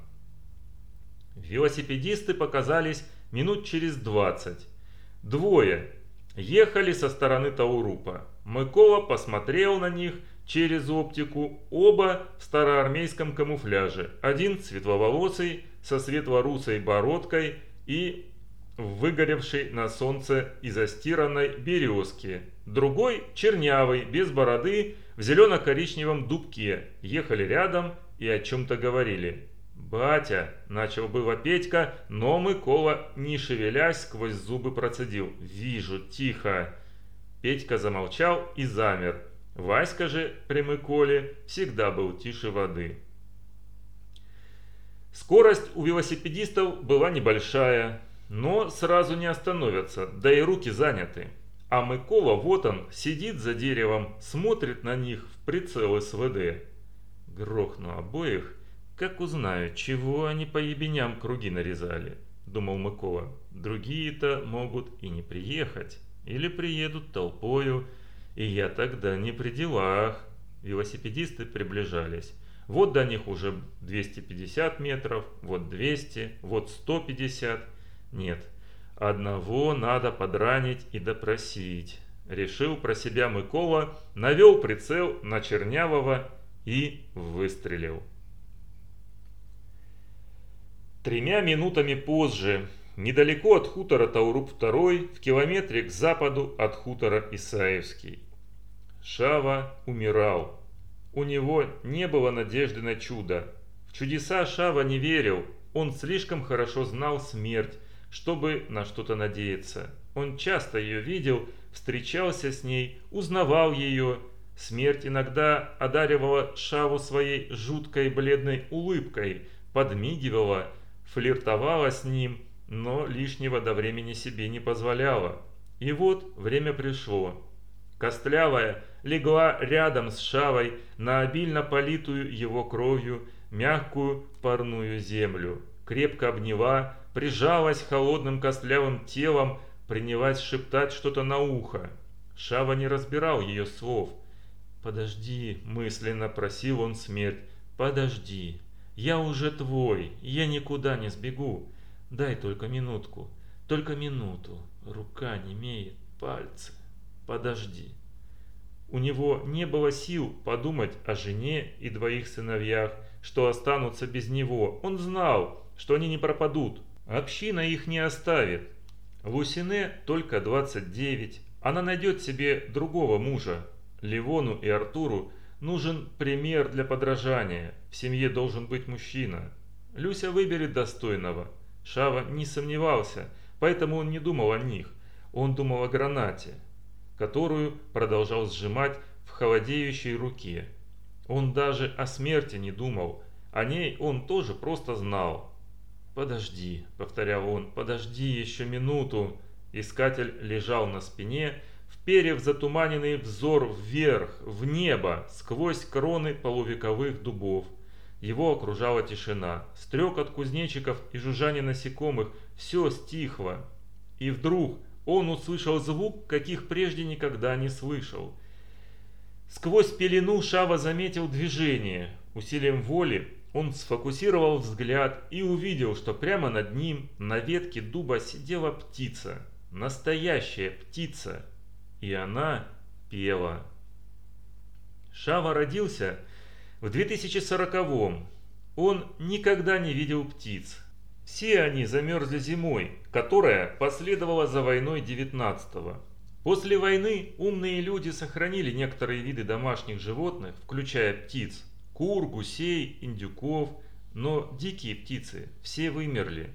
Велосипедисты показались минут через двадцать. Двое, Ехали со стороны Таурупа. Микола посмотрел на них через оптику, оба в староармейском камуфляже. Один светловолосый, со светлорусой бородкой и выгоревшей на солнце и застиранной березке. Другой, чернявый, без бороды, в зелено-коричневом дубке, ехали рядом и о чем-то говорили. «Батя!» – начал было Петька, но Микола, не шевелясь, сквозь зубы процедил. «Вижу, тихо!» Петька замолчал и замер. Васька же при Миколе всегда был тише воды. Скорость у велосипедистов была небольшая, но сразу не остановятся, да и руки заняты. А Микола вот он, сидит за деревом, смотрит на них в прицел СВД. Грохну обоих, как узнаю, чего они по ебеням круги нарезали, думал Микола. Другие-то могут и не приехать, или приедут толпою, и я тогда не при делах. Велосипедисты приближались. Вот до них уже 250 метров, вот 200, вот 150. Нет, одного надо подранить и допросить. Решил про себя Микола, навел прицел на Чернявого и выстрелил. Тремя минутами позже, недалеко от хутора Тауруб-2, в километре к западу от хутора Исаевский. Шава умирал. У него не было надежды на чудо. В чудеса Шава не верил, он слишком хорошо знал смерть, чтобы на что-то надеяться. Он часто ее видел, встречался с ней, узнавал ее. Смерть иногда одаривала Шаву своей жуткой бледной улыбкой, подмигивала, флиртовала с ним, но лишнего до времени себе не позволяла. И вот время пришло. Костлявая легла рядом с Шавой на обильно политую его кровью мягкую парную землю. Крепко обняла, прижалась холодным костлявым телом, принялась шептать что-то на ухо. Шава не разбирал ее слов. «Подожди», — мысленно просил он смерть, — «подожди, я уже твой, я никуда не сбегу, дай только минутку, только минуту, рука не имеет пальцы» подожди. У него не было сил подумать о жене и двоих сыновьях, что останутся без него. Он знал, что они не пропадут. Община их не оставит. Лусине только 29. Она найдет себе другого мужа. Ливону и Артуру нужен пример для подражания. В семье должен быть мужчина. Люся выберет достойного. Шава не сомневался, поэтому он не думал о них. Он думал о гранате которую продолжал сжимать в холодеющей руке. Он даже о смерти не думал, о ней он тоже просто знал. «Подожди», — повторял он, — «подожди еще минуту». Искатель лежал на спине, вперев затуманенный взор вверх, в небо, сквозь кроны полувековых дубов. Его окружала тишина, стрек от кузнечиков и жужжание насекомых, все стихло. И вдруг он услышал звук, каких прежде никогда не слышал. Сквозь пелену Шава заметил движение. Усилием воли он сфокусировал взгляд и увидел, что прямо над ним на ветке дуба сидела птица. Настоящая птица. И она пела. Шава родился в 2040-м. Он никогда не видел птиц. Все они замерзли зимой, которая последовала за войной 19-го. После войны умные люди сохранили некоторые виды домашних животных, включая птиц, кур, гусей, индюков, но дикие птицы все вымерли.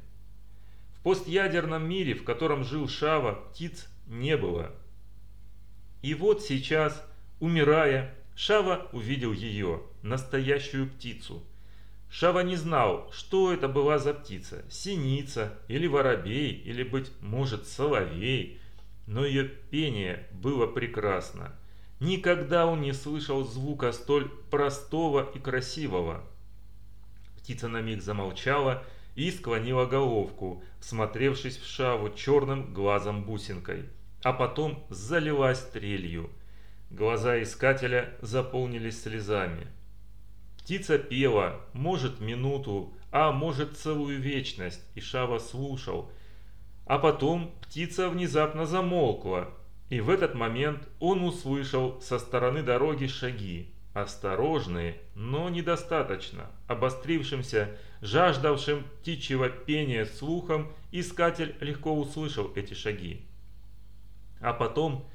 В постъядерном мире, в котором жил Шава, птиц не было. И вот сейчас, умирая, Шава увидел ее, настоящую птицу – Шава не знал, что это была за птица, синица или воробей, или, быть может, соловей, но ее пение было прекрасно. Никогда он не слышал звука столь простого и красивого. Птица на миг замолчала и склонила головку, всмотревшись в Шаву черным глазом-бусинкой, а потом залилась трелью. Глаза искателя заполнились слезами. Птица пела, может минуту, а может целую вечность, и Шава слушал. А потом птица внезапно замолкла, и в этот момент он услышал со стороны дороги шаги, осторожные, но недостаточно, обострившимся жаждавшим птичьего пения слухом, искатель легко услышал эти шаги. А потом,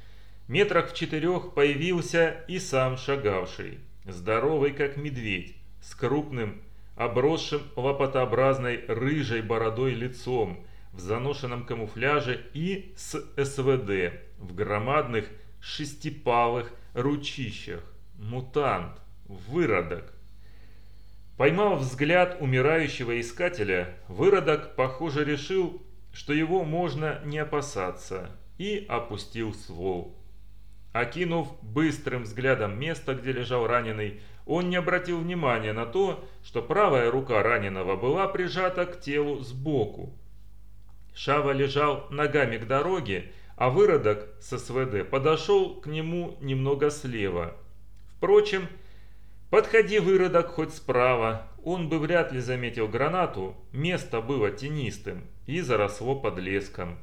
метрах в четырех, появился и сам шагавший, здоровый как медведь, с крупным, обросшим лопатообразной рыжей бородой лицом, в заношенном камуфляже и с СВД в громадных шестипалых ручищах. Мутант, выродок. Поймав взгляд умирающего искателя, выродок, похоже, решил, что его можно не опасаться, и опустил ствол. Окинув быстрым взглядом место, где лежал раненый, он не обратил внимания на то, что правая рука раненого была прижата к телу сбоку. Шава лежал ногами к дороге, а выродок с СВД подошел к нему немного слева. Впрочем, подходи выродок хоть справа, он бы вряд ли заметил гранату, место было тенистым и заросло подлеском.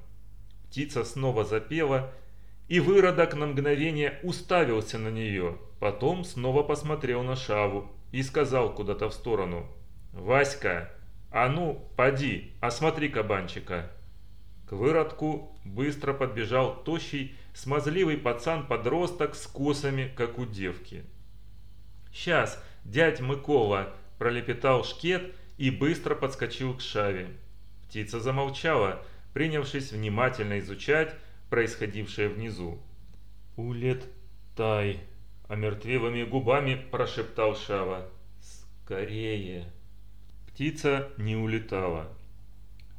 Птица снова запела, и выродок на мгновение уставился на нее, потом снова посмотрел на Шаву и сказал куда-то в сторону «Васька, а ну, поди, осмотри кабанчика». К выродку быстро подбежал тощий, смазливый пацан-подросток с косами, как у девки. «Сейчас, дядь Мыкола!» – пролепетал шкет и быстро подскочил к шаве. Птица замолчала, принявшись внимательно изучать происходившее внизу. «Улетай!» – омертвелыми губами прошептал Шава. «Скорее!» Птица не улетала.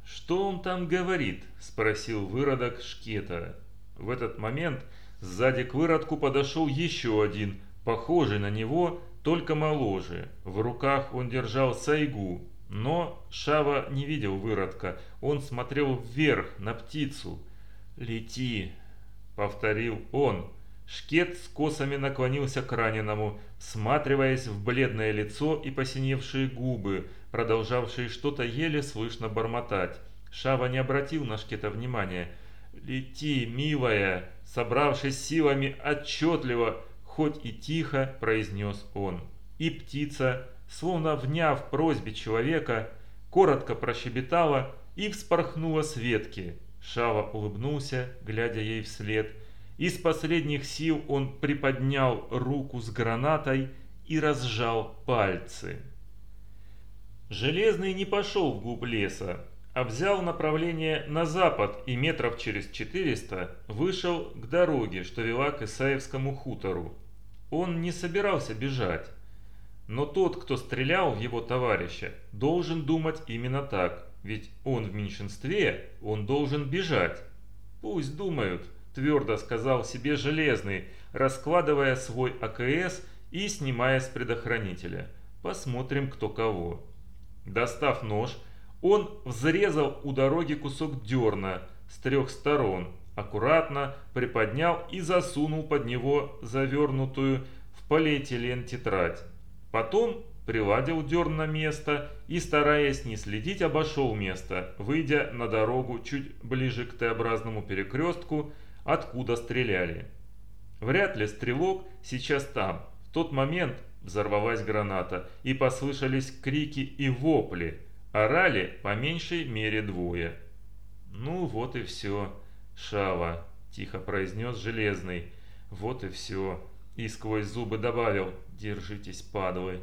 «Что он там говорит?» – спросил выродок Шкета. В этот момент сзади к выродку подошел еще один, похожий на него, только моложе. В руках он держал сайгу, но Шава не видел выродка, он смотрел вверх, на птицу. «Лети!» – повторил он. Шкет с косами наклонился к раненому, всматриваясь в бледное лицо и посиневшие губы, продолжавшие что-то еле слышно бормотать. Шава не обратил на Шкета внимания. «Лети, милая!» Собравшись силами отчетливо, хоть и тихо, произнес он. И птица, словно вняв просьбе человека, коротко прощебетала и вспорхнула с ветки. Шава улыбнулся, глядя ей вслед. Из последних сил он приподнял руку с гранатой и разжал пальцы. Железный не пошел вглубь леса, а взял направление на запад и метров через 400 вышел к дороге, что вела к Исаевскому хутору. Он не собирался бежать. Но тот, кто стрелял в его товарища, должен думать именно так, ведь он в меньшинстве, он должен бежать. «Пусть думают», – твердо сказал себе Железный, раскладывая свой АКС и снимая с предохранителя. «Посмотрим, кто кого». Достав нож, он взрезал у дороги кусок дерна с трех сторон, аккуратно приподнял и засунул под него завернутую в полиэтилен тетрадь. Потом приладил дерн на место и, стараясь не следить, обошел место, выйдя на дорогу чуть ближе к Т-образному перекрестку, откуда стреляли. Вряд ли стрелок сейчас там. В тот момент взорвалась граната, и послышались крики и вопли – Орали по меньшей мере двое. «Ну вот и все, Шава», – тихо произнес Железный. «Вот и все». И сквозь зубы добавил «Держитесь, падлы».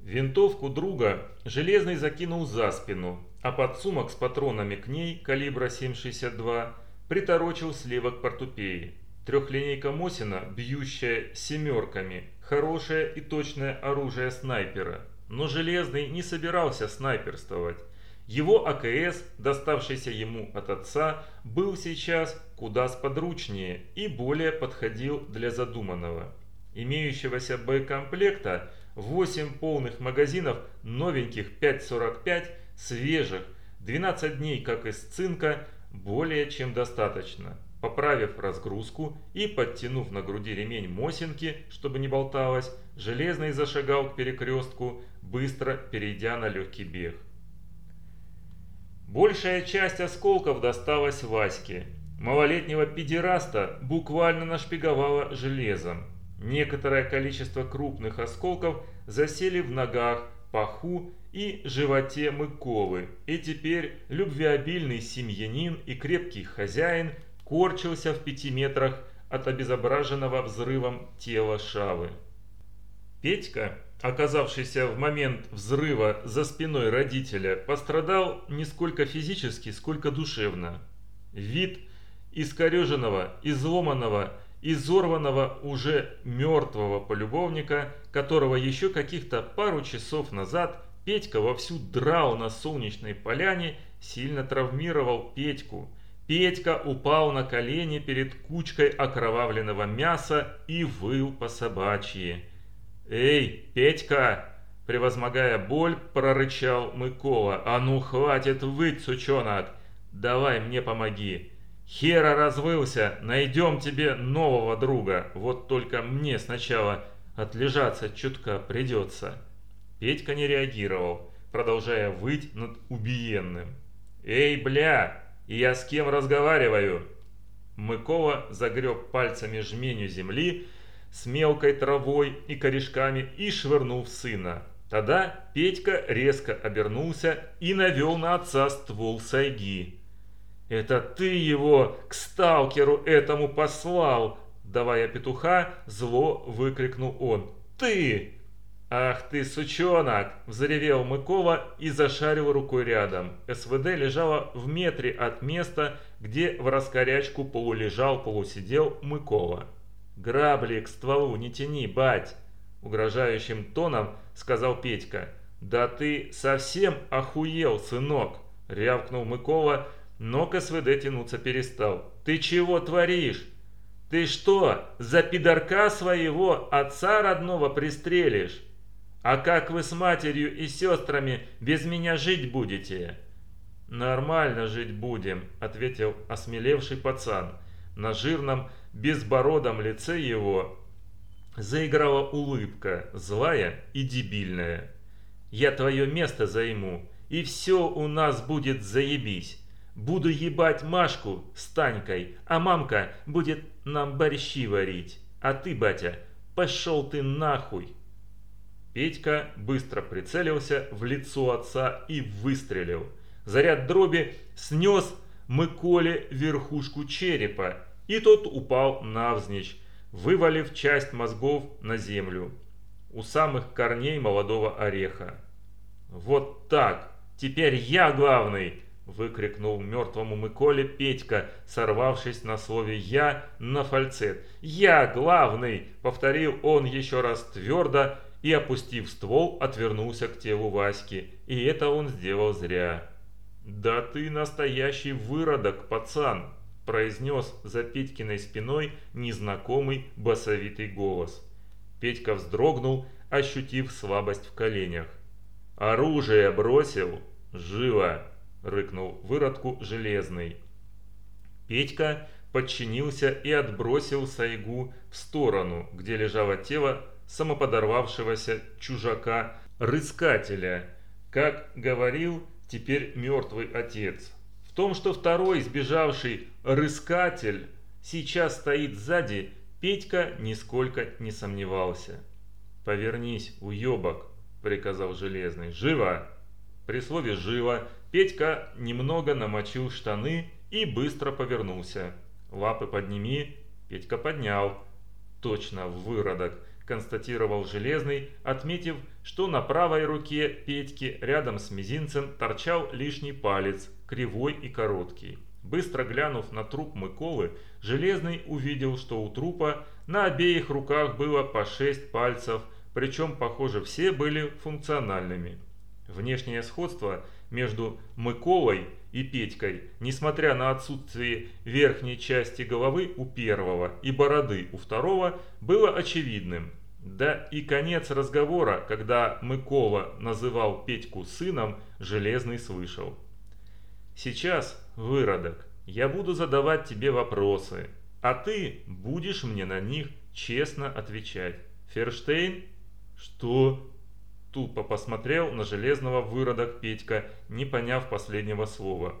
Винтовку друга Железный закинул за спину, а подсумок с патронами к ней калибра 7,62 приторочил слева к портупеи. Трехлинейка Мосина, бьющая семерками, хорошее и точное оружие снайпера – но Железный не собирался снайперствовать. Его АКС, доставшийся ему от отца, был сейчас куда сподручнее и более подходил для задуманного. Имеющегося боекомплекта 8 полных магазинов новеньких 5.45, свежих, 12 дней как из цинка, более чем достаточно. Поправив разгрузку и подтянув на груди ремень Мосинки, чтобы не болталось, Железный зашагал к перекрестку, быстро перейдя на легкий бег. Большая часть осколков досталась Ваське. Малолетнего педераста буквально нашпиговало железом. Некоторое количество крупных осколков засели в ногах, паху и животе Мыковы, и теперь любвеобильный семьянин и крепкий хозяин корчился в пяти метрах от обезображенного взрывом тела Шавы. Петька, оказавшийся в момент взрыва за спиной родителя, пострадал не сколько физически, сколько душевно. Вид искореженного, изломанного, изорванного уже мертвого полюбовника, которого еще каких-то пару часов назад Петька вовсю драл на солнечной поляне, сильно травмировал Петьку. Петька упал на колени перед кучкой окровавленного мяса и выл по собачьи. «Эй, Петька!» Превозмогая боль, прорычал Мыкола. «А ну хватит выть, сучонок! Давай мне помоги! Хера развылся, найдем тебе нового друга, вот только мне сначала отлежаться чутка придется». Петька не реагировал, продолжая выть над убиенным. «Эй, бля, я с кем разговариваю?» Мыкола загреб пальцами жменю земли, с мелкой травой и корешками и швырнул сына. Тогда Петька резко обернулся и навел на отца ствол сайги. «Это ты его к сталкеру этому послал!» Давая петуха, зло выкрикнул он. «Ты!» «Ах ты, сучонок!» – взревел Мыкова и зашарил рукой рядом. СВД лежала в метре от места, где в раскорячку полулежал, полусидел Мыкова. «Грабли к стволу не тяни, бать!» – угрожающим тоном сказал Петька. «Да ты совсем охуел, сынок!» – рявкнул Мыкова, но к СВД тянуться перестал. «Ты чего творишь? Ты что, за пидорка своего отца родного пристрелишь? А как вы с матерью и сестрами без меня жить будете?» «Нормально жить будем», – ответил осмелевший пацан. На жирном безбородом лице его заиграла улыбка, злая и дебильная. «Я твое место займу, и все у нас будет заебись. Буду ебать Машку с Танькой, а мамка будет нам борщи варить. А ты, батя, пошел ты нахуй!» Петька быстро прицелился в лицо отца и выстрелил. Заряд дроби снес Мыколе верхушку черепа, и тот упал навзничь, вывалив часть мозгов на землю, у самых корней молодого ореха. «Вот так! Теперь я главный!» – выкрикнул мертвому Миколе Петька, сорвавшись на слове «я» на фальцет. «Я главный!» – повторил он еще раз твердо и, опустив ствол, отвернулся к телу Васьки. И это он сделал зря. «Да ты настоящий выродок, пацан!» произнес за Петькиной спиной незнакомый басовитый голос. Петька вздрогнул, ощутив слабость в коленях. «Оружие бросил? Живо!» – рыкнул выродку железный. Петька подчинился и отбросил сайгу в сторону, где лежало тело самоподорвавшегося чужака-рыскателя, как говорил теперь мертвый отец. В том, что второй сбежавший рыскатель сейчас стоит сзади, Петька нисколько не сомневался. «Повернись, уебок!» – приказал Железный. «Живо!» При слове «живо» Петька немного намочил штаны и быстро повернулся. «Лапы подними!» Петька поднял. «Точно, выродок!» констатировал Железный, отметив, что на правой руке Петьки рядом с мизинцем торчал лишний палец, кривой и короткий. Быстро глянув на труп Мыколы, Железный увидел, что у трупа на обеих руках было по шесть пальцев, причем, похоже, все были функциональными. Внешнее сходство между Мыколой и Петькой, несмотря на отсутствие верхней части головы у первого и бороды у второго, было очевидным. Да и конец разговора, когда Мыкола называл Петьку сыном, Железный слышал. «Сейчас, выродок, я буду задавать тебе вопросы, а ты будешь мне на них честно отвечать. Ферштейн?» «Что?» Тупо посмотрел на железного выродок Петька, не поняв последнего слова.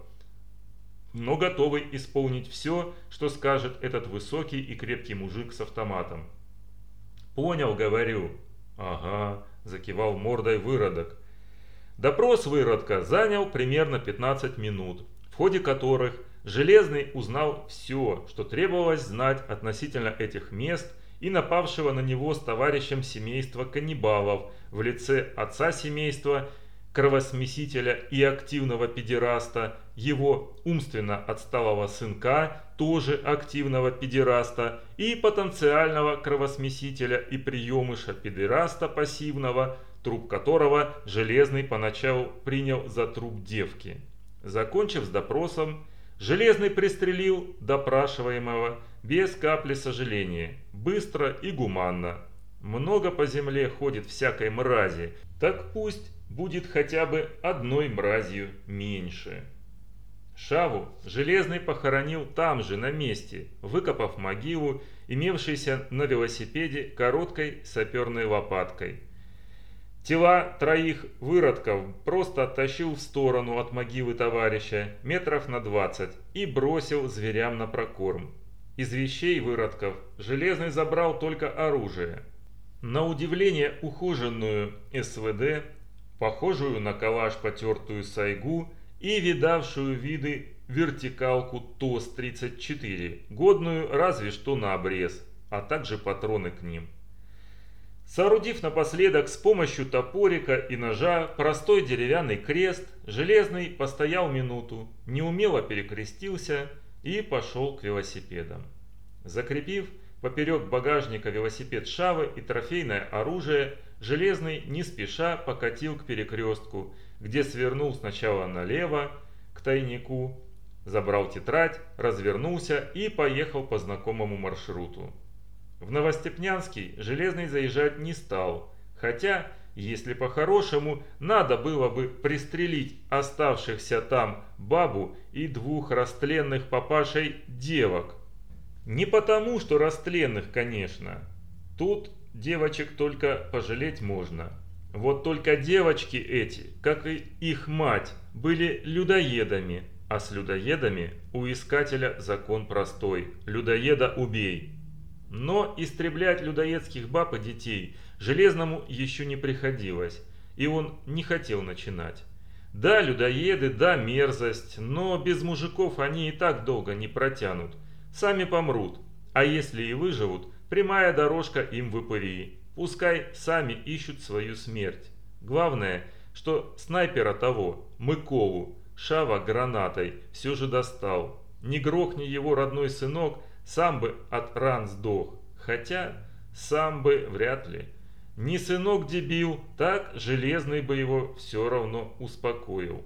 Но готовый исполнить все, что скажет этот высокий и крепкий мужик с автоматом. «Понял, говорю». «Ага», – закивал мордой выродок. Допрос выродка занял примерно 15 минут, в ходе которых Железный узнал все, что требовалось знать относительно этих мест и напавшего на него с товарищем семейства каннибалов в лице отца семейства, кровосмесителя и активного педераста, его умственно отсталого сынка, тоже активного педераста, и потенциального кровосмесителя и приемыша педераста пассивного, труп которого Железный поначалу принял за труп девки. Закончив с допросом, Железный пристрелил допрашиваемого без капли сожаления, быстро и гуманно. Много по земле ходит всякой мрази, так пусть будет хотя бы одной мразью меньше. Шаву Железный похоронил там же, на месте, выкопав могилу, имевшейся на велосипеде короткой саперной лопаткой – Тела троих выродков просто оттащил в сторону от могилы товарища метров на 20 и бросил зверям на прокорм. Из вещей выродков Железный забрал только оружие. На удивление ухоженную СВД, похожую на калаш потертую сайгу и видавшую виды вертикалку ТОС-34, годную разве что на обрез, а также патроны к ним. Соорудив напоследок с помощью топорика и ножа простой деревянный крест, Железный постоял минуту, неумело перекрестился и пошел к велосипедам. Закрепив поперек багажника велосипед Шавы и трофейное оружие, Железный не спеша покатил к перекрестку, где свернул сначала налево, к тайнику, забрал тетрадь, развернулся и поехал по знакомому маршруту. В Новостепнянский Железный заезжать не стал, хотя, если по-хорошему, надо было бы пристрелить оставшихся там бабу и двух растленных папашей девок. Не потому, что растленных, конечно. Тут девочек только пожалеть можно. Вот только девочки эти, как и их мать, были людоедами, а с людоедами у искателя закон простой – людоеда убей. Но истреблять людоедских баб и детей Железному еще не приходилось, и он не хотел начинать. Да, людоеды, да, мерзость, но без мужиков они и так долго не протянут. Сами помрут, а если и выживут, прямая дорожка им в эпырии. Пускай сами ищут свою смерть. Главное, что снайпера того, Мыкову, Шава гранатой все же достал. Не грохни его родной сынок – сам бы от ран сдох, хотя сам бы вряд ли. Не сынок дебил, так железный бы его все равно успокоил.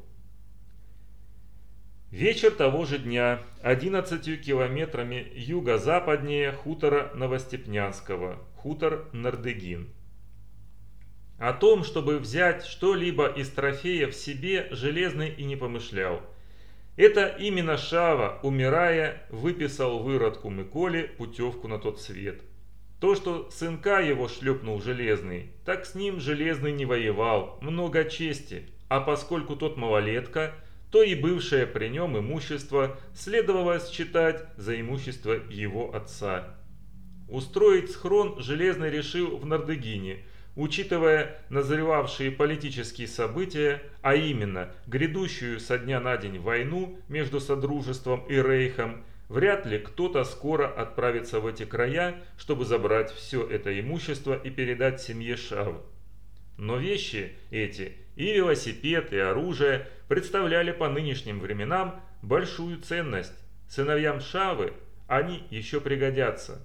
Вечер того же дня, 11 километрами юго-западнее хутора Новостепнянского, хутор Нардыгин. О том, чтобы взять что-либо из трофеев себе, Железный и не помышлял – это именно Шава, умирая, выписал выродку Миколе путевку на тот свет. То, что сынка его шлепнул Железный, так с ним Железный не воевал, много чести, а поскольку тот малолетка, то и бывшее при нем имущество следовало считать за имущество его отца. Устроить схрон Железный решил в Нардыгине – Учитывая назревавшие политические события, а именно грядущую со дня на день войну между Содружеством и Рейхом, вряд ли кто-то скоро отправится в эти края, чтобы забрать все это имущество и передать семье Шав. Но вещи эти, и велосипед, и оружие, представляли по нынешним временам большую ценность. Сыновьям Шавы они еще пригодятся.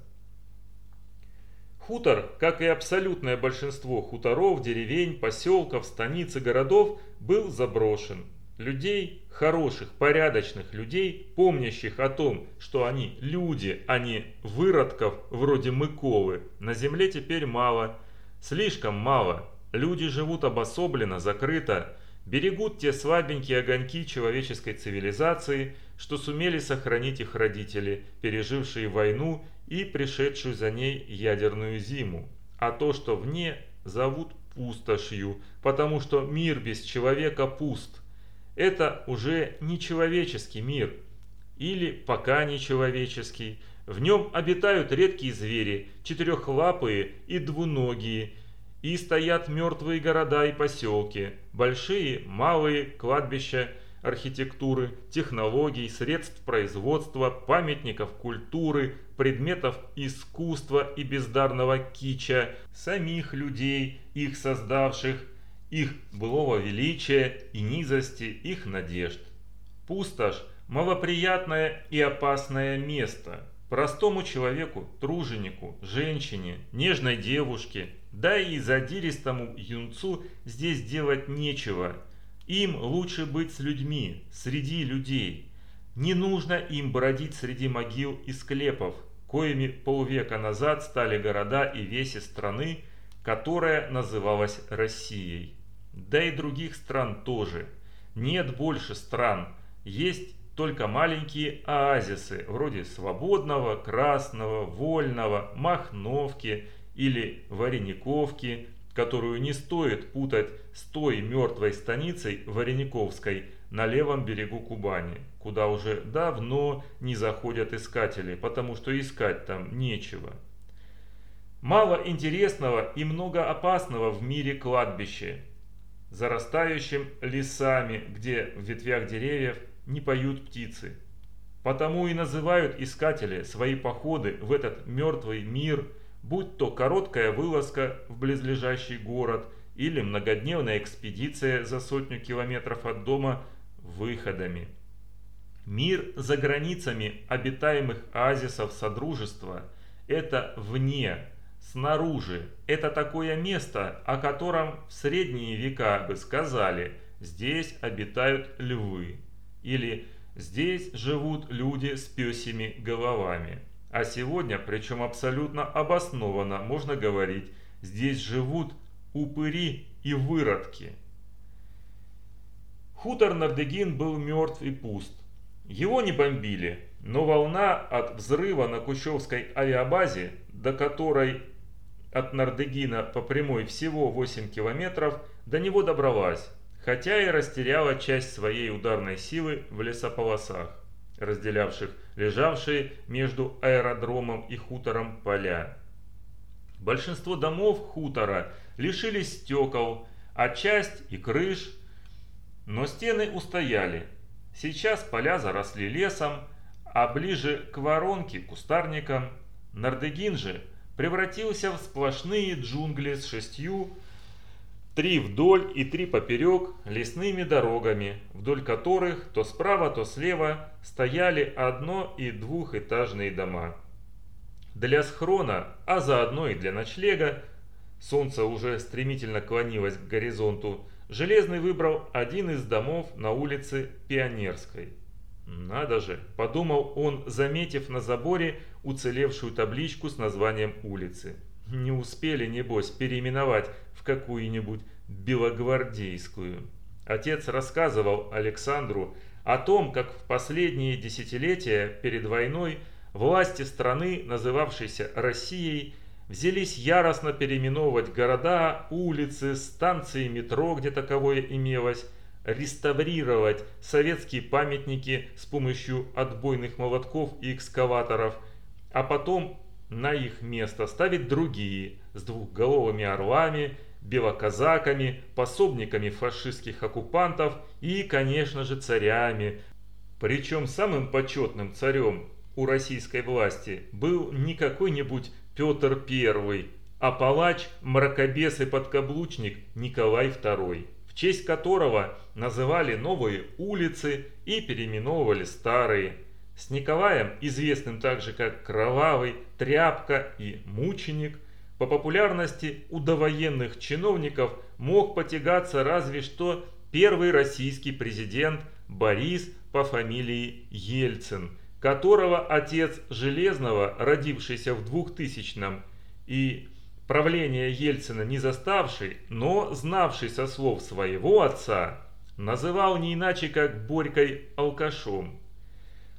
Хутор, как и абсолютное большинство хуторов, деревень, поселков, станиц и городов, был заброшен. Людей, хороших, порядочных людей, помнящих о том, что они люди, а не выродков вроде Мыковы, на земле теперь мало. Слишком мало. Люди живут обособленно, закрыто, берегут те слабенькие огоньки человеческой цивилизации, что сумели сохранить их родители, пережившие войну и пришедшую за ней ядерную зиму, а то, что вне, зовут пустошью, потому что мир без человека пуст. Это уже не человеческий мир, или пока не человеческий. В нем обитают редкие звери, четырехлапые и двуногие, И стоят мертвые города и поселки, большие, малые кладбища архитектуры, технологий, средств производства, памятников культуры, предметов искусства и бездарного кича, самих людей, их создавших, их былого величия и низости, их надежд. Пустошь – малоприятное и опасное место. Простому человеку, труженику, женщине, нежной девушке, да и задиристому юнцу здесь делать нечего. Им лучше быть с людьми, среди людей. Не нужно им бродить среди могил и склепов, коими полвека назад стали города и веси страны, которая называлась Россией. Да и других стран тоже. Нет больше стран, есть только маленькие оазисы, вроде Свободного, Красного, Вольного, Махновки или Варениковки, которую не стоит путать с той мертвой станицей Варениковской на левом берегу Кубани, куда уже давно не заходят искатели, потому что искать там нечего. Мало интересного и много опасного в мире кладбище, зарастающим лесами, где в ветвях деревьев не поют птицы. Потому и называют искатели свои походы в этот мертвый мир, будь то короткая вылазка в близлежащий город или многодневная экспедиция за сотню километров от дома выходами. Мир за границами обитаемых оазисов Содружества – это вне, снаружи. Это такое место, о котором в средние века бы сказали «здесь обитают львы» или «здесь живут люди с пёсими головами». А сегодня, причем абсолютно обоснованно, можно говорить «здесь живут упыри и выродки». Хутор Нардегин был мертв и пуст. Его не бомбили, но волна от взрыва на Кущевской авиабазе, до которой от Нардегина по прямой всего 8 километров, до него добралась хотя и растеряла часть своей ударной силы в лесополосах, разделявших лежавшие между аэродромом и хутором поля. Большинство домов хутора лишились стекол, а часть и крыш, но стены устояли. Сейчас поля заросли лесом, а ближе к воронке кустарникам Нардегин же превратился в сплошные джунгли с шестью Три вдоль и три поперек лесными дорогами, вдоль которых то справа, то слева стояли одно- и двухэтажные дома. Для схрона, а заодно и для ночлега, солнце уже стремительно клонилось к горизонту, Железный выбрал один из домов на улице Пионерской. «Надо же!» – подумал он, заметив на заборе уцелевшую табличку с названием улицы. Не успели, небось, переименовать в какую-нибудь белогвардейскую. Отец рассказывал Александру о том, как в последние десятилетия перед войной власти страны, называвшейся Россией, взялись яростно переименовывать города, улицы, станции метро, где таковое имелось, реставрировать советские памятники с помощью отбойных молотков и экскаваторов, а потом на их место ставить другие с двухголовыми орлами, белоказаками, пособниками фашистских оккупантов и, конечно же, царями. Причем самым почетным царем у российской власти был не какой-нибудь Петр I, а палач, мракобес и подкаблучник Николай II, в честь которого называли новые улицы и переименовывали старые – с Николаем, известным также как Кровавый, Тряпка и Мученик, по популярности у довоенных чиновников мог потягаться разве что первый российский президент Борис по фамилии Ельцин, которого отец Железного, родившийся в 2000-м и правление Ельцина не заставший, но знавший со слов своего отца, называл не иначе как Борькой алкашом.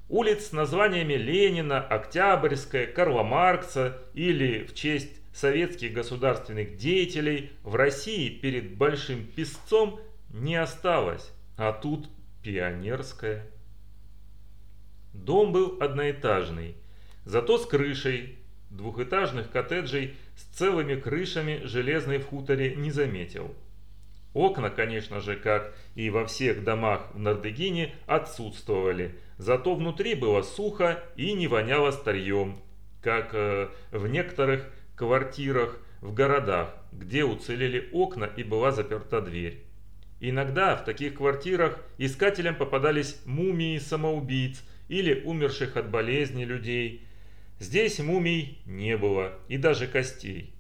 Улиц с названиями Ленина, Октябрьская, Карла Маркса или в честь советских государственных деятелей в России перед Большим Песцом не осталось, а тут Пионерская. Дом был одноэтажный, зато с крышей, двухэтажных коттеджей с целыми крышами железный в хуторе не заметил. Окна, конечно же, как и во всех домах в Нардегине, отсутствовали, зато внутри было сухо и не воняло старьем, как э, в некоторых квартирах в городах, где уцелели окна и была заперта дверь. Иногда в таких квартирах искателям попадались мумии самоубийц или умерших от болезни людей. Здесь мумий не было и даже костей.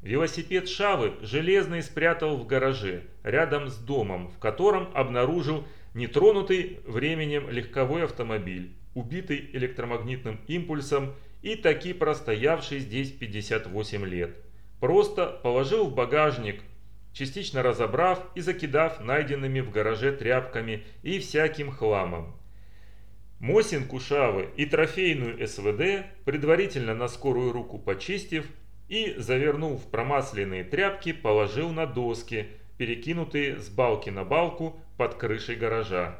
Велосипед Шавы Железный спрятал в гараже, рядом с домом, в котором обнаружил нетронутый временем легковой автомобиль, убитый электромагнитным импульсом и таки простоявший здесь 58 лет. Просто положил в багажник, частично разобрав и закидав найденными в гараже тряпками и всяким хламом. Мосинку Шавы и трофейную СВД, предварительно на скорую руку почистив, и, завернув в промасленные тряпки, положил на доски, перекинутые с балки на балку под крышей гаража.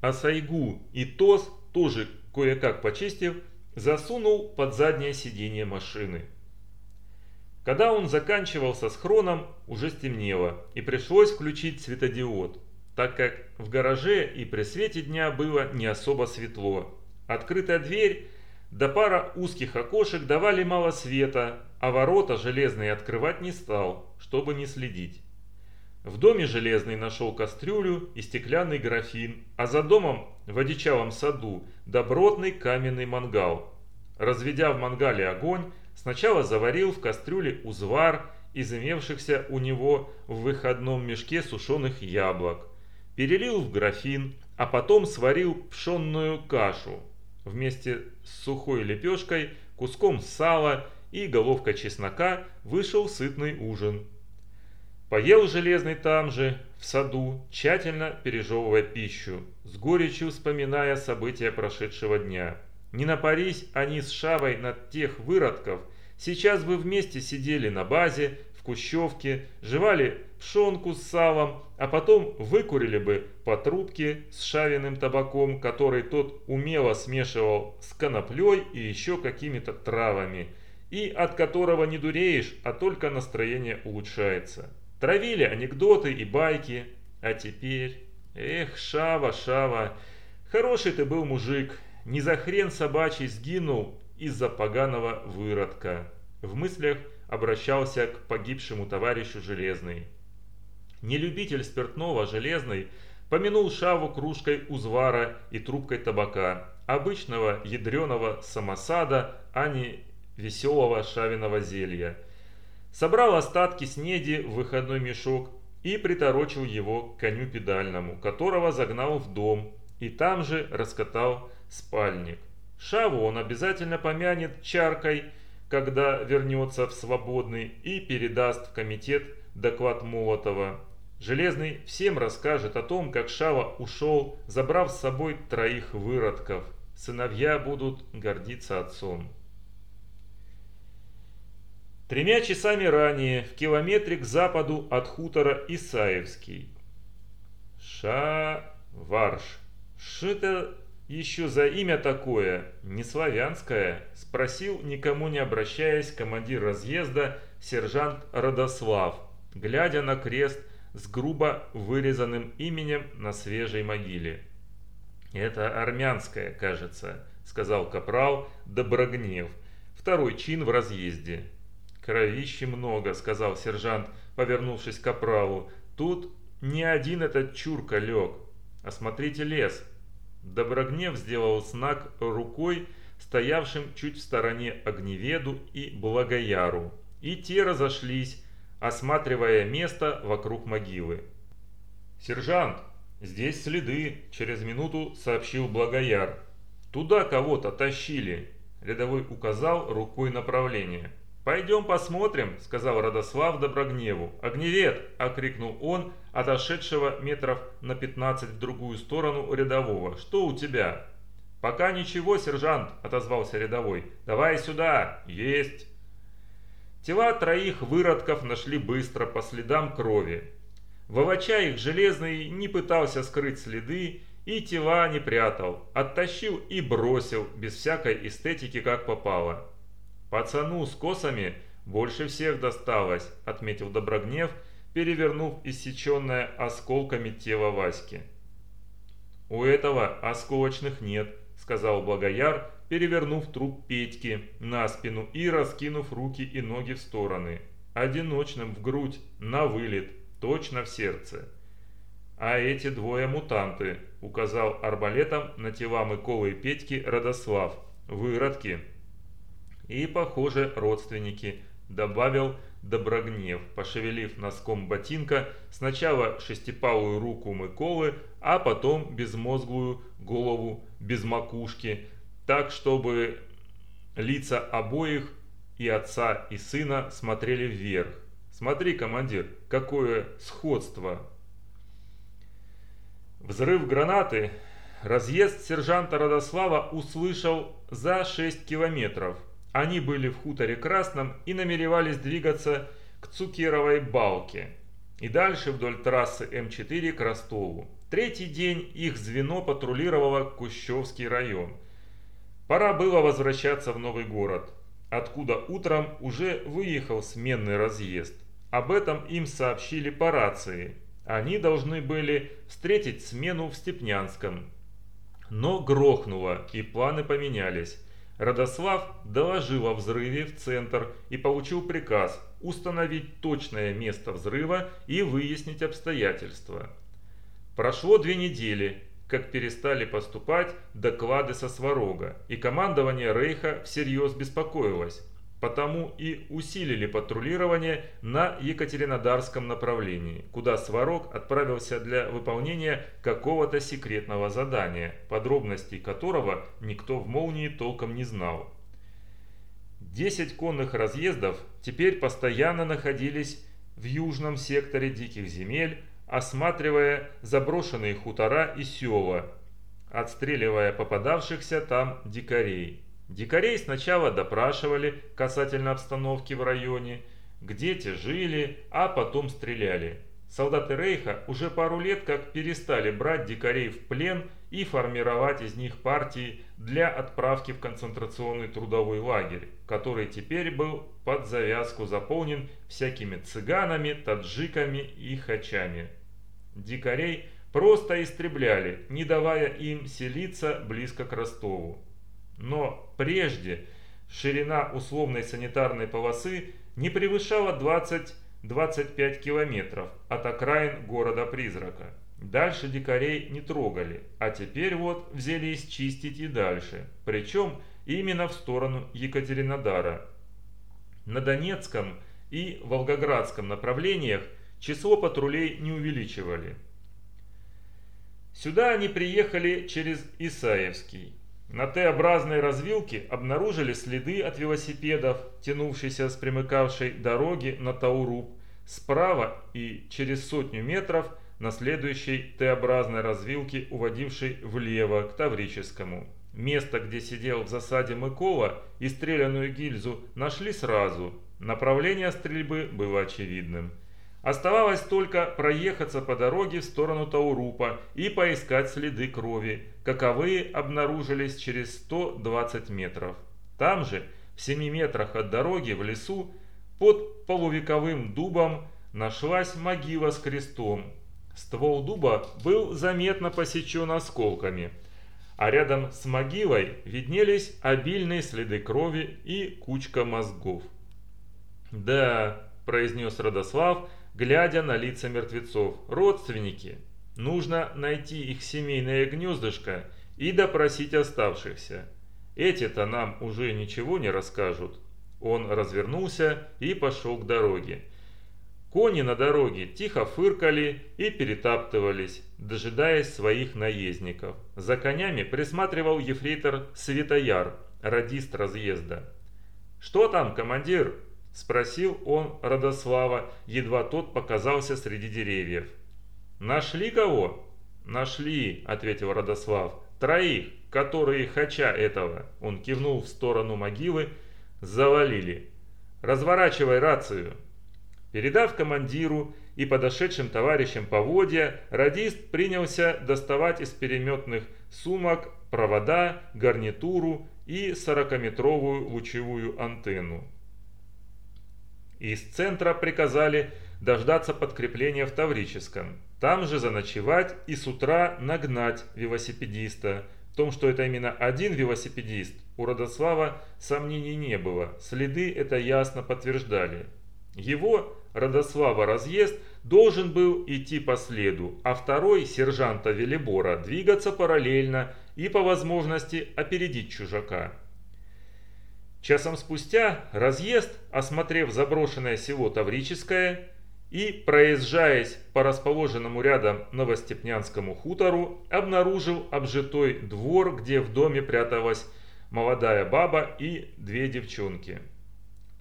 А Сайгу и Тос, тоже кое-как почистив, засунул под заднее сиденье машины. Когда он заканчивался с хроном, уже стемнело, и пришлось включить светодиод, так как в гараже и при свете дня было не особо светло. Открытая дверь да пара узких окошек давали мало света, а ворота железные открывать не стал, чтобы не следить. В доме железный нашел кастрюлю и стеклянный графин, а за домом в одичалом саду добротный каменный мангал. Разведя в мангале огонь, сначала заварил в кастрюле узвар из имевшихся у него в выходном мешке сушеных яблок, перелил в графин, а потом сварил пшенную кашу вместе с сухой лепешкой, куском сала и головка чеснока вышел сытный ужин. Поел Железный там же, в саду, тщательно пережевывая пищу, с горечью вспоминая события прошедшего дня. Не напарись они с Шавой над тех выродков, сейчас бы вместе сидели на базе, в Кущевке, жевали пшенку с салом, а потом выкурили бы по трубке с шавиным табаком, который тот умело смешивал с коноплей и еще какими-то травами – и от которого не дуреешь, а только настроение улучшается. Травили анекдоты и байки, а теперь... Эх, Шава, Шава, хороший ты был мужик, не за хрен собачий сгинул из-за поганого выродка. В мыслях обращался к погибшему товарищу Железный. Нелюбитель спиртного Железный помянул Шаву кружкой узвара и трубкой табака, обычного ядреного самосада, а не веселого шавиного зелья. Собрал остатки снеди в выходной мешок и приторочил его к коню педальному, которого загнал в дом, и там же раскатал спальник. Шаву он обязательно помянет чаркой, когда вернется в свободный и передаст в комитет доклад Молотова. Железный всем расскажет о том, как Шава ушел, забрав с собой троих выродков. Сыновья будут гордиться отцом. Тремя часами ранее, в километре к западу от хутора Исаевский. Шаварш. Что это еще за имя такое? Не славянское? Спросил, никому не обращаясь, командир разъезда, сержант Родослав, глядя на крест с грубо вырезанным именем на свежей могиле. «Это армянское, кажется», — сказал капрал Доброгнев, второй чин в разъезде. «Кровищи много», — сказал сержант, повернувшись к капралу. «Тут не один этот чурка лег. Осмотрите лес». Доброгнев сделал знак рукой, стоявшим чуть в стороне огневеду и благояру. И те разошлись, осматривая место вокруг могилы. «Сержант, здесь следы», – через минуту сообщил Благояр. «Туда кого-то тащили», – рядовой указал рукой направление. «Пойдем посмотрим», — сказал Родослав Доброгневу. «Огневед!» — окрикнул он, отошедшего метров на 15 в другую сторону рядового. «Что у тебя?» «Пока ничего, сержант», — отозвался рядовой. «Давай сюда!» «Есть!» Тела троих выродков нашли быстро по следам крови. Вовоча их железный не пытался скрыть следы и тела не прятал, оттащил и бросил, без всякой эстетики как попало. «Пацану с косами больше всех досталось», – отметил Доброгнев, перевернув иссеченное осколками тело Васьки. «У этого осколочных нет», – сказал Благояр, перевернув труп Петьки на спину и раскинув руки и ноги в стороны. Одиночным в грудь, на вылет, точно в сердце. «А эти двое мутанты», – указал арбалетом на тела Миколы и Петьки Родослав. «Выродки». «И, похоже, родственники», – добавил Доброгнев, пошевелив носком ботинка сначала шестипалую руку Миколы, а потом безмозглую голову без макушки, так, чтобы лица обоих и отца, и сына смотрели вверх. «Смотри, командир, какое сходство!» Взрыв гранаты разъезд сержанта Родослава услышал за 6 километров. Они были в хуторе Красном и намеревались двигаться к Цукеровой балке и дальше вдоль трассы М4 к Ростову. Третий день их звено патрулировало Кущевский район. Пора было возвращаться в новый город, откуда утром уже выехал сменный разъезд. Об этом им сообщили по рации – они должны были встретить смену в Степнянском. Но грохнуло, и планы поменялись. Родослав доложил о взрыве в центр и получил приказ установить точное место взрыва и выяснить обстоятельства. Прошло две недели, как перестали поступать доклады со Сварога, и командование Рейха всерьез беспокоилось потому и усилили патрулирование на Екатеринодарском направлении, куда Сварог отправился для выполнения какого-то секретного задания, подробностей которого никто в «Молнии» толком не знал. Десять конных разъездов теперь постоянно находились в южном секторе диких земель, осматривая заброшенные хутора и села, отстреливая попадавшихся там дикарей. Дикарей сначала допрашивали касательно обстановки в районе, где те жили, а потом стреляли. Солдаты Рейха уже пару лет как перестали брать дикарей в плен и формировать из них партии для отправки в концентрационный трудовой лагерь, который теперь был под завязку заполнен всякими цыганами, таджиками и хачами. Дикарей просто истребляли, не давая им селиться близко к Ростову. Но прежде ширина условной санитарной полосы не превышала 20-25 километров от окраин города-призрака. Дальше дикарей не трогали, а теперь вот взялись чистить и дальше, причем именно в сторону Екатеринодара. На Донецком и Волгоградском направлениях число патрулей не увеличивали. Сюда они приехали через Исаевский. На Т-образной развилке обнаружили следы от велосипедов, тянувшейся с примыкавшей дороги на Тауруб, справа и через сотню метров на следующей Т-образной развилке, уводившей влево к Таврическому. Место, где сидел в засаде Мыкола и стрелянную гильзу нашли сразу. Направление стрельбы было очевидным. Оставалось только проехаться по дороге в сторону Таурупа и поискать следы крови, каковые обнаружились через 120 метров. Там же, в 7 метрах от дороги в лесу, под полувековым дубом нашлась могила с крестом. Ствол дуба был заметно посечен осколками, а рядом с могилой виднелись обильные следы крови и кучка мозгов. «Да», – произнес Родослав, глядя на лица мертвецов. «Родственники. Нужно найти их семейное гнездышко и допросить оставшихся. Эти-то нам уже ничего не расскажут». Он развернулся и пошел к дороге. Кони на дороге тихо фыркали и перетаптывались, дожидаясь своих наездников. За конями присматривал ефрейтор Светояр, радист разъезда. «Что там, командир?» Спросил он Родослава, едва тот показался среди деревьев. «Нашли кого?» «Нашли», — ответил Родослав. «Троих, которые хача этого», — он кивнул в сторону могилы, — «завалили. Разворачивай рацию». Передав командиру и подошедшим товарищам поводья, радист принялся доставать из переметных сумок провода, гарнитуру и 40-метровую лучевую антенну. Из центра приказали дождаться подкрепления в Таврическом, там же заночевать и с утра нагнать велосипедиста. В том, что это именно один велосипедист, у Родослава сомнений не было, следы это ясно подтверждали. Его, Родослава разъезд, должен был идти по следу, а второй, сержанта Велибора, двигаться параллельно и по возможности опередить чужака. Часом спустя разъезд, осмотрев заброшенное село Таврическое и, проезжаясь по расположенному рядом Новостепнянскому хутору, обнаружил обжитой двор, где в доме пряталась молодая баба и две девчонки.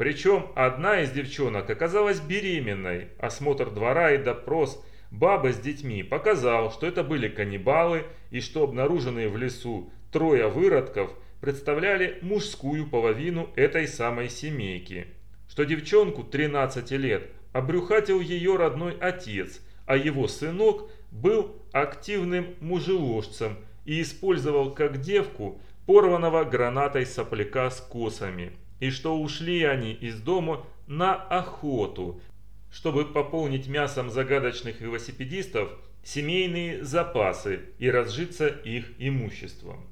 Причем одна из девчонок оказалась беременной. Осмотр двора и допрос бабы с детьми показал, что это были каннибалы и что обнаруженные в лесу трое выродков представляли мужскую половину этой самой семейки. Что девчонку 13 лет обрюхатил ее родной отец, а его сынок был активным мужеложцем и использовал как девку порванного гранатой сопляка с косами, и что ушли они из дома на охоту, чтобы пополнить мясом загадочных велосипедистов семейные запасы и разжиться их имуществом.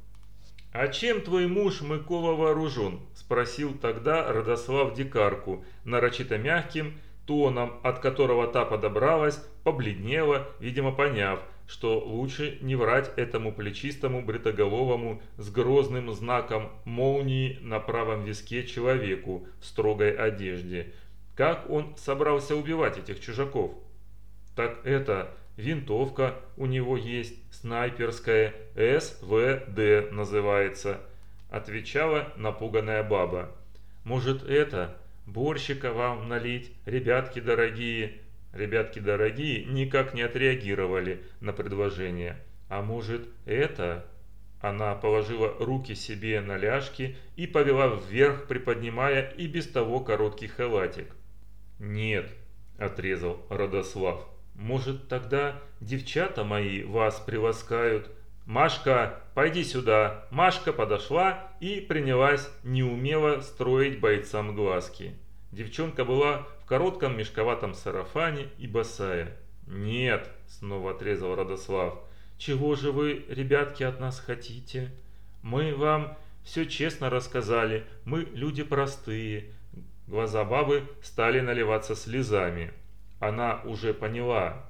«А чем твой муж Микола вооружен?» – спросил тогда Родослав Дикарку, нарочито мягким тоном, от которого та подобралась, побледнела, видимо поняв, что лучше не врать этому плечистому бритоголовому с грозным знаком молнии на правом виске человеку в строгой одежде. Как он собрался убивать этих чужаков? Так это винтовка у него есть, снайперская, СВД называется, отвечала напуганная баба. Может это, борщика вам налить, ребятки дорогие, Ребятки дорогие никак не отреагировали на предложение. А может это? Она положила руки себе на ляжки и повела вверх, приподнимая и без того короткий халатик. «Нет», – отрезал Родослав. «Может, тогда девчата мои вас приласкают?» «Машка, пойди сюда!» Машка подошла и принялась неумело строить бойцам глазки. Девчонка была коротком мешковатом сарафане и босая. «Нет», — снова отрезал Родослав, — «чего же вы, ребятки, от нас хотите? Мы вам все честно рассказали, мы люди простые». Глаза бабы стали наливаться слезами. Она уже поняла.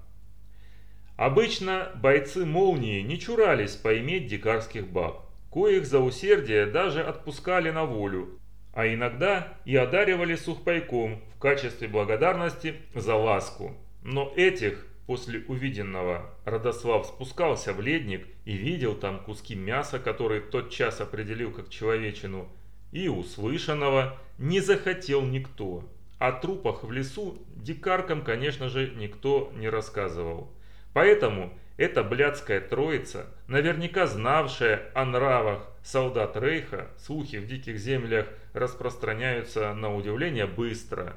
Обычно бойцы молнии не чурались поиметь дикарских баб. Коих за усердие даже отпускали на волю, а иногда и одаривали сухпайком в качестве благодарности за ласку. Но этих после увиденного Родослав спускался в ледник и видел там куски мяса, которые тот час определил как человечину, и услышанного не захотел никто. О трупах в лесу дикаркам, конечно же, никто не рассказывал. Поэтому эта блядская троица, наверняка знавшая о нравах солдат Рейха, слухи в диких землях распространяются на удивление быстро.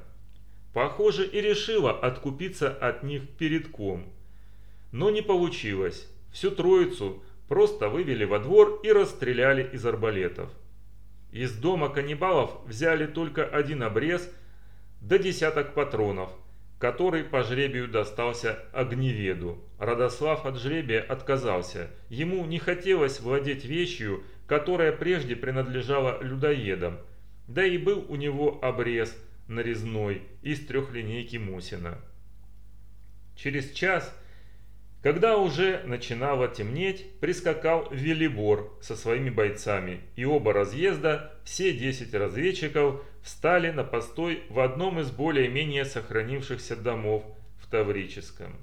Похоже, и решила откупиться от них передком. Но не получилось. Всю троицу просто вывели во двор и расстреляли из арбалетов. Из дома каннибалов взяли только один обрез до десяток патронов, который по жребию достался огневеду. Родослав от жребия отказался. Ему не хотелось владеть вещью, которая прежде принадлежала людоедам, да и был у него обрез нарезной из трехлинейки Мусина. Через час, когда уже начинало темнеть, прискакал Велибор со своими бойцами, и оба разъезда, все 10 разведчиков, встали на постой в одном из более-менее сохранившихся домов в Таврическом.